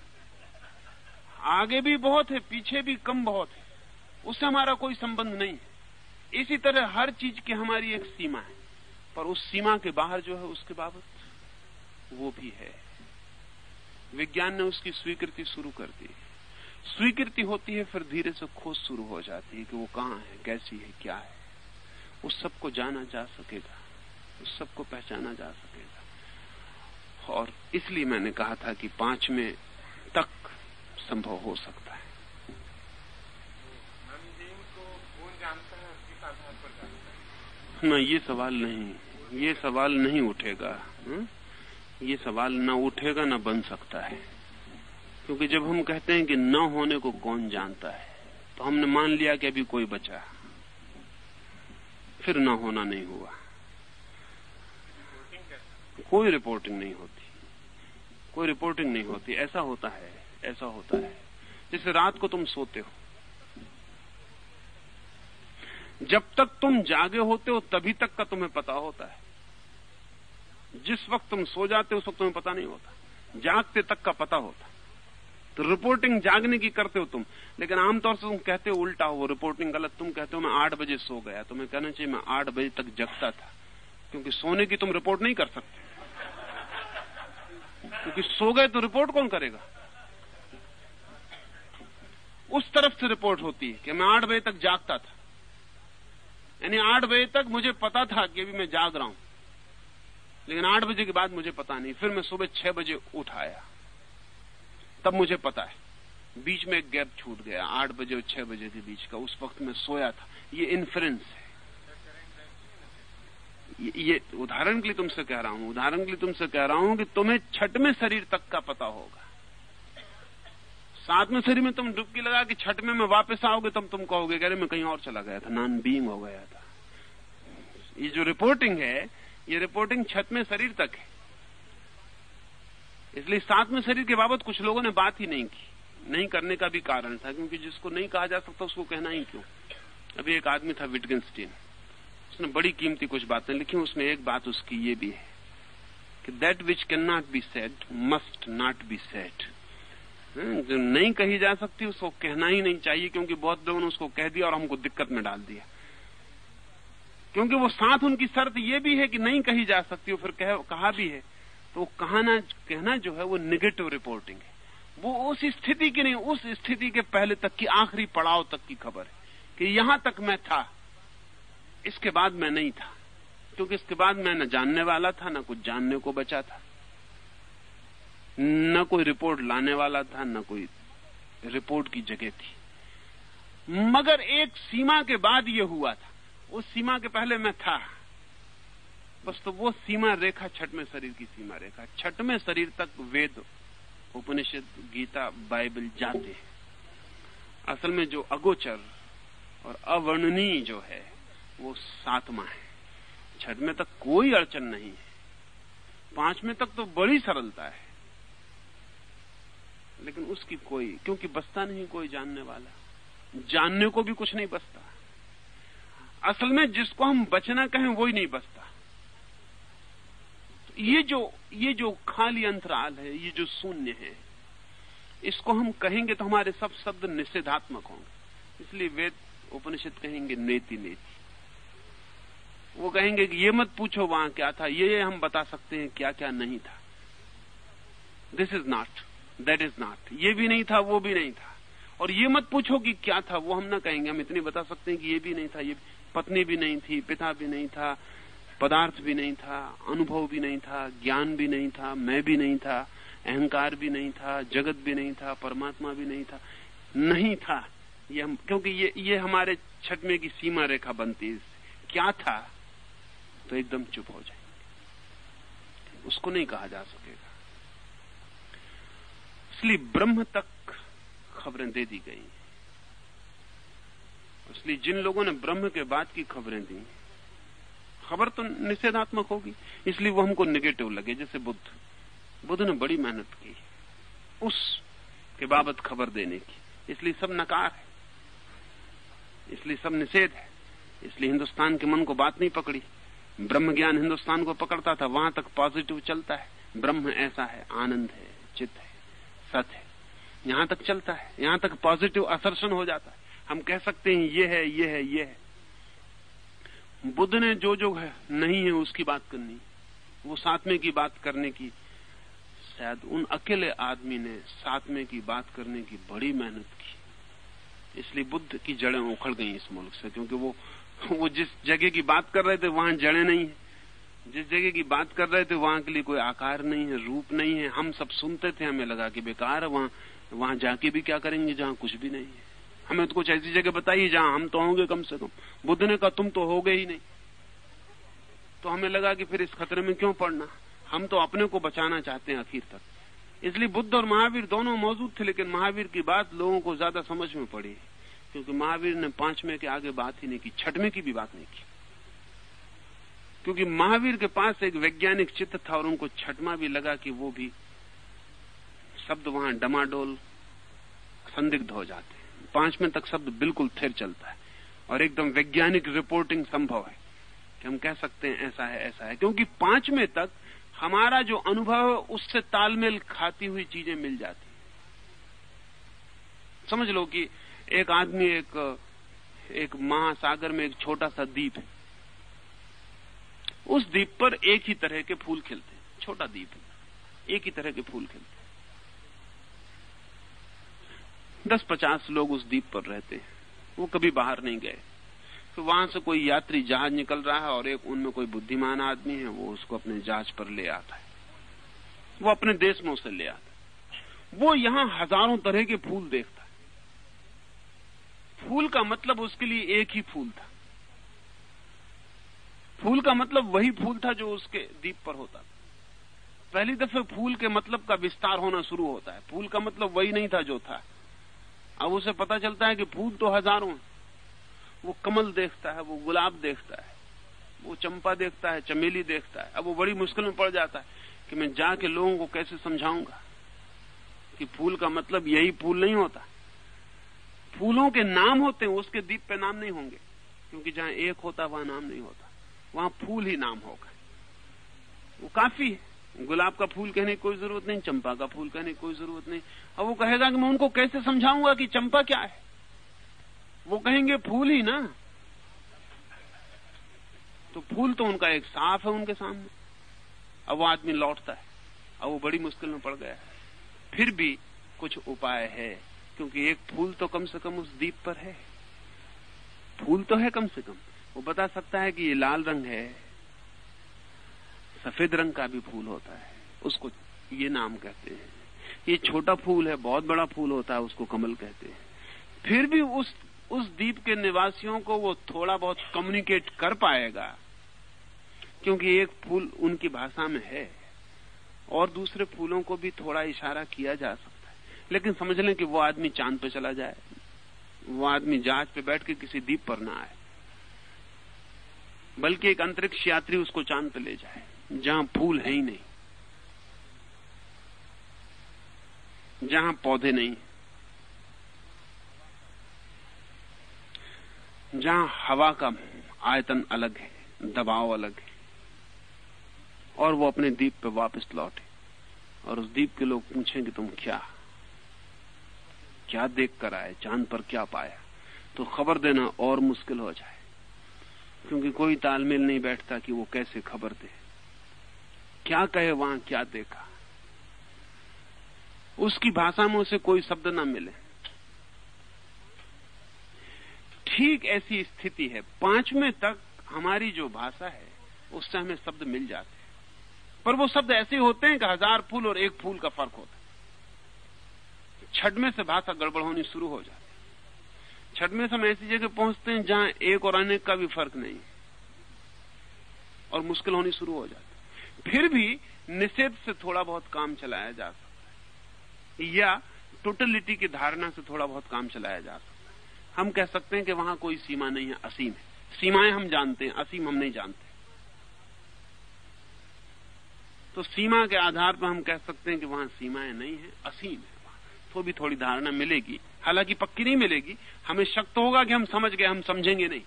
आगे भी बहुत है, पीछे भी कम बहुत है। उससे हमारा कोई संबंध नहीं है। इसी तरह हर चीज़ की हमारी एक सीमा है। पर उस सीमा के बाहर जो है, उसके बाबत वो भी है। विज्ञान ने उसकी स्वीकृति शुरू कर दी स्वीकृति होती है, फिर धीरे से खोज शुरू हो जाती है कि वो कहाँ है, कैसी है, क्या है। उस सबको जाना जा सकेगा। उस सबको पहचाना जा सकेगा। और इसलिए मैंने कहा था कि पाँच में तक संभव हो सकता है। न ये सवाल नहीं, ये सवाल नहीं उठेगा। ये सवाल न उठेगा, न बन सकता है। क्योंकि जब हम कहते हैं कि न होने को कौन जानता है तो हमने मान लिया कि अभी कोई बचा। फिर न होना नहीं हुआ। कोई रिपोर्टिंग नहीं होती। कोई रिपोर्टिंग नहीं होती। ऐसा होता है, ऐसा होता है। जैसे रात को तुम सोते हो। जब तक तुम जागे होते हो, तभी तक का तुम्हें पता होता है। जिस वक्त तुम सो जाते हो, उस वक्त तुम्हें पता नहीं होता। जागते तक का पता होता तो रिपोर्टिंग जागने की करते हो तुम। लेकिन आमतौर से तुम कहते हो, उल्टा हो रिपोर्टिंग गलत। तुम कहते हो, मैं आठ बजे सो गया। तो मैं कहना चाहिए, मैं आठ बजे तक जगता था। क्योंकि सोने की तुम रिपोर्ट नहीं कर सकते। क्योंकि सो गए तो रिपोर्ट कौन करेगा? उस तरफ़ से रिपोर्ट होती है कि मैं आठ बजे तक जागता था। यानी आठ बजे तक मुझे पता था कि अभी मैं जाग रहा हूँ। लेकिन आठ बजे के बाद मुझे पता नहीं। फिर मैं सुबह छह बजे उठ आया। तब मुझे पता है। बीच में एक गैप छूट गया। आठ बजे और छह बजे के बीच का। उस वक्त मैं सोया था। ये इन्फ्लुएंस है। ये, ये उदाहरण के लिए तुमसे कह रहा हूँ। उदाहरण के लिए तुमसे कह रहा हूँ कि तुम्हें छठ में शरीर तक का पता होगा। सातवें शरीर में तुम डुबकी लगा कि छठवें में वापस आओगे, तब तुम कहोगे अरे मैं कहीं और चला गया था नॉन बीइंग हो गया था. ये जो रिपोर्टिंग है, ये रिपोर्टिंग छठवें शरीर तक है। इसलिए सातवें शरीर के बाबत कुछ लोगों ने बात ही नहीं की। नहीं करने का भी कारण था, क्योंकि जिसको नहीं कहा जा सकता, उसको कहना ही क्यों? अभी एक आदमी था विटगेंस्टीन उसने बड़ी कीमती कुछ बातें लिखी उसमें एक बात उसकी ये भी है कि that which can not be said must not be said जो नहीं कही जा सकती उसको कहना ही नहीं चाहिए क्योंकि बहुत लोगों ने उसको कह दिया और हमको दिक्कत में डाल दिया। क्योंकि वो साथ उनकी शर्त ये भी है कि नहीं कही जा सकती फिर कह, कहा भी है। तो कहना कहना जो है वो निगेटिव रिपोर्टिंग है। वो उस स्थिति की नहीं उस स्थिति के पहले तक की आखिरी पड़ाव तक की खबर है कि यहाँ तक मैं था इसके बाद मैं नहीं था। क्योंकि इसके बाद मैं न जानने वाला था न कुछ जानने को बचा था। न कोई रिपोर्ट लाने वाला था, न कोई रिपोर्ट की जगह थी। मगर एक सीमा के बाद यह हुआ था। उस सीमा के पहले मैं था। बस तो वो सीमा रेखा छठवें शरीर की सीमा रेखा। छठवें शरीर तक वेद, उपनिषद, गीता, बाइबल जाते हैं। असल में जो अगोचर और अवर्णनीय जो है, वो सातवा है। छठवें तक कोई अड़चन नहीं है। पाँचवें तक तो बड़ी सरलता है। लेकिन उसकी कोई, क्योंकि बसता नहीं कोई जानने वाला। जानने को भी कुछ नहीं बसता। असल में जिसको हम बचना कहें, वही नहीं बसता। तो ये जो ये जो खाली अंतराल है, ये जो शून्य है, इसको हम कहेंगे तो हमारे सब शब्द निषेधात्मक होंगे। इसलिए वेद उपनिषद कहेंगे, नेति नेति। वो कहेंगे कि ये मत पूछो वहाँ क्या था, ये हम बता सकते हैं क्या क्या नहीं था। This is not that is not ये भी नहीं था वो भी नहीं था और ये मत पूछो कि क्या था वो हम ना कहेंगे हम इतनी बता सकते हैं कि ये भी नहीं था ये पत्नी भी नहीं थी पिता भी नहीं था पदार्थ भी नहीं था अनुभव भी नहीं था ज्ञान भी नहीं था मैं भी नहीं था अहंकार भी नहीं था जगत भी नहीं था परमात्मा भी नहीं था नहीं था ये हम क्योंकि ये ये हमारे छठवे की सीमा रेखा बनती है क्या था तो एकदम चुप हो जाएँगे उसको नहीं कहा जा सकेगा इसलिए ब्रह्म तक खबरें दे दी गई। इसलिए जिन लोगों ने ब्रह्म के बाद की खबरें दी, खबर तो निषेधात्मक होगी, इसलिए वो हमको निगेटिव लगे। जैसे बुद्ध बुद्ध ने बड़ी मेहनत की, उस के बाबत खबर देने की। इसलिए सब नकार है। इसलिए सब निषेध है। इसलिए हिंदुस्तान के मन को बात नहीं पकड़ी। ब्रह्म ज्ञान हिंदुस्तान को पकड़ता था, वहाँ तक पॉजिटिव चलता है। ब्रह्म ऐसा है, आनंद है, चित्त है। सत्य है। यहाँ तक चलता है, यहाँ तक पॉजिटिव असर्शन हो जाता है। हम कह सकते हैं, ये है ये है ये है। बुद्ध ने जो जो है नहीं है उसकी बात करनी। वो सातवें की बात करने की, शायद उन अकेले आदमी ने सातवें की बात करने की बड़ी मेहनत की। इसलिए बुद्ध की जड़ें उखड़ गई इस मुल्क से, क्योंकि वो वो जिस जगह की बात कर रहे थे, वहाँ जड़ें नहीं है। जिस जगह की बात कर रहे थे, वहाँ के लिए कोई आकार नहीं है, रूप नहीं है। हम सब सुनते थे, हमें लगा कि बेकार है, वहाँ वहाँ जाके भी क्या करेंगे, जहाँ कुछ भी नहीं है। हमें तो कुछ ऐसी जगह बताइए, जहाँ हम तो होंगे कम से कम। बुद्ध ने कहा तुम तो हो गए ही नहीं। तो हमें लगा कि फिर इस खतरे में क्यों पड़ना? हम तो अपने को बचाना चाहते हैं आखिर तक। इसलिए बुद्ध और महावीर दोनों मौजूद थे, लेकिन महावीर की बात लोगों को ज़्यादा समझ में पड़ी। क्योंकि महावीर ने पाँचवें के आगे बात ही नहीं की, छठवें की भी बात नहीं की। क्योंकि महावीर के पास एक वैज्ञानिक चित्त था और उनको छठवा भी लगा कि वो भी शब्द वहाँ डमाडोल संदिग्ध हो जाते हैं। पाँचवें तक शब्द बिल्कुल थिर चलता है। और एकदम वैज्ञानिक रिपोर्टिंग संभव है कि हम कह सकते हैं ऐसा है ऐसा है। क्योंकि पाँचवें तक हमारा जो अनुभव है, उससे तालमेल खाती हुई चीज़ें मिल जाती समझ लो कि एक आदमी एक एक महासागर में एक छोटा सा द्वीप है। उस द्वीप पर एक ही तरह के फूल खिलते हैं, छोटा द्वीप है, एक ही तरह के फूल खिलते दस पचास लोग उस द्वीप पर रहते हैं, वो कभी बाहर नहीं गए। तो वहाँ से कोई यात्री जहाज़ निकल रहा है और एक उनमें कोई बुद्धिमान आदमी है, वो उसको अपने जहाज़ पर ले आता है। वो अपने देश में उसे ले आता है। वो यहाँ हज़ारों तरह के फूल देखता है। फूल का मतलब उसके लिए एक ही फूल था। फूल का मतलब वही फूल था जो उसके दीप पर होता था। पहली दफे फूल के मतलब का विस्तार होना शुरू होता है। फूल का मतलब वही नहीं था जो था। अब उसे पता चलता है कि फूल तो हज़ारों वो कमल देखता है, वो गुलाब देखता है, वो चंपा देखता है, चमेली देखता है। अब वो बड़ी मुश्किल में पड़ जाता है कि मैं जाके लोगों को कैसे समझाऊँगा कि फूल का मतलब यही फूल नहीं होता। फूलों के नाम होते हैं, उसके दीप पे नाम नहीं होंगे, क्योंकि जहाँ एक होता वहाँ नाम नहीं होता। वहाँ फूल ही नाम होगा। वो काफ़ी है गुलाब का फूल कहने की कोई ज़रूरत नहीं, चंपा का फूल कहने की कोई ज़रूरत नहीं। अब वो कहेगा कि मैं उनको कैसे समझाऊँगा कि चंपा क्या है? वो कहेंगे, फूल ही ना। तो फूल तो उनका एक साफ़ है उनके सामने। अब वो आदमी लौटता है। अब वो बड़ी मुश्किल में पड़ गया है। फिर भी कुछ उपाय है, क्योंकि एक फूल तो कम से कम उस दीप पर है। फूल तो है कम से कम। वो बता सकता है कि ये लाल रंग है, सफ़ेद रंग का भी फूल होता है, उसको ये नाम कहते हैं। ये छोटा फूल है, बहुत बड़ा फूल होता है, उसको कमल कहते हैं। फिर भी उस उस द्वीप के निवासियों को वो थोड़ा बहुत कम्युनिकेट कर पाएगा, क्योंकि एक फूल उनकी भाषा में है, और दूसरे फूलों को भी थोड़ा इशारा किया जा सकता है। लेकिन समझ लें कि वो आदमी चाँद पे चला जाए, वो आदमी जहाज़ पे बैठ के किसी द्वीप पर ना आए। बल्कि एक अंतरिक्ष यात्री उसको चाँद पे ले जाए, जहाँ फूल है ही नहीं, जहाँ पौधे नहीं, जहाँ हवा का आयतन अलग है, दबाव अलग है, और वो अपने द्वीप पे वापस लौटे, और उस द्वीप के लोग पूछें कि तुम क्या? क्या देख कर आए? चाँद पर क्या पाया? तो खबर देना और मुश्किल हो जाए। क्योंकि कोई तालमेल नहीं बैठता कि वो कैसे खबर दे। क्या कहे, वहाँ क्या देखा। उसकी भाषा में उसे कोई शब्द ना मिले। ठीक ऐसी स्थिति है। पाँचवें तक हमारी जो भाषा है, उससे हमें शब्द मिल जाते हैं। पर वो शब्द ऐसे होते हैं कि हज़ार फूल और एक फूल का फ़र्क होता है। छठवें से भाषा गड़बड़ होनी शुरू हो जाती छठवें से हम ऐसी जगह पहुँचते हैं जहाँ एक और अनेक का भी फ़र्क नहीं। और मुश्किल होनी शुरू हो जाती फिर भी निषेध से थोड़ा बहुत काम चलाया जा सकता है। या टोटलिटी की धारणा से थोड़ा बहुत काम चलाया जा सकता है। हम कह सकते हैं कि वहाँ कोई सीमा नहीं है, असीम है। सीमाएँ हम जानते हैं, असीम हम नहीं जानते। तो सीमा के आधार पर हम कह सकते हैं कि वहाँ सीमाएँ नहीं है, असीम है। तो भी थोड़ी धारणा मिलेगी। हालाँकि पक्की नहीं मिलेगी। हमें शक तो होगा कि हम समझ गए, हम समझेंगे नहीं।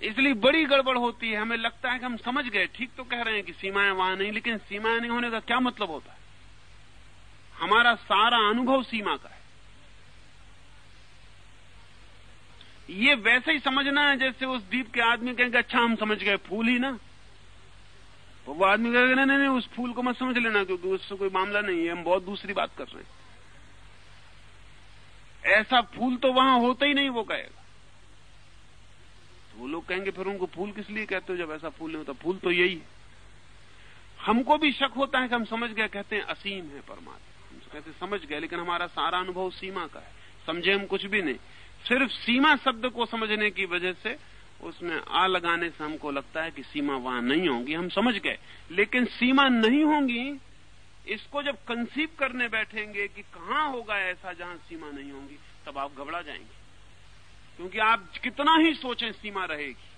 इसलिए बड़ी गड़बड़ होती है। हमें लगता है कि हम समझ गए। ठीक तो कह रहे हैं कि सीमाएँ वहाँ नहीं, लेकिन सीमाएँ नहीं होने का क्या मतलब होता है? हमारा सारा अनुभव सीमा का है। ये वैसे ही समझना है जैसे उस द्वीप के आदमी कहेंगे अच्छा हम समझ गए, फूल ही ना। तो वो आदमी कहेगा, नहीं नहीं उस फूल को मत समझ लेना, क्योंकि उससे कोई मामला नहीं है, हम बहुत दूसरी बात कर रहे हैं। ऐसा फूल तो वहाँ होता ही नहीं, वो कहेगा। तो वो लोग कहेंगे, फिर उनको फूल किस लिए कहते हो? जब ऐसा फूल नहीं होता, फूल तो यही है। हमको भी शक होता है कि हम समझ गए, कहते हैं, असीम है परमात्मा। हम कहते समझ गए, लेकिन हमारा सारा अनुभव सीमा का है। समझे हम कुछ भी नहीं। सिर्फ़ सीमा शब्द को समझने की वजह से उसमें आ लगाने से हमको लगता है कि सीमा वहाँ नहीं होंगी। हम समझ गए, लेकिन सीमा नहीं होंगी इसको जब कंसीव करने बैठेंगे कि कहाँ होगा ऐसा जहाँ सीमा नहीं होगी, तब आप घबरा जाएँगे। क्योंकि आप कितना ही सोचें, सीमा रहेगी।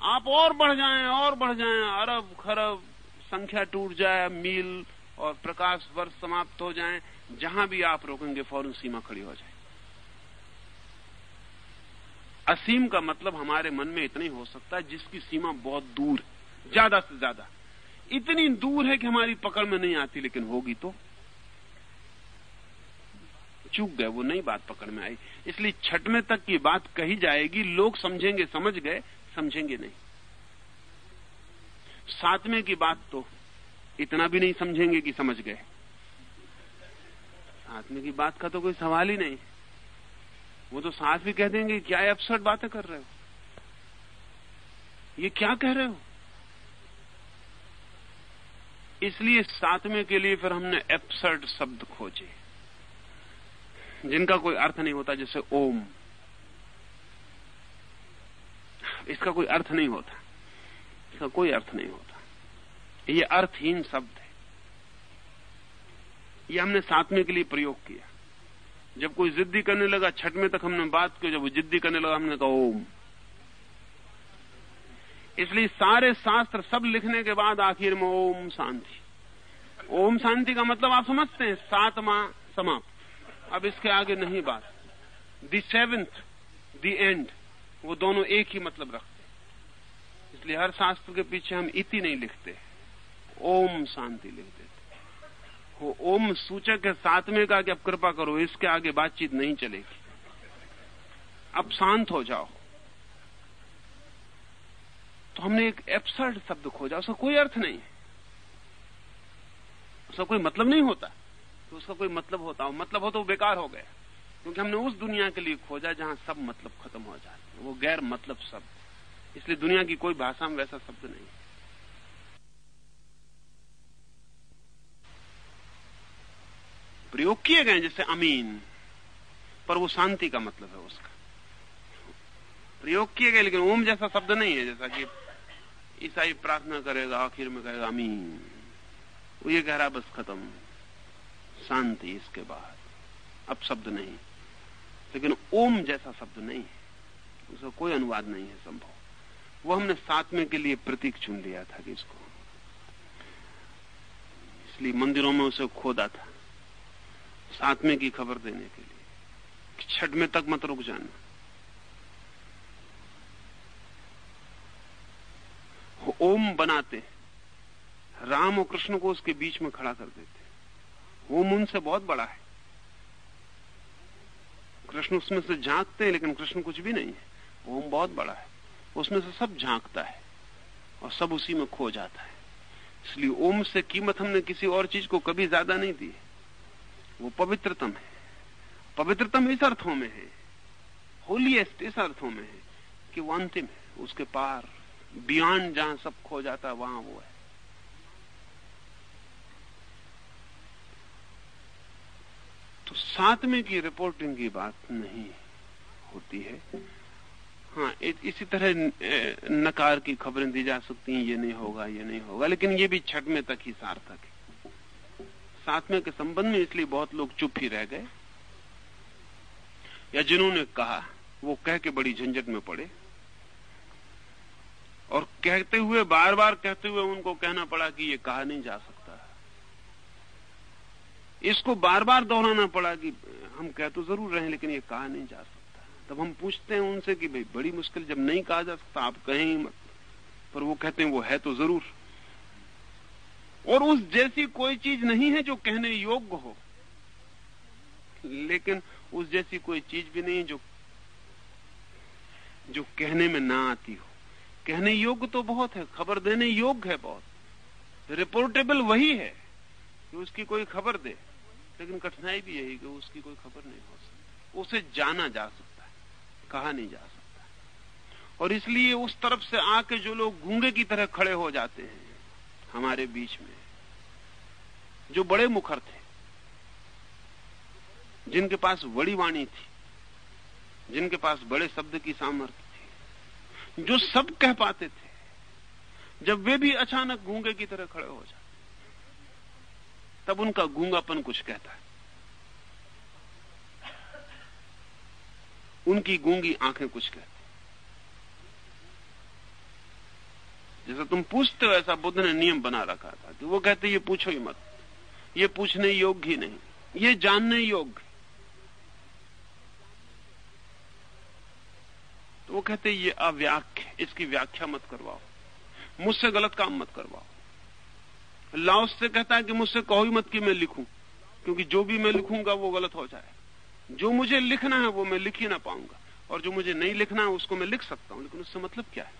आप और बढ़ जाएँ, और बढ़ जाएँ, अरब, खरब, संख्या टूट जाए, मील और प्रकाश वर्ष समाप्त हो जाए, जहाँ भी आप रोकेंगे, फ़ौरन सीमा खड़ी हो जाए असीम का मतलब हमारे मन में इतना ही हो सकता है जिसकी सीमा बहुत दूर ज़्यादा से ज़्यादा। इतनी दूर है कि हमारी पकड़ में नहीं आती, लेकिन होगी तो। चूक गए, वो नई बात पकड़ में आई। इसलिए छठवें तक की बात कही जाएगी, लोग समझेंगे, समझ गए, समझेंगे नहीं। सातवें की बात तो इतना भी नहीं समझेंगे कि समझ गए। सातवें की बात का तो कोई सवाल ही नहीं। वो तो साथ भी कह देंगे, क्या एबसर्ड बातें कर रहे हो? ये क्या कह रहे हो? इसलिए सातवें के लिए फिर हमने एब्सर्ड शब्द खोजे। जिनका कोई अर्थ नहीं होता, जैसे ओम। इसका कोई अर्थ नहीं होता। इसका कोई अर्थ नहीं होता। ये अर्थहीन शब्द है। ये हमने सातवें के लिए प्रयोग किया। जब कोई जिद्दी करने लगा, छठवें तक हमने बात की, जब वो जिद्दी करने लगा, हमने कहा ओम। इसलिए सारे शास्त्र सब लिखने के बाद आखिर में ओम शांति। ओम शांति का मतलब आप समझते हैं, सातवा समाप्त। अब इसके आगे नहीं बात। दी सेवेंथ दी एंड वो दोनों एक ही मतलब रखते हैं। इसलिए हर शास्त्र के पीछे हम इति नहीं लिखते ओम शांति लिख देते वो ओम सूचक है, सातवें का कि अब कृपा करो, इसके आगे बातचीत नहीं चलेगी। अब शांत हो जाओ। तो हमने एक एब्सर्ड शब्द खोजा, उसका कोई अर्थ नहीं है। उसका कोई मतलब नहीं होता। तो उसका कोई मतलब होता हो मतलब हो तो बेकार हो गया। क्योंकि हमने उस दुनिया के लिए खोजा जहाँ सब मतलब खत्म हो जाते हैं। वो गैर मतलब शब्द इसलिए दुनिया की कोई भाषा में वैसा शब्द नहीं प्रयोग किए गए जैसे अमीन, पर वो शांति का मतलब है उसका। प्रयोग किए गए, लेकिन ओम जैसा शब्द नहीं है, जैसा कि ईसाई प्रार्थना करेगा, आखिर में कहेगा, अमीन. वो ये कह रहा, बस खत्म। शांति इसके बाद। अब शब्द नहीं। लेकिन ओम जैसा शब्द नहीं है। उसका कोई अनुवाद नहीं है संभव। वो हमने सातवें के लिए प्रतीक चुन लिया था कि इसको। इसलिए मंदिरों में उसे खोदा था। सातवें की खबर देने के लिए। छठ में तक मत रुक जाना। ओम बनाते राम और कृष्ण को उसके बीच में खड़ा कर देते ओम उनसे बहुत बड़ा है। कृष्ण उसमें से झांकते हैं, लेकिन कृष्ण कुछ भी नहीं है। ओम बहुत बड़ा है। उसमें से सब झांकता है और सब उसी में खो जाता है। इसलिए ओम से कीमत हमने किसी और चीज़ को कभी ज़्यादा नहीं दी वो पवित्रतम है। पवित्रतम इस अर्थों में है। होलीएस्ट इस अर्थों में है कि वो अंतिम है। उसके पार बियॉन्ड जहाँ सब खो जाता है, वहाँ वो है। तो सातवें की रिपोर्टिंग की बात नहीं होती है। हाँ इसी तरह नकार की खबरें दी जा सकती हैं, ये नहीं होगा, ये नहीं होगा, लेकिन ये भी छठवें तक ही सार्थक है। सातवें के संबंध में इसलिए बहुत लोग चुप ही रह गए, या जिन्होंने कहा, वो कह के बड़ी झंझट में पड़े। और कहते हुए बार बार कहते हुए उनको कहना पड़ा कि ये कहा नहीं जा सकता। इसको बार बार दोहराना पड़ा कि हम कह तो ज़रूर रहे लेकिन ये कहा नहीं जा सकता। तब हम पूछते हैं उनसे कि भाई, बड़ी मुश्किल जब नहीं कहा जा सकता, आप कहें ही मत। पर वो कहते हैं, वो है तो ज़रूर। और उस जैसी कोई चीज़ नहीं है जो कहने योग्य हो। लेकिन उस जैसी कोई चीज़ भी नहीं जो जो कहने में ना आती हो। कहने योग्य तो बहुत है, खबर देने योग्य है बहुत। रिपोर्टेबल वही है कि उसकी कोई खबर दे। लेकिन कठिनाई भी यही कि उसकी कोई खबर नहीं हो सकती। उसे जाना जा सकता है, कहा नहीं जा सकता। और इसलिए उस तरफ़ से आके जो लोग गूँगे की तरह खड़े हो जाते हैं, हमारे बीच में, जो बड़े मुखर थे, जिनके पास बड़ी वाणी थी, जिनके पास बड़े शब्द की सामर्थ्य जो सब कह पाते थे, जब वे भी अचानक गूँगे की तरह खड़े हो जाते, तब उनका गूंगापन कुछ कहता है। उनकी गूँगी आँखें कुछ कहती जैसा तुम पूछते हो, ऐसा बुद्ध ने नियम बना रखा था कि वो कहते ये पूछो ही मत। ये पूछने योग्य ही नहीं। ये जानने योग्य तो वो कहते ये अव्याख्य, इसकी व्याख्या मत करवाओ। मुझसे गलत काम मत करवाओ। लाओस से कहता है कि मुझसे कहो ही मत कि मैं लिखूं, क्योंकि जो भी मैं लिखूँगा वो गलत हो जाए। जो मुझे लिखना है वो मैं लिख ही ना पाऊँगा, और जो मुझे नहीं लिखना है उसको मैं लिख सकता हूँ, लेकिन उससे मतलब क्या है?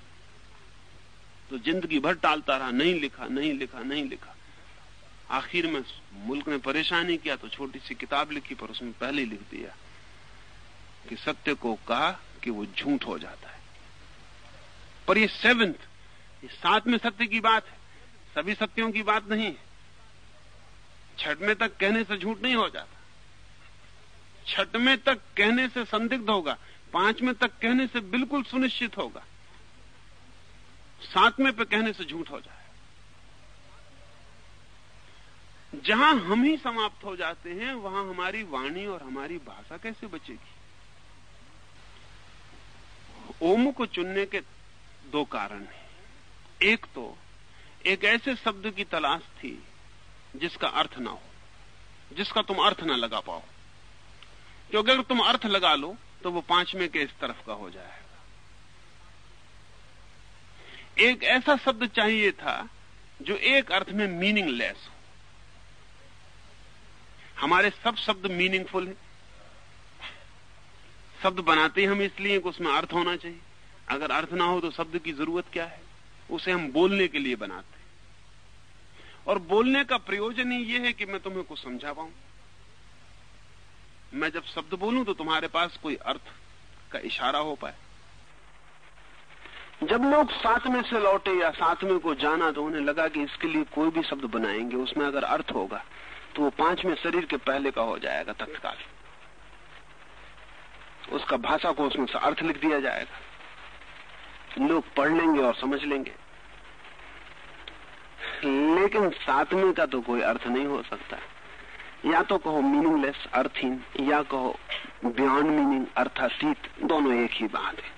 तो ज़िंदगी भर टालता रहा, नहीं लिखा नहीं लिखा नहीं लिखा। आखिर में मुल्क ने परेशानी किया तो छोटी सी किताब लिखी, पर उसमें पहले लिख दिया कि सत्य को कहा कि वो झूठ हो जाता है। पर ये सेवेंथ ये सातवें सत्य की बात है। सभी सत्यों की बात नहीं है। छठवें तक कहने से झूठ नहीं हो जाता। छठवें तक कहने से संदिग्ध होगा। पाँचवें तक कहने से बिल्कुल सुनिश्चित होगा। सातवें पे कहने से झूठ हो जाए। जहाँ हम ही समाप्त हो जाते हैं, वहाँ हमारी वाणी और हमारी भाषा कैसे बचेगी? ओम को चुनने के दो कारण हैं। एक तो एक ऐसे शब्द की तलाश थी जिसका अर्थ ना हो, जिसका तुम अर्थ ना लगा पाओ। क्योंकि अगर तुम अर्थ लगा लो तो वो पाँचवें के इस तरफ़ का हो जाएगा। एक ऐसा शब्द चाहिए था जो एक अर्थ में मीनिंगलेस हो। हमारे सब शब्द मीनिंगफुल है। शब्द बनाते हम इसलिए कि उसमें अर्थ होना चाहिए। अगर अर्थ ना हो तो शब्द की ज़रूरत क्या है? उसे हम बोलने के लिए बनाते और बोलने का प्रयोजन ही यह है कि मैं तुम्हें कुछ समझा पाऊँ मैं जब शब्द बोलूँ तो तुम्हारे पास कोई अर्थ का इशारा हो पाए। जब लोग साथ में से लौटे या साथ में को जाना तो उन्हें लगा कि इसके लिए कोई भी शब्द बनाएँगे, उसमें अगर अर्थ होगा तो वो पाँचवें शरीर के पहले का हो जाएगा तत्काल। उसका भाषा को उसमें अर्थ लिख दिया जाएगा। लोग पढ़ लेंगे और समझ लेंगे। लेकिन सातवें का तो कोई अर्थ नहीं हो सकता। या तो कहो मीनिंगलेस अर्थहीन या कहो बियॉन्ड मीनिंग अर्थातीत, दोनों एक ही बात है।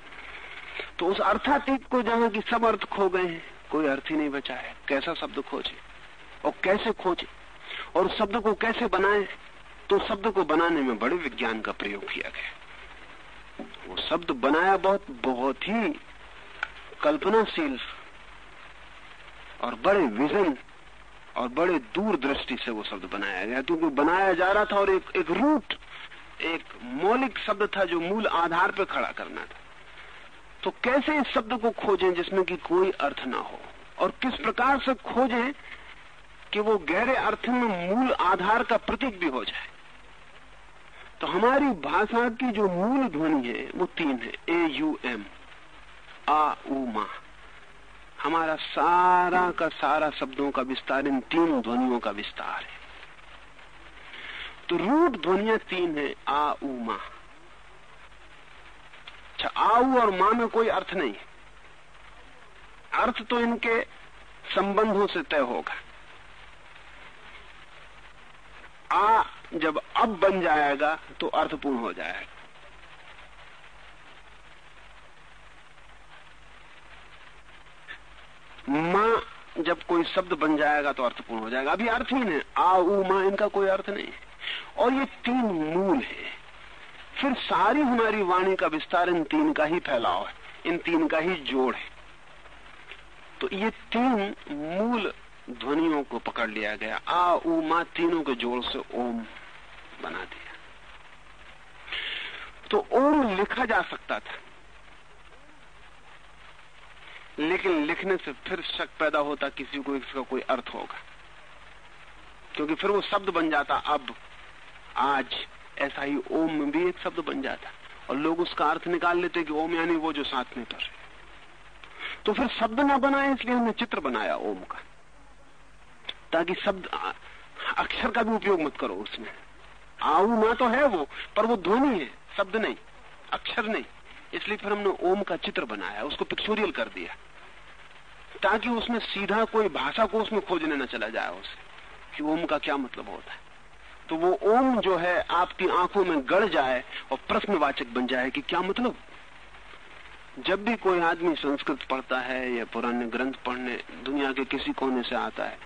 तो उस अर्थातीत को जहाँ की सब अर्थ खो गए हैं, कोई अर्थ ही नहीं बचा है। कैसा शब्द खोजे और कैसे खोजे और शब्द को कैसे बनाए? तो शब्द को बनाने में बड़े विज्ञान का प्रयोग किया गया। वो शब्द बनाया बहुत बहुत ही कल्पनाशील और बड़े विजन और बड़े दूर दृष्टि से वो शब्द बनाया गया। क्योंकि बनाया जा रहा था और एक एक रूट, एक मौलिक शब्द था जो मूल आधार पर खड़ा करना था। तो कैसे इस शब्द को खोजें जिसमें कि कोई अर्थ ना हो? और किस प्रकार से खोजें कि वो गहरे अर्थ में मूल आधार का प्रतीक भी हो जाए? तो हमारी भाषा की जो मूल ध्वनि है, वो तीन है। ए यू एम आ, उ, मा। हमारा सारा का सारा शब्दों का विस्तार, इन तीन ध्वनियों का विस्तार है। तो रूट ध्वनिया तीन है, आ, उ, मा। अच्छा आऊ और माँ में कोई अर्थ नहीं। अर्थ तो इनके संबंधों से तय होगा। आ जब अब बन जाएगा तो अर्थपूर्ण हो जाएगा। माँ जब कोई शब्द बन जाएगा तो अर्थपूर्ण हो जाएगा। अभी अर्थ ही आ, उ, माँ, इनका कोई अर्थ नहीं। है और ये तीन मूल है। फिर सारी हमारी वाणी का विस्तार इन तीन का ही फैलाव है। इन तीन का ही जोड़ है। तो ये तीन मूल ध्वनियों को पकड़ लिया गया। आ, उ, मा, तीनों के जोड़ से ओम बना दिया। तो ओम लिखा जा सकता था। लेकिन लिखने से फिर शक पैदा होता, किसी को इसका कोई अर्थ होगा। क्योंकि फिर वो शब्द बन जाता, अब, आज, ऐसा ही ओम भी एक शब्द बन जाता। और लोग उसका अर्थ निकाल लेते कि ओम यानी वो जो साथ में कर तो फिर शब्द ना बनाए इसलिए हमने चित्र बनाया ओम का। ताकि शब्द अक्षर का भी उपयोग मत करो उसमें। आऊ ना तो है वो, पर वो ध्वनि है, शब्द नहीं, अक्षर नहीं। इसलिए फिर हमने ओम का चित्र बनाया, उसको पिक्चोरियल कर दिया। ताकि उसमें सीधा कोई भाषा को उसमें खोजने न चला जाए उसे, कि ओम का क्या मतलब होता है। तो वो ओम जो है, आपकी आँखों में गड़ जाए और प्रश्नवाचक बन जाए कि क्या मतलब? जब भी कोई आदमी संस्कृत पढ़ता है या पुराने ग्रंथ पढ़ने, दुनिया के किसी कोने से आता है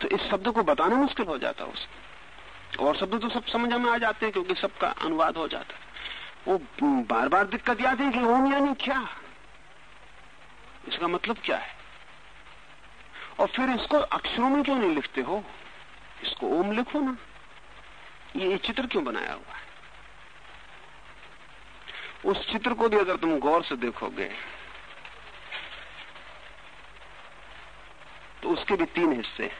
तो इस शब्द को बताना मुश्किल हो जाता है उसे और शब्द तो सब समझ में आ जाते हैं, क्योंकि सबका अनुवाद हो जाता है। वो बार बार दिक्कत याद है कि ओम यानी क्या? इसका मतलब क्या है? और फिर इसको अक्षरों में क्यों नहीं लिखते हो? इसको ओम लिखो ना। ये चित्र क्यों बनाया हुआ है? उस चित्र को भी अगर तुम गौर से देखोगे तो उसके भी तीन हिस्से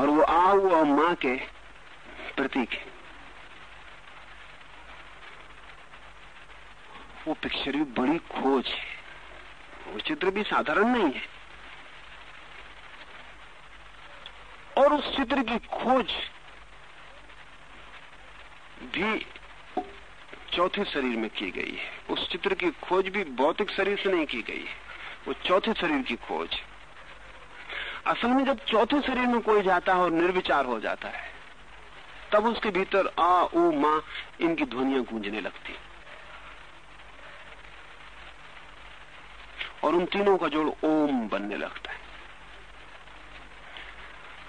और वो आऊ और माँ के प्रतीक। है वो पिक्चर भी बड़ी खोज है। वो चित्र भी साधारण नहीं है। और उस चित्र की खोज भी चौथे शरीर में की गई है। उस चित्र की खोज भी भौतिक शरीर से नहीं की गई है। वो चौथे शरीर की खोज। असल में जब चौथे शरीर में कोई जाता है और निर्विचार हो जाता है, तब उसके भीतर आ उ माँ, इनकी ध्वनिया गूंजने लगती। और उन तीनों का जोड़ ओम बनने लगता है।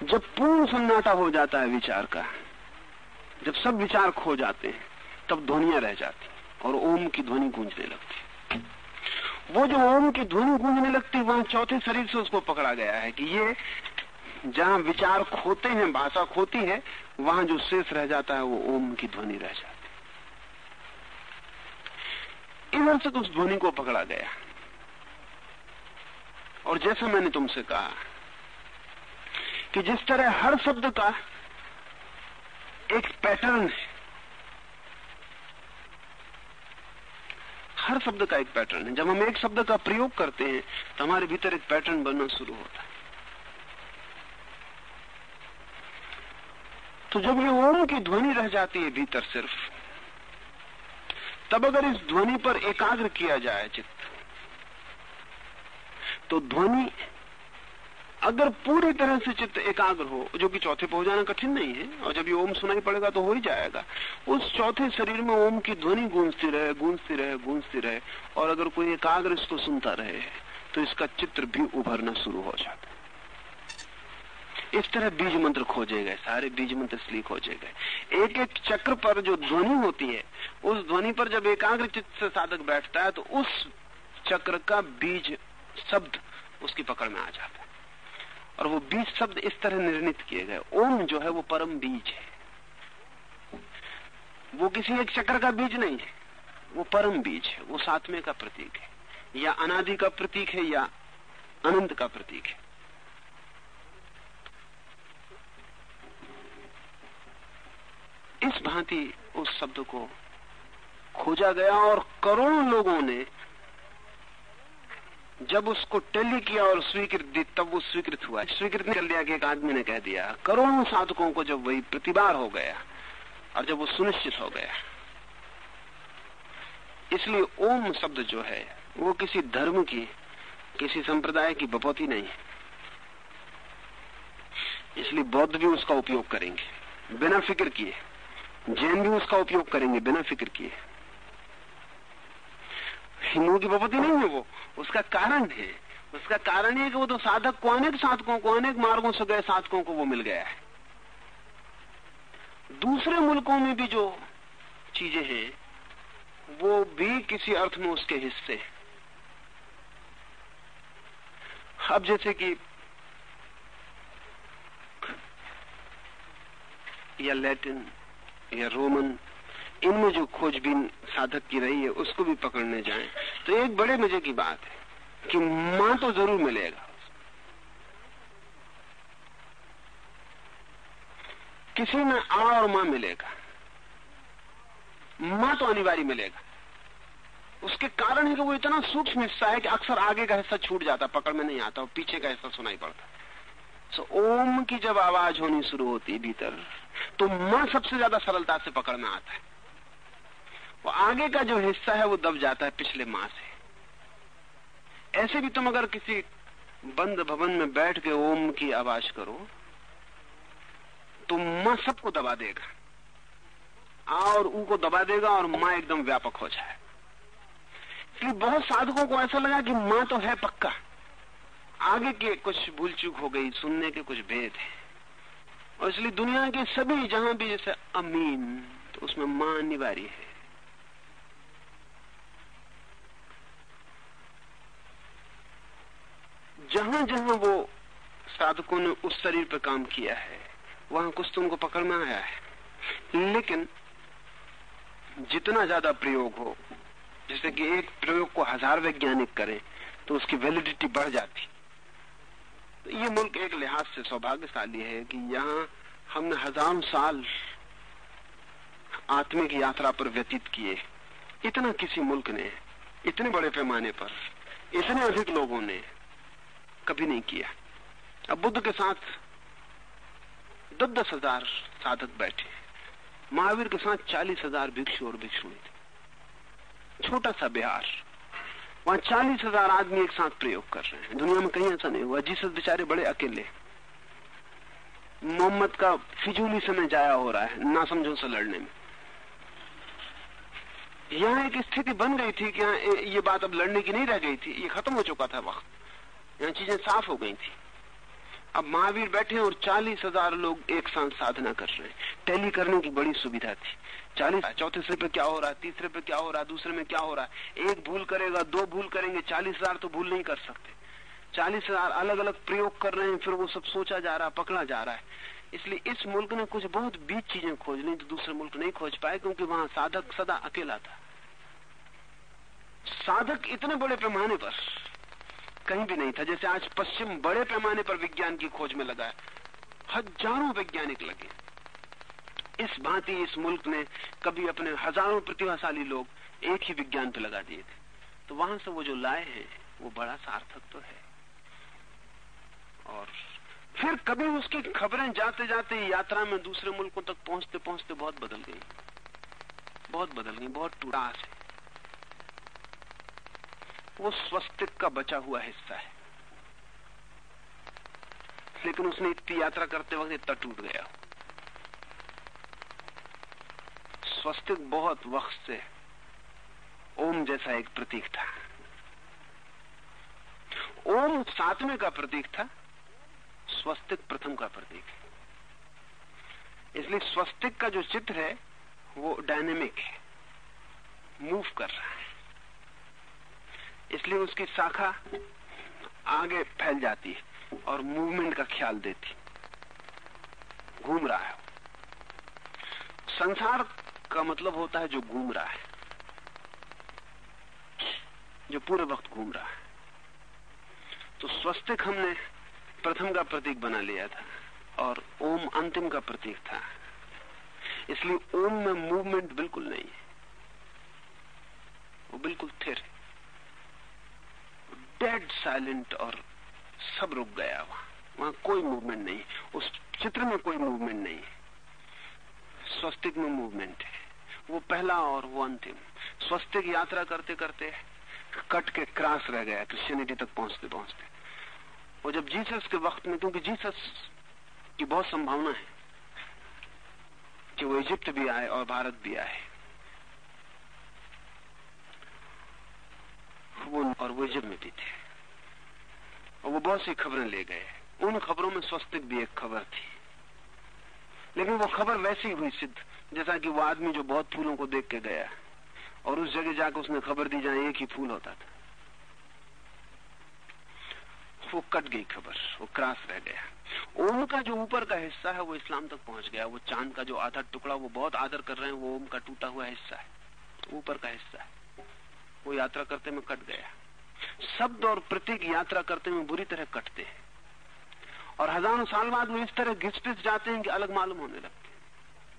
जब पूर्ण सन्नाटा हो जाता है विचार का, जब सब विचार खो जाते हैं, तब ध्वनिया रह जाती और ओम की ध्वनि गूंजने लगती वो जो ओम की ध्वनि गूंजने लगती वहाँ चौथे शरीर से उसको पकड़ा गया है कि ये जहाँ विचार खोते हैं, भाषा खोती है, वहाँ जो शेष रह जाता है, वो ओम की ध्वनि रह जाती इधर से तो उस ध्वनि को पकड़ा गया। और जैसा मैंने तुमसे कहा कि जिस तरह हर शब्द का एक पैटर्न है हर शब्द का एक पैटर्न है। जब हम एक शब्द का प्रयोग करते हैं तो हमारे भीतर एक पैटर्न बनना शुरू होता है। तो जब ये ओम की ध्वनि रह जाती है भीतर सिर्फ़, तब अगर इस ध्वनि पर एकाग्र किया जाए चित्त तो ध्वनि अगर पूरी तरह से चित्त एकाग्र हो, जो कि चौथे पहुँच जाना कठिन नहीं है, और जब ये ओम सुनाई पड़ेगा तो हो ही जाएगा। उस चौथे शरीर में ओम की ध्वनि गूंजती रहे गूंजती रहे गूंजती रहे, और अगर कोई एकाग्र इसको सुनता रहे तो इसका चित्र भी उभरना शुरू हो जाता है। इस तरह बीज मंत्र खोजे गए, सारे बीज मंत्र इसलिए खोजे गए। एक एक चक्र पर जो ध्वनि होती है, उस ध्वनि पर जब एकाग्र चित्त से साधक बैठता है तो उस चक्र का बीज, शब्द उसकी पकड़ में आ जाता है। और वो बीज शब्द इस तरह निर्णित किए गए। ओम जो है वो परम बीज है। वो किसी एक चक्र का बीज नहीं है। वो परम बीज है। वो सातवें का प्रतीक है। या अनादि का प्रतीक है या अनंत का प्रतीक है। इस भांति उस शब्द को खोजा गया और करोड़ों लोगों ने जब उसको टेली किया और स्वीकृत दी, तब वो स्वीकृत हुआ। स्वीकृत कर लिया कि एक आदमी ने कह दिया, करोड़ों साधकों को जब वही प्रतिबार हो गया और जब वो सुनिश्चित हो गया। इसलिए ओम शब्द जो है, वो किसी धर्म की, किसी संप्रदाय की बपौती नहीं। है इसलिए बौद्ध भी उसका उपयोग करेंगे। बिना फ़िक्र किए, जैन भी उसका उपयोग करेंगे, बिना फ़िक्र किए। हिंदुओं की बपति नहीं है वो। उसका कारण है उसका कारण है कि वो तो साधक को अनेक साधकों को अनेक मार्गों से गए साधकों को वो मिल गया है। दूसरे मुल्कों में भी जो चीज़ें हैं, वो भी किसी अर्थ में उसके हिस्से अब जैसे कि या लैटिन, या रोमन इनमें जो खोजबीन साधक की रही है, उसको भी पकड़ने जाए। तो एक बड़े मज़े की बात है कि माँ तो ज़रूर मिलेगा। किसी में आ और माँ मिलेगा। माँ तो अनिवार्य मिलेगा। उसके कारण है कि वो इतना सूक्ष्म हिस्सा है कि अक्सर आगे का हिस्सा छूट जाता, पकड़ में नहीं आता और पीछे का हिस्सा सुनाई पड़ता। सो ओम की जब आवाज़ होनी शुरू होती भीतर तो माँ सबसे ज़्यादा सरलता से पकड़ में आता है। वो आगे का जो हिस्सा है वो दब जाता है पिछले माह से। ऐसे भी तुम अगर किसी बंद भवन में बैठ के ओम की आवाज़ करो तो माँ सबको दबा देगा। आ और ऊ को दबा देगा और माँ एकदम व्यापक हो जाए। इसलिए बहुत साधकों को ऐसा लगा कि माँ तो है पक्का। आगे के कुछ भूल चूक हो गई, सुनने के कुछ भेद है। और इसलिए दुनिया के सभी, जहाँ भी जैसे अमीन तो उसमें माँ अनिवार्य है। जहाँ जहाँ वो साधकों ने उस शरीर पर काम किया है, वहाँ कुछ तो उनको पकड़ में आया है। लेकिन जितना ज़्यादा प्रयोग हो, जैसे कि एक प्रयोग को हज़ार वैज्ञानिक करें तो उसकी वैलिडिटी बढ़ जाती। तो ये मुल्क एक लिहाज से सौभाग्यशाली है कि यहाँ हमने हज़ारों साल आत्मिक यात्रा पर व्यतीत किए। इतना किसी मुल्क ने, इतने बड़े पैमाने पर, इतने अधिक लोगों ने कभी नहीं किया। अब बुद्ध के साथ दस दस हज़ार साधक बैठे महावीर के साथ चालीस हज़ार भिक्षु और भिक्षुणी थे। छोटा सा बिहार। वहाँ चालीस हज़ार आदमी एक साथ प्रयोग कर रहे हैं। दुनिया में कहीं ऐसा नहीं हुआ। जीसस बेचारे बड़े अकेले मोहम्मद का फिजूली समय जाया हो रहा है ना समझो से लड़ने में। यहाँ एक स्थिति बन गई थी कि ये बात अब लड़ने की नहीं रह गई थी। ये खत्म हो चुका था वक्त। यहाँ चीज़ें साफ़ हो गई थी। अब महावीर बैठे और चालीस हज़ार लोग एक साथ साधना कर रहे हैं। टैली करने की बड़ी सुविधा थी। चालीस चौथे सिर पे क्या हो रहा है? तीसरे पे क्या हो रहा है? दूसरे में क्या हो रहा है? एक भूल करेगा, दो भूल करेंगे, चालीस हज़ार तो भूल नहीं कर सकते। चालीस हज़ार अलग अलग प्रयोग कर रहे हैं, फिर वो सब सोचा जा रहा है, पकड़ा जा रहा है। इसलिए इस मुल्क ने कुछ बहुत बीच चीज़ें खोज ली तो दूसरे मुल्क नहीं खोज पाए, क्योंकि वहाँ साधक सदा अकेला था। साधक इतने बड़े पैमाने पर कहीं भी नहीं था, जैसे आज पश्चिम बड़े पैमाने पर विज्ञान की खोज में लगा है। हज़ारों वैज्ञानिक लगे इस भांति इस मुल्क ने कभी अपने हज़ारों प्रतिभाशाली लोग एक ही विज्ञान पे लगा दिए थे। तो वहाँ से वो जो लाए हैं, वो बड़ा सार्थक तो है। और फिर कभी उसकी खबरें जाते जाते यात्रा में दूसरे मुल्कों तक पहुँचते पहुँचते बहुत बदल गई। बहुत बदल गई, बहुत टूटास है। वो स्वस्तिक का बचा हुआ हिस्सा है। लेकिन उसने इतनी यात्रा करते वक्त इतना टूट गया। स्वस्तिक बहुत वक्त से ओम जैसा एक प्रतीक था। ओम सातवें का प्रतीक था स्वस्तिक प्रथम का प्रतीक है। इसलिए स्वस्तिक का जो चित्र है, वो डायनेमिक है। मूव कर रहा है। इसलिए उसकी शाखा आगे फैल जाती है और मूवमेंट का ख्याल देती घूम रहा है संसार का मतलब होता है जो घूम रहा है। जो पूरे वक्त घूम रहा है। तो स्वस्तिक हमने प्रथम का प्रतीक बना लिया था और ओम अंतिम का प्रतीक था। इसलिए ओम में मूवमेंट बिल्कुल नहीं है। वो बिल्कुल स्थिर है। डेड साइलेंट और सब रुक गया वहाँ वहाँ कोई मूवमेंट नहीं। उस चित्र में कोई मूवमेंट नहीं। स्वस्तिक में मूवमेंट है। वो पहला और वो अंतिम। स्वस्तिक यात्रा करते करते कट के क्रॉस रह गया क्रिश्चियनिटी तक पहुँचते पहुँचते। वो जब जीसस के वक्त में, क्योंकि जीसस की बहुत संभावना है कि वो इजिप्ट भी आए और भारत भी आए। वो और वो इजिप्ट में भी थे और वो बहुत सी खबरें ले गए उन खबरों में स्वस्तिक भी एक खबर थी। लेकिन वो खबर वैसी हुई सिद्ध, जैसा कि वो आदमी जो बहुत फूलों को देख के गया और उस जगह जाकर उसने खबर दी जहाँ एक ही फूल होता था। वो कट गई खबर, वो क्रॉस रह गया। ओम का जो ऊपर का हिस्सा है, वो इस्लाम तक पहुँच गया। वो चाँद का जो आधा टुकड़ा, वो बहुत आदर कर रहे हैं, वो ओम का टूटा हुआ हिस्सा है। ऊपर का हिस्सा है। वो यात्रा करते में कट गया। शब्द और प्रतीक यात्रा करते में बुरी तरह कटते हैं। और हज़ारों साल बाद वो इस तरह घिस पिस जाते हैं कि अलग मालूम होने लगते हैं।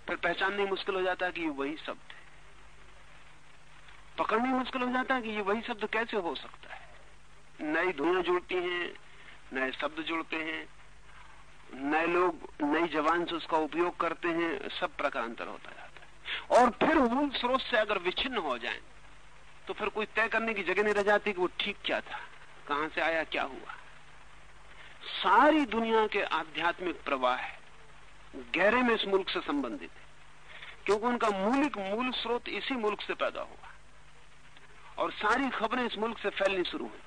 फिर पहचानने मुश्किल हो जाता है कि ये वही शब्द है। पकड़ने मुश्किल हो जाता है कि ये वही शब्द कैसे हो सकता है? नई धुएँ जुड़ती हैं, नए शब्द जुड़ते हैं, नए लोग, नई जवान से उसका उपयोग करते हैं, सब प्रकार अंतर होता जाता है। और फिर मूल स्रोत से अगर विच्छिन्न हो जाए तो फिर कोई तय करने की जगह नहीं रह जाती कि वो ठीक क्या था, कहाँ से आया, क्या हुआ। सारी दुनिया के आध्यात्मिक प्रवाह गहरे में इस मुल्क से संबंधित है, क्योंकि उनका मूलिक मूल स्रोत इसी मुल्क से पैदा हुआ। और सारी खबरें इस मुल्क से फैलनी शुरू हुई।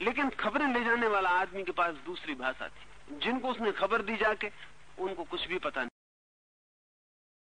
लेकिन खबरें ले जाने वाला आदमी के पास दूसरी भाषा थी, जिनको उसने खबर दी जाके, उनको कुछ भी पता